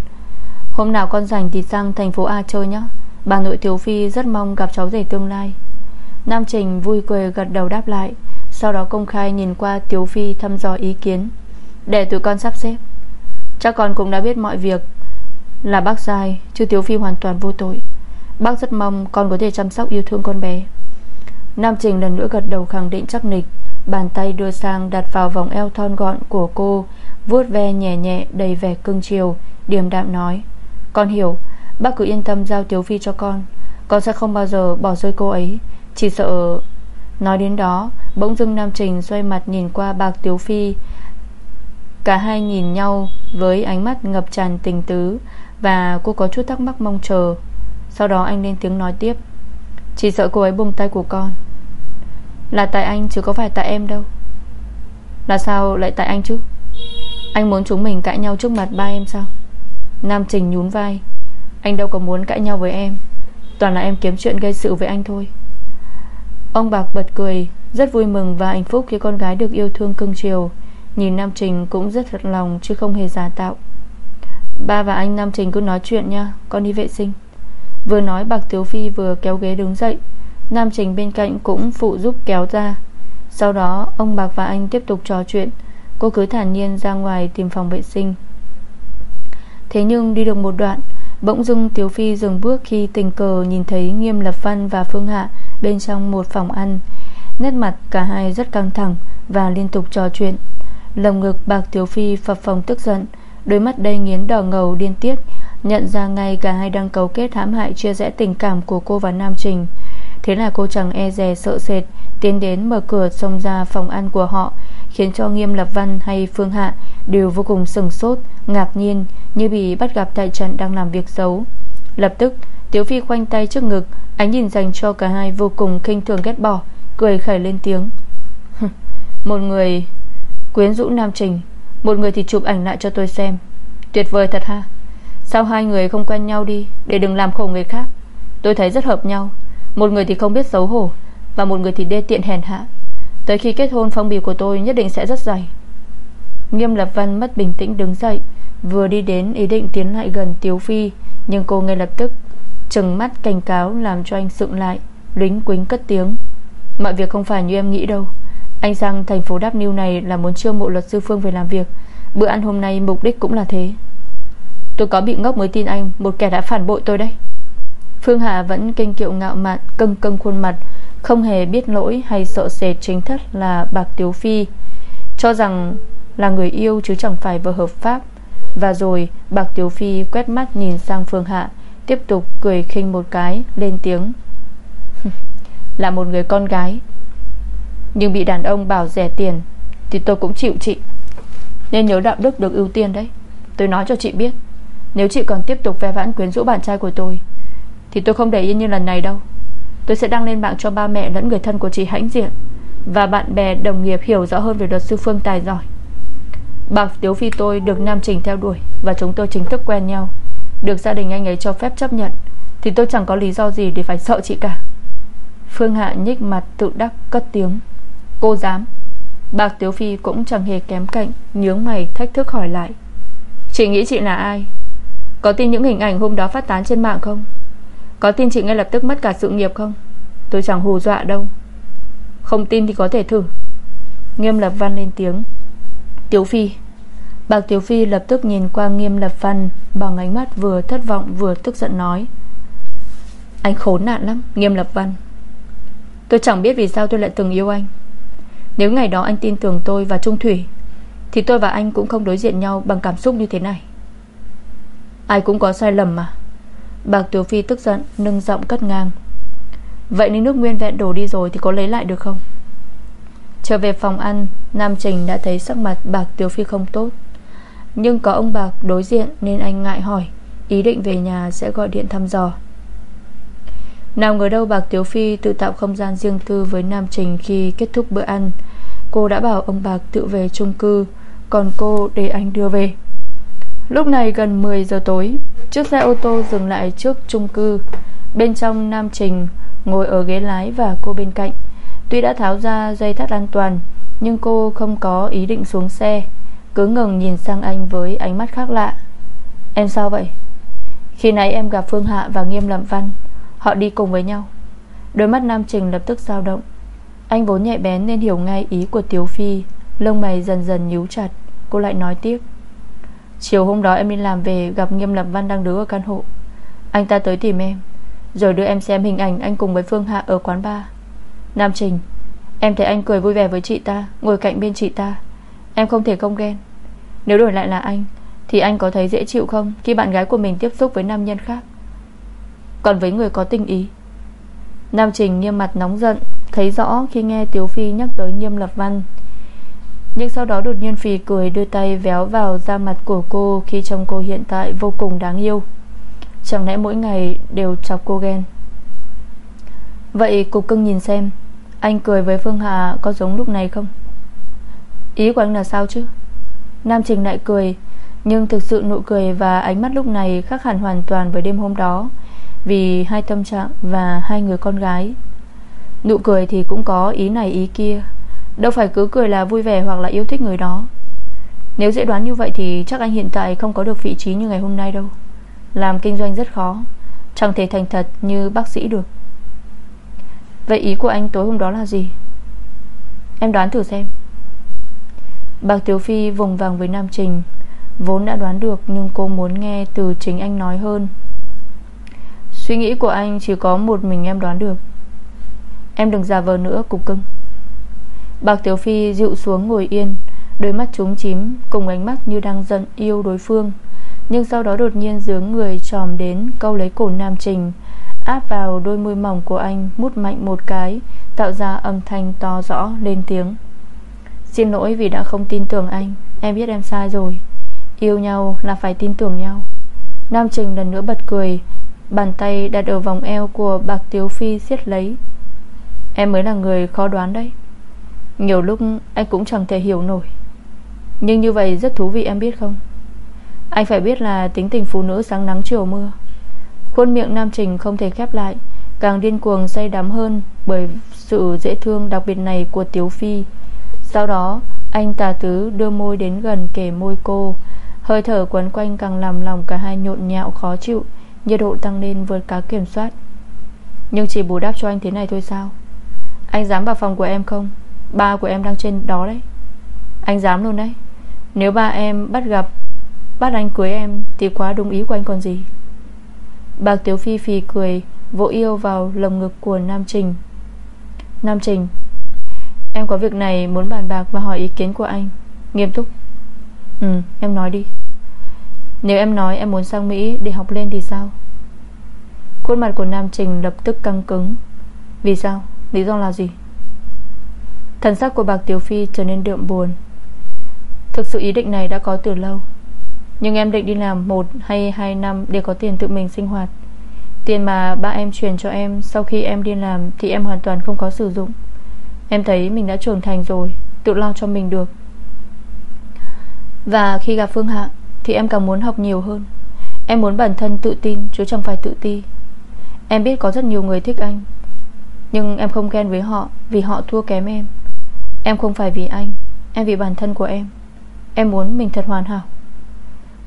Hôm nào con rảnh thì sang thành phố A chơi nhé Bà nội Thiếu Phi rất mong gặp cháu rể tương lai. Nam Trình vui cười gật đầu đáp lại, Sau đó công khai nhìn qua Tiếu Phi thăm dò ý kiến. Để tụi con sắp xếp. Chắc con cũng đã biết mọi việc Là bác sai, Chứ Tiếu Phi hoàn toàn vô tội. Bác rất mong con có thể chăm sóc yêu thương con bé. Nam Trình lần nữa gật đầu khẳng định chắc nịch, Bàn tay đưa sang đặt vào vòng eo thon gọn của cô, vuốt ve nhẹ nhẹ, đầy vẻ cưng chiều, Điềm đạm nói, Con hiểu, Bác cứ yên tâm giao Tiếu Phi cho con. Con sẽ không bao giờ bỏ rơi cô ấy. Chỉ sợ Nói đến đó, Bỗng dưng Nam Trình xoay mặt nhìn qua bạc Tiếu Phi Cả hai nhìn nhau Với ánh mắt ngập tràn tình tứ Và cô có chút thắc mắc mong chờ. Sau đó anh lên tiếng nói tiếp, Chỉ sợ cô ấy buông tay của con. Là tại anh chứ có phải tại em đâu. Là sao lại tại anh chứ? Anh muốn chúng mình cãi nhau trước mặt ba em sao? Nam Trình nhún vai. Anh đâu có muốn cãi nhau với em. Toàn là em kiếm chuyện gây sự với anh thôi. Ông Bạc bật cười, Rất vui mừng và hạnh phúc khi con gái được yêu thương cưng chiều. Nhìn Nam Trình cũng rất thật lòng Chứ không hề giả tạo. Ba và anh Nam Trình cứ nói chuyện nha, Con đi vệ sinh. Vừa nói Bạc Tiếu Phi vừa kéo ghế đứng dậy. Nam Trình bên cạnh cũng phụ giúp kéo ra. Sau đó, ông Bạc và anh tiếp tục trò chuyện. Cô cứ thản nhiên ra ngoài tìm phòng vệ sinh. Thế nhưng đi được một đoạn, Bỗng dưng Tiếu Phi dừng bước khi tình cờ nhìn thấy Nghiêm Lập Văn và Phương Hạ bên trong một phòng ăn. Nét mặt cả hai rất căng thẳng Và liên tục trò chuyện. Lồng ngực bạc Tiếu Phi phập phồng tức giận, Đôi mắt đầy nghiến đỏ ngầu điên tiết, Nhận ra ngay cả hai đang cấu kết hãm hại Chia rẽ tình cảm của cô và Nam Trình. Thế là cô chẳng e dè sợ sệt, Tiến đến mở cửa xông ra phòng ăn của họ, Khiến cho Nghiêm Lập Văn hay Phương Hạ Đều vô cùng sừng sốt, Ngạc nhiên, như bị bắt gặp tại trận đang làm việc xấu. Lập tức Tiếu Phi khoanh tay trước ngực, Ánh nhìn dành cho cả hai vô cùng kinh thường ghét bỏ, Cười khẩy lên tiếng. Một người quyến rũ Nam Trình. Một người thì chụp ảnh lại cho tôi xem. Tuyệt vời thật ha. Sao hai người không quen nhau đi, Để đừng làm khổ người khác? Tôi thấy rất hợp nhau. Một người thì không biết xấu hổ, Và một người thì đê tiện hèn hạ. Tới khi kết hôn, phong bì của tôi nhất định sẽ rất dày. Nghiêm Lập Văn mất bình tĩnh đứng dậy, Vừa đi đến ý định tiến lại gần Tiếu Phi, Nhưng cô ngay lập tức Trừng mắt cảnh cáo làm cho anh sượng lại, Lính quính cất tiếng. Mọi việc không phải như em nghĩ đâu. Anh sang thành phố Đáp Niu này là muốn chiêu mộ luật sư Phương về làm việc. Bữa ăn hôm nay mục đích cũng là thế. Tôi có bị ngốc mới tin anh, Một kẻ đã phản bội tôi đấy. Phương Hà vẫn kinh kiệu ngạo mạn, Cưng cưng khuôn mặt, Không hề biết lỗi hay sợ sệt chính thất là Bạc Tiếu Phi. Cho rằng là người yêu chứ chẳng phải vợ hợp pháp. Và rồi, Bạc Tiếu Phi quét mắt nhìn sang Phương Hạ, Tiếp tục cười khinh một cái, Lên tiếng. Là một người con gái. Nhưng bị đàn ông bảo rẻ tiền Thì tôi cũng chịu chị. Nên nhớ đạo đức được ưu tiên đấy. Tôi nói cho chị biết, Nếu chị còn tiếp tục ve vãn quyến rũ bạn trai của tôi, Thì tôi không để yên như lần này đâu. Tôi sẽ đăng lên mạng cho ba mẹ lẫn người thân của chị hãnh diện Và bạn bè đồng nghiệp hiểu rõ hơn về luật sư Phương tài giỏi. Bạc Tiếu Phi tôi được Nam Trình theo đuổi Và chúng tôi chính thức quen nhau. Được gia đình anh ấy cho phép chấp nhận, Thì tôi chẳng có lý do gì để phải sợ chị cả. Phương Hạ nhích mặt tự đắc cất tiếng. Cô dám. Bạc Tiếu Phi cũng chẳng hề kém cạnh, Nhướng mày, thách thức hỏi lại. Chị nghĩ chị là ai? Có tin những hình ảnh hôm đó phát tán trên mạng không? Có tin chị ngay lập tức mất cả sự nghiệp không? Tôi chẳng hù dọa đâu. Không tin thì có thể thử. Nghiêm lập văn lên tiếng. Tiếu Phi. Bạc Tiểu Phi lập tức nhìn qua nghiêm lập văn Bằng ánh mắt vừa thất vọng vừa tức giận nói. Anh khốn nạn lắm, Nghiêm lập văn. Tôi chẳng biết vì sao tôi lại từng yêu anh. Nếu ngày đó anh tin tưởng tôi và Trung Thủy, Thì tôi và anh cũng không đối diện nhau Bằng cảm xúc như thế này. Ai cũng có sai lầm mà. Bạc Tiểu Phi tức giận, Nâng giọng cất ngang. Vậy nếu nước nguyên vẹn đổ đi rồi Thì có lấy lại được không? Trở về phòng ăn, Nam Trình đã thấy sắc mặt Bạc Tiểu Phi không tốt. Nhưng có ông Bạc đối diện Nên anh ngại hỏi, Ý định về nhà sẽ gọi điện thăm dò. Nào ngờ đâu Bạc Tiếu Phi Tự tạo không gian riêng tư với Nam Trình Khi kết thúc bữa ăn. Cô đã bảo ông Bạc tự về chung cư, Còn cô để anh đưa về. Lúc này gần 10 giờ tối, Chiếc xe ô tô dừng lại trước chung cư. Bên trong Nam Trình Ngồi ở ghế lái và cô bên cạnh. Tuy đã tháo ra dây thắt an toàn, Nhưng cô không có ý định xuống xe. Cứ ngừng nhìn sang anh với ánh mắt khác lạ. Em sao vậy? Khi nãy em gặp Phương Hạ và Nghiêm lẩm Văn. Họ đi cùng với nhau. Đôi mắt Nam Trình lập tức dao động. Anh vốn nhạy bén nên hiểu ngay ý của Tiếu Phi. Lông mày dần dần nhíu chặt. Cô lại nói tiếp. Chiều hôm đó em đi làm về, gặp Nghiêm Lập Văn đang đứng ở căn hộ. Anh ta tới tìm em. Rồi đưa em xem hình ảnh anh cùng với Phương Hạ ở quán bar. Nam Trình Em thấy anh cười vui vẻ với chị ta, Ngồi cạnh bên chị ta. Em không thể không ghen. Nếu đổi lại là anh, Thì anh có thấy dễ chịu không Khi bạn gái của mình tiếp xúc với nam nhân khác? Còn với người có tình ý. Nam Trình nghiêm mặt nóng giận, Thấy rõ khi nghe Tiếu Phi nhắc tới Nghiêm Lập Văn. Nhưng sau đó đột nhiên Phi cười đưa tay véo vào da mặt của cô Khi trông cô hiện tại vô cùng đáng yêu. Chẳng lẽ mỗi ngày đều chọc cô ghen? Vậy cục cưng nhìn xem, Anh cười với Phương Hà có giống lúc này không? Ý của anh là sao chứ? Nam Trình lại cười, Nhưng thực sự nụ cười và ánh mắt lúc này Khác hẳn hoàn toàn với đêm hôm đó. Vì hai tâm trạng và hai người con gái. Nụ cười thì cũng có ý này ý kia. Đâu phải cứ cười là vui vẻ Hoặc là yêu thích người đó. Nếu dễ đoán như vậy thì chắc anh hiện tại Không có được vị trí như ngày hôm nay đâu. Làm kinh doanh rất khó, Chẳng thể thành thật như bác sĩ được. Vậy ý của anh tối hôm đó là gì? Em đoán thử xem. Bạc Tiểu Phi vùng vàng với Nam Trình, Vốn đã đoán được Nhưng cô muốn nghe từ chính anh nói hơn. Suy nghĩ của anh chỉ có một mình em đoán được. Em đừng giả vờ nữa, cục cưng. Bạc Tiểu Phi dịu xuống ngồi yên, Đôi mắt trúng chím, Cùng ánh mắt như đang giận yêu đối phương. Nhưng sau đó đột nhiên dướng người tròm đến, Câu lấy cổ Nam Trình, Áp vào đôi môi mỏng của anh, Mút mạnh một cái, Tạo ra âm thanh to rõ, lên tiếng. Xin lỗi vì đã không tin tưởng anh, Em biết em sai rồi. Yêu nhau là phải tin tưởng nhau. Nam Trình lần nữa bật cười Bàn tay đặt ở vòng eo của bạc Tiếu Phi siết lấy. Em mới là người khó đoán đấy. Nhiều lúc anh cũng chẳng thể hiểu nổi. Nhưng như vậy rất thú vị em biết không? Anh phải biết là tính tình phụ nữ sáng nắng chiều mưa. Khuôn miệng Nam Trình không thể khép lại, Càng điên cuồng say đắm hơn Bởi sự dễ thương đặc biệt này của Tiếu Phi. Sau đó, Anh tà tứ đưa môi đến gần kề môi cô. Hơi thở quấn quanh càng làm lòng cả hai nhộn nhạo khó chịu. Nhiệt độ tăng lên vượt cả kiểm soát. Nhưng chỉ bù đắp cho anh thế này thôi sao? Anh dám vào phòng của em không? Ba của em đang trên đó đấy. Anh dám luôn đấy. Nếu ba em bắt gặp, Bắt anh cưới em Thì quá đúng ý của anh còn gì. Bạc Tiếu Phi phì cười, Vỗ yêu vào lồng ngực của Nam Trình. Nam Trình, Em có việc này muốn bàn bạc và hỏi ý kiến của anh. Nghiêm túc. Ừ em nói đi. Nếu em nói em muốn sang Mỹ để học lên thì sao? Khuôn mặt của Nam Trình lập tức căng cứng. Vì sao? Lý do là gì? Thần sắc của bạc Tiểu Phi trở nên đượm buồn. Thực sự ý định này đã có từ lâu. Nhưng em định đi làm một hay hai năm Để có tiền tự mình sinh hoạt. Tiền mà ba em truyền cho em, Sau khi em đi làm Thì em hoàn toàn không có sử dụng. Em thấy mình đã trưởng thành rồi, Tự lo cho mình được. Và khi gặp Phương Hạ thì em càng muốn học nhiều hơn. Em muốn bản thân tự tin, chứ chẳng phải tự ti. Em biết có rất nhiều người thích anh, Nhưng em không ghen với họ Vì họ thua kém em. Em không phải vì anh, Em vì bản thân của em. Em muốn mình thật hoàn hảo.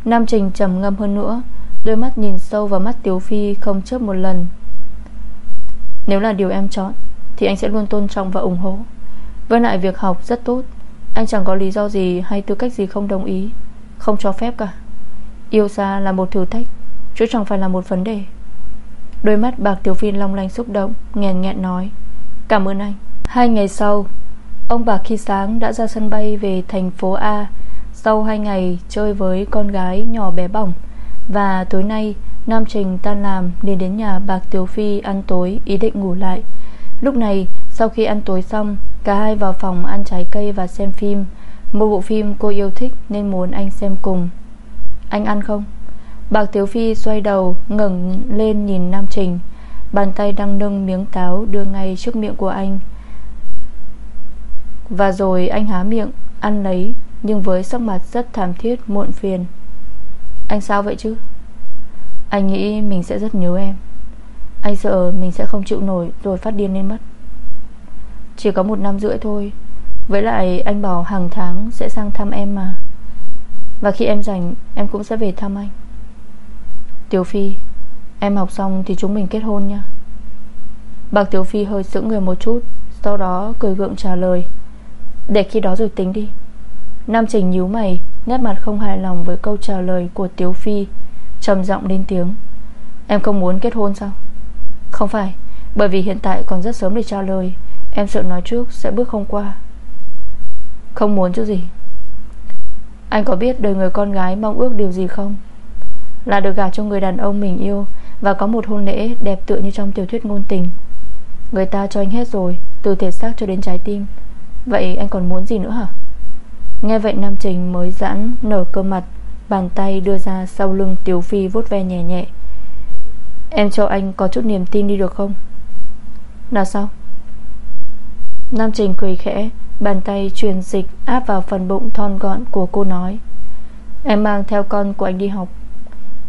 Nam Trình trầm ngâm hơn nữa, Đôi mắt nhìn sâu vào mắt Tiếu Phi Không chớp một lần. Nếu là điều em chọn, Thì anh sẽ luôn tôn trọng và ủng hộ. Với lại việc học rất tốt, Anh chẳng có lý do gì hay tư cách gì không đồng ý. Không cho phép cả. Yêu xa là một thử thách, Chứ chẳng phải là một vấn đề. Đôi mắt bạc Tiểu Phi long lanh xúc động, nghẹn nghẹn nói, Cảm ơn anh. Hai ngày sau, Ông bà khi sáng đã ra sân bay về thành phố A. Sau hai ngày chơi với con gái nhỏ bé bỏng, Và tối nay, Nam Trình tan làm đi đến nhà bạc Tiểu Phi ăn tối, ý định ngủ lại. Lúc này, sau khi ăn tối xong, Cả hai vào phòng ăn trái cây và xem phim. Một bộ phim cô yêu thích nên muốn anh xem cùng. Anh ăn không? Bạc Tiếu Phi xoay đầu, ngẩng lên nhìn Nam Trình. Bàn tay đang nâng miếng táo đưa ngay trước miệng của anh. Và rồi anh há miệng, Ăn lấy, Nhưng với sắc mặt rất thảm thiết, muộn phiền. Anh sao vậy chứ? Anh nghĩ mình sẽ rất nhớ em. Anh sợ mình sẽ không chịu nổi Rồi phát điên lên mất. Chỉ có một năm rưỡi thôi với lại anh bảo hàng tháng sẽ sang thăm em mà. Và khi em rảnh, Em cũng sẽ về thăm anh. Tiểu Phi, Em học xong thì chúng mình kết hôn nha. Bạc Tiểu Phi hơi sững người một chút, Sau đó cười gượng trả lời. Để khi đó rồi tính đi. Nam Trình nhíu mày, Nét mặt không hài lòng với câu trả lời của Tiểu Phi, trầm giọng lên tiếng. Em không muốn kết hôn sao? Không phải, Bởi vì hiện tại còn rất sớm để trả lời. Em sợ nói trước sẽ bước không qua. Không muốn chứ gì. Anh có biết đời người con gái mong ước điều gì không? Là được gả cho người đàn ông mình yêu Và có một hôn lễ đẹp tựa như trong tiểu thuyết ngôn tình. Người ta cho anh hết rồi, Từ thể xác cho đến trái tim. Vậy anh còn muốn gì nữa hả? Nghe vậy Nam Trình mới giãn nở cơ mặt, Bàn tay đưa ra sau lưng Tiểu Phi vuốt ve nhẹ nhẹ. Em cho anh có chút niềm tin đi được không? Là sao? Nam Trình cười khẽ. Bàn tay truyền dịch áp vào phần bụng thon gọn của cô nói. Em mang theo con của anh đi học.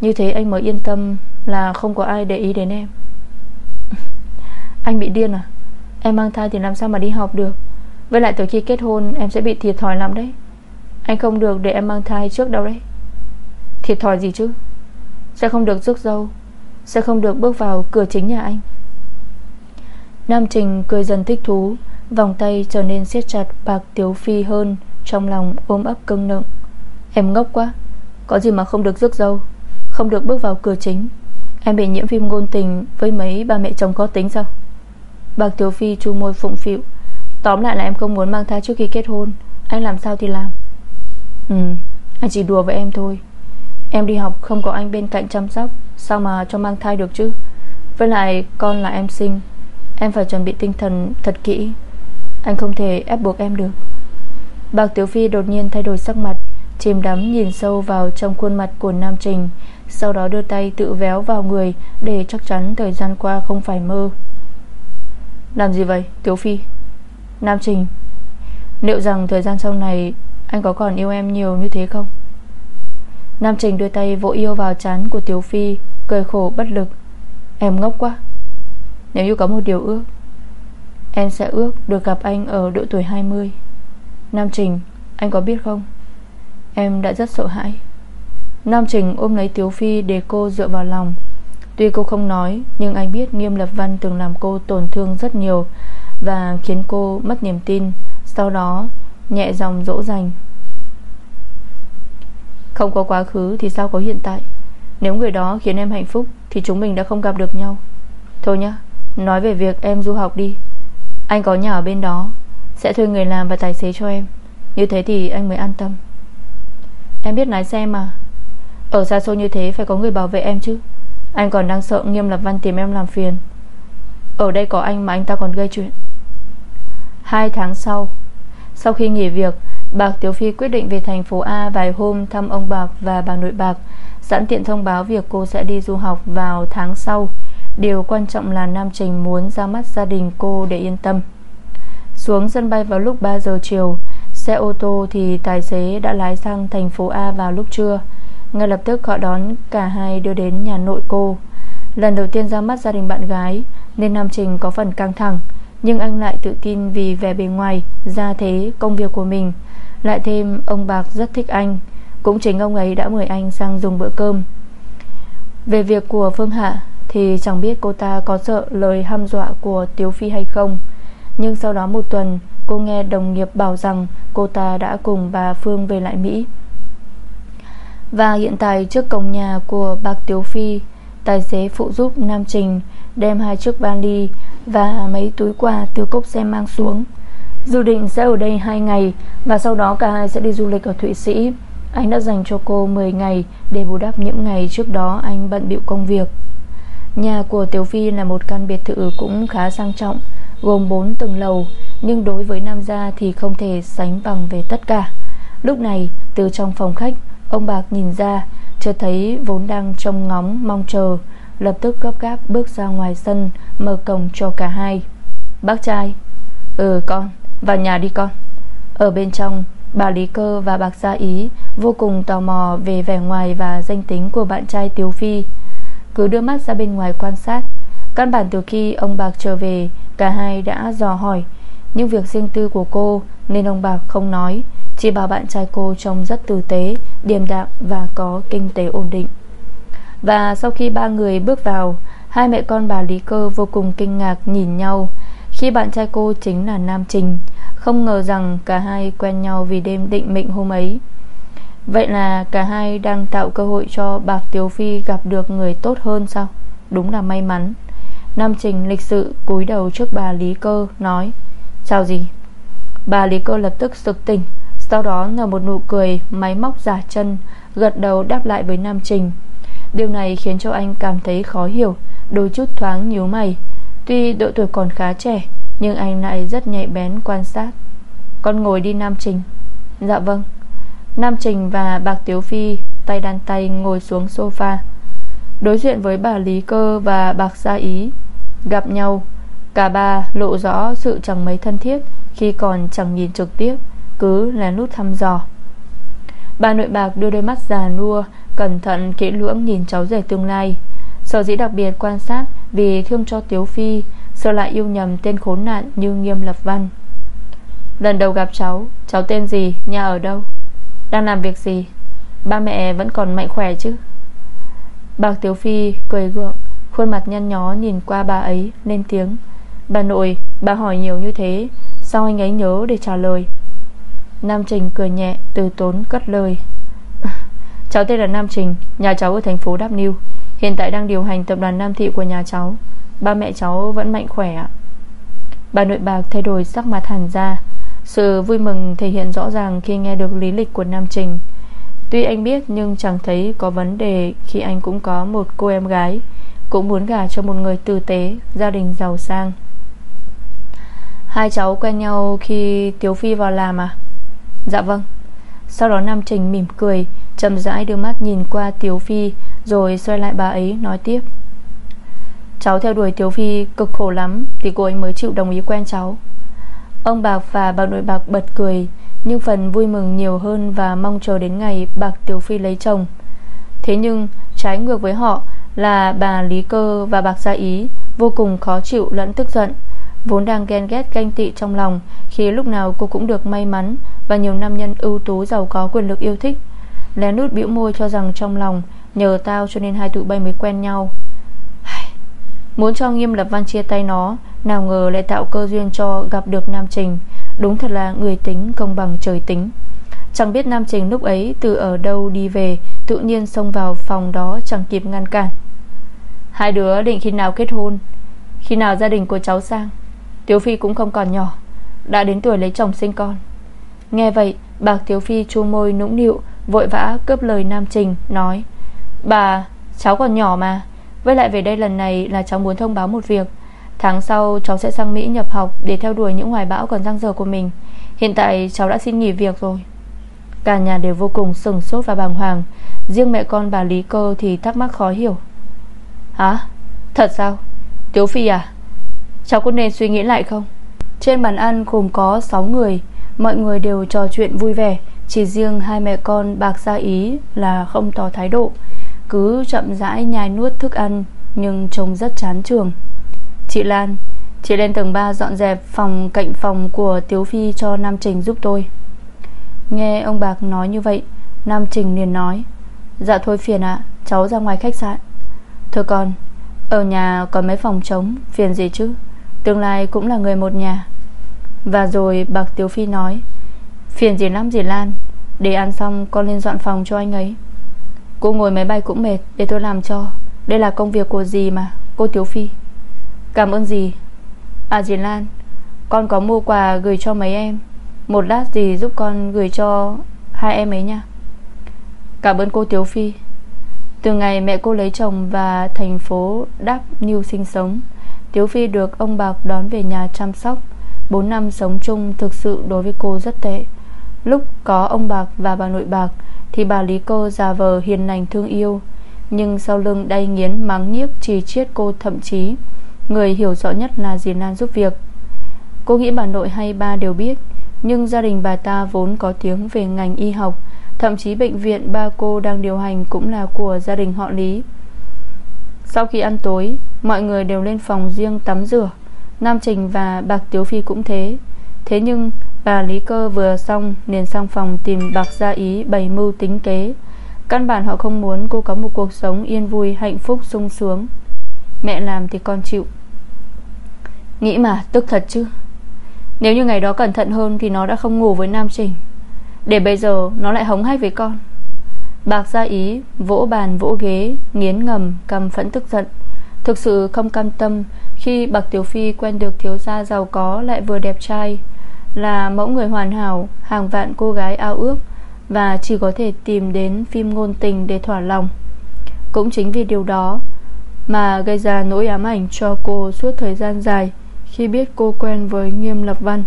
Như thế anh mới yên tâm Là không có ai để ý đến em. Anh bị điên à? Em mang thai thì làm sao mà đi học được? Với lại từ khi kết hôn, em sẽ bị thiệt thòi lắm đấy. Anh không được để em mang thai trước đâu đấy. Thiệt thòi gì chứ? Sẽ không được rước dâu. Sẽ không được bước vào cửa chính nhà anh. Nam Trình cười dần thích thú. Vòng tay trở nên siết chặt, Bạc Tiếu Phi hơn, Trong lòng ôm ấp cưng nựng. Em ngốc quá, Có gì mà không được rước dâu, Không được bước vào cửa chính. Em bị nhiễm phim ngôn tình với mấy bà mẹ chồng có tính sao? Bạc Tiếu Phi chu môi phụng phịu. Tóm lại là em không muốn mang thai trước khi kết hôn. Anh làm sao thì làm. Ừ Anh chỉ đùa với em thôi. Em đi học không có anh bên cạnh chăm sóc, Sao mà cho mang thai được chứ? Với lại con là em sinh, Em phải chuẩn bị tinh thần thật kỹ. Anh không thể ép buộc em được. Bạc Tiểu Phi đột nhiên thay đổi sắc mặt, Chìm đắm nhìn sâu vào trong khuôn mặt của Nam Trình, Sau đó đưa tay tự véo vào người Để chắc chắn thời gian qua không phải mơ. Làm gì vậy, Tiểu Phi? Nam Trình, Liệu rằng thời gian sau này Anh có còn yêu em nhiều như thế không? Nam Trình đưa tay vỗ yêu vào chán của Tiểu Phi, Cười khổ bất lực. Em ngốc quá. Nếu như có một điều ước Em sẽ ước được gặp anh ở độ tuổi 20 Nam Trình, Anh có biết không? Em đã rất sợ hãi. Nam Trình ôm lấy Tiếu Phi để cô dựa vào lòng. Tuy cô không nói, Nhưng anh biết Nghiêm Lập Văn từng làm cô tổn thương rất nhiều Và khiến cô mất niềm tin. Sau đó, nhẹ dòng dỗ dành. Không có quá khứ thì sao có hiện tại? Nếu người đó khiến em hạnh phúc Thì chúng mình đã không gặp được nhau. Thôi nhá, Nói về việc em du học đi. Anh có nhà ở bên đó, Sẽ thuê người làm và tài xế cho em. Như thế thì anh mới an tâm. Em biết lái xe mà. Ở xa xôi như thế phải có người bảo vệ em chứ. Anh còn đang sợ nghiêm lập văn tìm em làm phiền. Ở đây có anh mà anh ta còn gây chuyện. Hai tháng sau Sau khi nghỉ việc, Bạc Tiểu Phi quyết định về thành phố A vài hôm thăm ông Bạc và bà nội Bạc, Sẵn tiện thông báo việc cô sẽ đi du học vào tháng sau. Điều quan trọng là Nam Trình muốn ra mắt gia đình cô để yên tâm. Xuống sân bay vào lúc 3 giờ chiều Xe ô tô thì tài xế đã lái sang thành phố A vào lúc trưa. Ngay lập tức họ đón cả hai đưa đến nhà nội cô. Lần đầu tiên ra mắt gia đình bạn gái Nên Nam Trình có phần căng thẳng. Nhưng anh lại tự tin vì vẻ bề ngoài Gia thế, công việc của mình. Lại thêm ông Bạc rất thích anh. Cũng chính ông ấy đã mời anh sang dùng bữa cơm. Về việc của Phương Hạ thì chẳng biết cô ta có sợ lời ham dọa của Tiếu Phi hay không. Nhưng sau đó một tuần, Cô nghe đồng nghiệp bảo rằng Cô ta đã cùng bà Phương về lại Mỹ. Và hiện tại trước cổng nhà của bác Tiếu Phi, Tài xế phụ giúp Nam Trình Đem hai chiếc vali Và mấy túi quà từ cốc xe mang xuống. Dự định sẽ ở đây 2 ngày Và sau đó cả hai sẽ đi du lịch ở Thụy Sĩ. Anh đã dành cho cô 10 ngày Để bù đắp những ngày trước đó anh bận bịu công việc. Nhà của Tiểu Phi là một căn biệt thự cũng khá sang trọng, Gồm 4 tầng lầu, Nhưng đối với nam gia thì không thể sánh bằng về tất cả. Lúc này, từ trong phòng khách, Ông Bạc nhìn ra, Chợt thấy vốn đang trông ngóng, mong chờ, Lập tức gấp gáp bước ra ngoài sân, Mở cổng cho cả hai. Bác trai. Ừ con, vào nhà đi con. Ở bên trong, Bà Lý Cơ và Bạc Gia Ý Vô cùng tò mò về vẻ ngoài và danh tính của bạn trai Tiếu Phi. Cứ đưa mắt ra bên ngoài quan sát. Căn bản từ khi ông Bạc trở về, Cả hai đã dò hỏi. Nhưng việc riêng tư của cô Nên ông Bạc không nói. Chỉ bảo bạn trai cô trông rất tử tế, Điềm đạm và có kinh tế ổn định. Và sau khi ba người bước vào, Hai mẹ con bà Lý Cơ vô cùng kinh ngạc nhìn nhau. Khi bạn trai cô chính là Nam Trình, Không ngờ rằng cả hai quen nhau vì đêm định mệnh hôm ấy. Vậy là cả hai đang tạo cơ hội cho Bạc Tiếu Phi gặp được người tốt hơn sao? Đúng là may mắn. Nam Trình lịch sự cúi đầu trước bà Lý Cơ, Nói, Chào gì Bà Lý Cơ lập tức sực tỉnh, Sau đó nở một nụ cười Máy móc giả chân, Gật đầu đáp lại với Nam Trình. Điều này khiến cho anh cảm thấy khó hiểu, Đôi chút thoáng nhíu mày. Tuy độ tuổi còn khá trẻ, Nhưng anh lại rất nhạy bén quan sát. Con ngồi đi, Nam Trình. Dạ vâng. Nam Trình và Bạc Tiếu Phi Tay đàn tay ngồi xuống sofa Đối diện với bà Lý Cơ và Bạc Gia Ý Gặp nhau. Cả ba lộ rõ sự chẳng mấy thân thiết Khi còn chẳng nhìn trực tiếp Cứ lén lút thăm dò. Bà nội bạc đưa đôi mắt già nua Cẩn thận kỹ lưỡng nhìn cháu rể tương lai. Sở dĩ đặc biệt quan sát Vì thương cho Tiếu Phi Sợ lại yêu nhầm tên khốn nạn như Nghiêm Lập Văn. Lần đầu gặp cháu Cháu tên gì, nhà ở đâu? Đang làm việc gì? Ba mẹ vẫn còn mạnh khỏe chứ? Bạc Tiếu Phi cười gượng Khuôn mặt nhăn nhó nhìn qua bà ấy Lên tiếng. Bà nội, bà hỏi nhiều như thế Sao anh ấy nhớ để trả lời? Nam Trình cười nhẹ từ tốn cất lời. Cháu tên là Nam Trình Nhà cháu ở thành phố Đáp Niu. Hiện tại đang điều hành tập đoàn Nam Thị của nhà cháu. Ba mẹ cháu vẫn mạnh khỏe ạ. Bà nội bạc thay đổi sắc mặt hẳn ra. Sự vui mừng thể hiện rõ ràng Khi nghe được lý lịch của Nam Trình. Tuy anh biết nhưng chẳng thấy có vấn đề Khi anh cũng có một cô em gái, Cũng muốn gả cho một người tử tế, Gia đình giàu sang. Hai cháu quen nhau khi Tiếu Phi vào làm à? Dạ vâng. Sau đó Nam Trình mỉm cười, chậm rãi đưa mắt nhìn qua Tiếu Phi, Rồi xoay lại bà ấy, nói tiếp. Cháu theo đuổi Tiếu Phi cực khổ lắm, Thì cô ấy mới chịu đồng ý quen cháu. Ông Bạc và bà nội Bạc bật cười, Nhưng phần vui mừng nhiều hơn Và mong chờ đến ngày Bạc tiểu Phi lấy chồng. Thế nhưng, trái ngược với họ Là bà Lý Cơ và Bạc Gia Ý Vô cùng khó chịu lẫn tức giận, Vốn đang ghen ghét ganh tị trong lòng, Khi lúc nào cô cũng được may mắn Và nhiều nam nhân ưu tú giàu có quyền lực yêu thích. Lén nút bĩu môi cho rằng trong lòng Nhờ tao cho nên hai tụi bay mới quen nhau. Muốn cho Nghiêm Lập Văn chia tay nó, Nào ngờ lại tạo cơ duyên cho gặp được Nam Trình. Đúng thật là người tính công bằng trời tính. Chẳng biết Nam Trình lúc ấy từ ở đâu đi về, Tự nhiên xông vào phòng đó chẳng kịp ngăn cản. Hai đứa định khi nào kết hôn? Khi nào gia đình của cháu sang? Tiếu Phi cũng không còn nhỏ, Đã đến tuổi lấy chồng sinh con. Nghe vậy, Bạc Tiếu Phi chu môi nũng nịu, Vội vã cướp lời Nam Trình, Nói, Bà, cháu còn nhỏ mà với lại về đây lần này là cháu muốn thông báo một việc Tháng sau, cháu sẽ sang Mỹ nhập học Để theo đuổi những hoài bão còn răng dở của mình Hiện tại, cháu đã xin nghỉ việc rồi Cả nhà đều vô cùng sừng sốt và bàng hoàng Riêng mẹ con bà Lý Cơ thì thắc mắc khó hiểu Hả? Thật sao? Tiếu Phi à? Cháu có nên suy nghĩ lại không? Trên bàn ăn gồm có 6 người Mọi người đều trò chuyện vui vẻ, Chỉ riêng hai mẹ con bạc gia ý là không tỏ thái độ cứ chậm rãi nhai nuốt thức ăn, Nhưng trông rất chán trường Chị Lan, Chị lên tầng 3 dọn dẹp phòng cạnh phòng của Tiếu Phi cho Nam Trình giúp tôi. Nghe ông Bạc nói như vậy, Nam Trình liền nói Dạ thôi phiền ạ, Cháu ra ngoài khách sạn. Thôi con, Ở nhà có mấy phòng trống, Phiền gì chứ, Tương lai cũng là người một nhà. Và rồi Bạc Tiếu Phi nói, Phiền gì lắm gì Lan, Để ăn xong con lên dọn phòng cho anh ấy. Cô ngồi máy bay cũng mệt, Để tôi làm cho. Đây là công việc của dì mà, Cô Tiếu Phi. Cảm ơn dì. À dì Lan, Con có mua quà gửi cho mấy em. Một lát dì giúp con gửi cho Hai em ấy nha. Cảm ơn cô Tiếu Phi. Từ ngày mẹ cô lấy chồng Và thành phố Đáp New sinh sống, Tiếu Phi được ông Bạc đón về nhà chăm sóc. 4 năm sống chung thực sự đối với cô rất tệ. Lúc có ông Bạc và bà nội Bạc thì bà Lý Cơ già vờ hiền lành thương yêu. Nhưng sau lưng đay nghiến, mắng nhiếc Chỉ chiết cô thậm chí, Người hiểu rõ nhất là dì Lan giúp việc. Cô nghĩ bà nội hay ba đều biết, Nhưng gia đình bà ta vốn có tiếng về ngành y học, Thậm chí bệnh viện ba cô đang điều hành Cũng là của gia đình họ Lý. Sau khi ăn tối, Mọi người đều lên phòng riêng tắm rửa. Nam Trình và Bạc Tiếu Phi cũng thế. Thế nhưng bà Lý Cơ vừa xong liền sang phòng tìm Bạc Gia Ý bày mưu tính kế. Căn bản họ không muốn cô có một cuộc sống yên vui, Hạnh phúc, sung sướng. Mẹ làm thì con chịu. Nghĩ mà, tức thật chứ. Nếu như ngày đó cẩn thận hơn Thì nó đã không ngủ với Nam Trình Để bây giờ nó lại hống hách với con. Bạc gia ý, Vỗ bàn, vỗ ghế, Nghiến ngầm, cầm phẫn tức giận. Thực sự không cam tâm Khi Bạc Tiểu Phi quen được thiếu gia giàu có Lại vừa đẹp trai. Là mẫu người hoàn hảo, Hàng vạn cô gái ao ước Và chỉ có thể tìm đến phim ngôn tình để thỏa lòng. Cũng chính vì điều đó Mà gây ra nỗi ám ảnh cho cô suốt thời gian dài Khi biết cô quen với Nghiêm Lập Văn.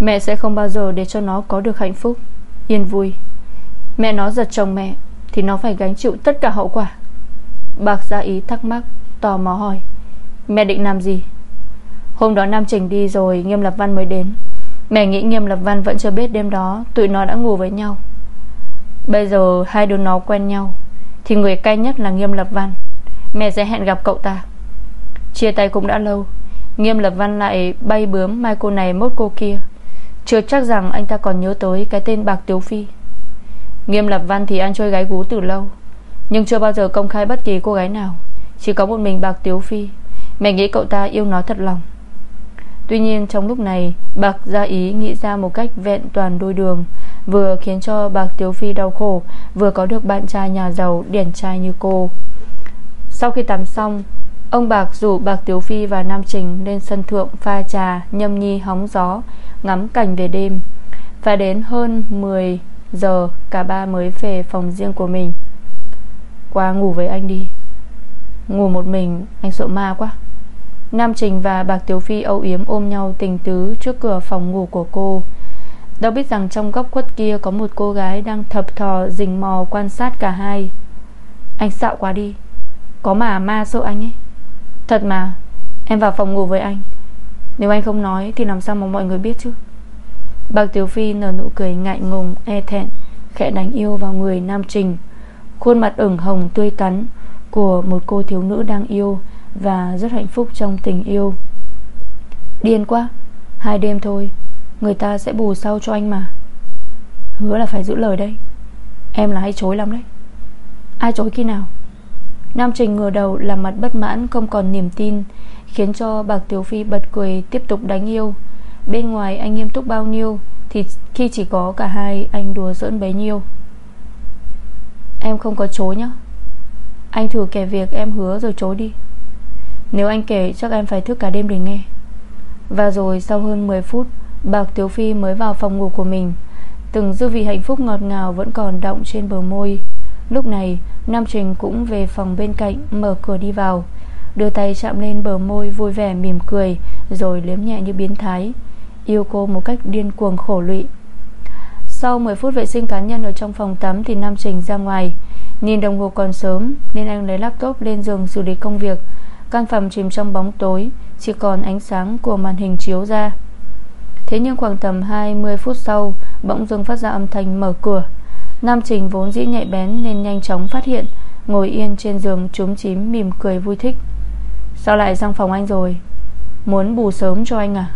Mẹ sẽ không bao giờ để cho nó có được hạnh phúc. Yên vui. Mẹ nó giật chồng mẹ Thì nó phải gánh chịu tất cả hậu quả. Bạc gia ý thắc mắc, Tò mò hỏi, Mẹ định làm gì? Hôm đó Nam Trình đi rồi, Nghiêm Lập Văn mới đến. Mẹ nghĩ Nghiêm Lập Văn vẫn chưa biết đêm đó Tụi nó đã ngủ với nhau. Bây giờ hai đứa nó quen nhau, Thì người cay nhất là Nghiêm Lập Văn. Mẹ sẽ hẹn gặp cậu ta. Chia tay cũng đã lâu, Nghiêm Lập Văn lại bay bướm mai cô này mốt cô kia. Chưa chắc rằng anh ta còn nhớ tới Cái tên Bạc Tiếu Phi. Nghiêm Lập Văn thì ăn chơi gái gú từ lâu, Nhưng chưa bao giờ công khai bất kỳ cô gái nào, Chỉ có một mình Bạc Tiếu Phi. Mẹ nghĩ cậu ta yêu nó thật lòng. Tuy nhiên, trong lúc này, Bạc ra ý nghĩ ra một cách vẹn toàn đôi đường, Vừa khiến cho Bạc Tiếu Phi đau khổ, Vừa có được bạn trai nhà giàu, điển trai như cô. Sau khi tắm xong, Ông Bạc rủ Bạc Tiếu Phi và Nam Trình Lên sân thượng pha trà Nhâm nhi hóng gió, Ngắm cảnh về đêm. Và đến hơn 10 giờ, Cả ba mới về phòng riêng của mình. Qua ngủ với anh đi. Ngủ một mình, Anh sợ ma quá. Nam Trình và Bạc Tiểu Phi âu yếm ôm nhau tình tứ Trước cửa phòng ngủ của cô. Đâu biết rằng trong góc khuất kia Có một cô gái đang thập thò, Rình mò, quan sát cả hai. Anh xạo quá đi. Có mà ma sợ anh ấy. Thật mà, Em vào phòng ngủ với anh. Nếu anh không nói thì làm sao mà mọi người biết chứ? Bạc Tiểu Phi nở nụ cười ngại ngùng E thẹn, Khẽ đánh yêu vào người Nam Trình. Khuôn mặt ửng hồng tươi tắn Của một cô thiếu nữ đang yêu. Và rất hạnh phúc trong tình yêu. Điên quá, Hai đêm thôi, Người ta sẽ bù sau cho anh mà. Hứa là phải giữ lời đấy. Em là hay chối lắm đấy. Ai chối khi nào? Nam Trình ngửa đầu làm mặt bất mãn, Không còn niềm tin, Khiến cho Bạc Tiểu Phi bật cười, tiếp tục đánh yêu. Bên ngoài anh nghiêm túc bao nhiêu, Thì khi chỉ có cả hai, Anh đùa giỡn bấy nhiêu. Em không có chối nhá. Anh thử kể việc em hứa rồi chối đi. Nếu anh kể, chắc em phải thức cả đêm để nghe. Và rồi sau hơn 10 phút, Bạc Tiếu Phi mới vào phòng ngủ của mình. Từng dư vị hạnh phúc ngọt ngào Vẫn còn động trên bờ môi. Lúc này, Nam Trình cũng về phòng bên cạnh, Mở cửa đi vào. Đưa tay chạm lên bờ môi, vui vẻ mỉm cười, Rồi liếm nhẹ như biến thái. Yêu cô một cách điên cuồng khổ lụy. Sau 10 phút vệ sinh cá nhân Ở trong phòng tắm thì Nam Trình ra ngoài. Nhìn đồng hồ còn sớm, Nên anh lấy laptop lên giường xử lý công việc. Căn phòng chìm trong bóng tối, Chỉ còn ánh sáng của màn hình chiếu ra. Thế nhưng khoảng tầm 20 phút sau, Bỗng dưng phát ra âm thanh mở cửa. Nam Trình vốn dĩ nhạy bén Nên nhanh chóng phát hiện, Ngồi yên trên giường trúng chím mỉm cười vui thích. Sao lại sang phòng anh rồi? Muốn bù sớm cho anh à?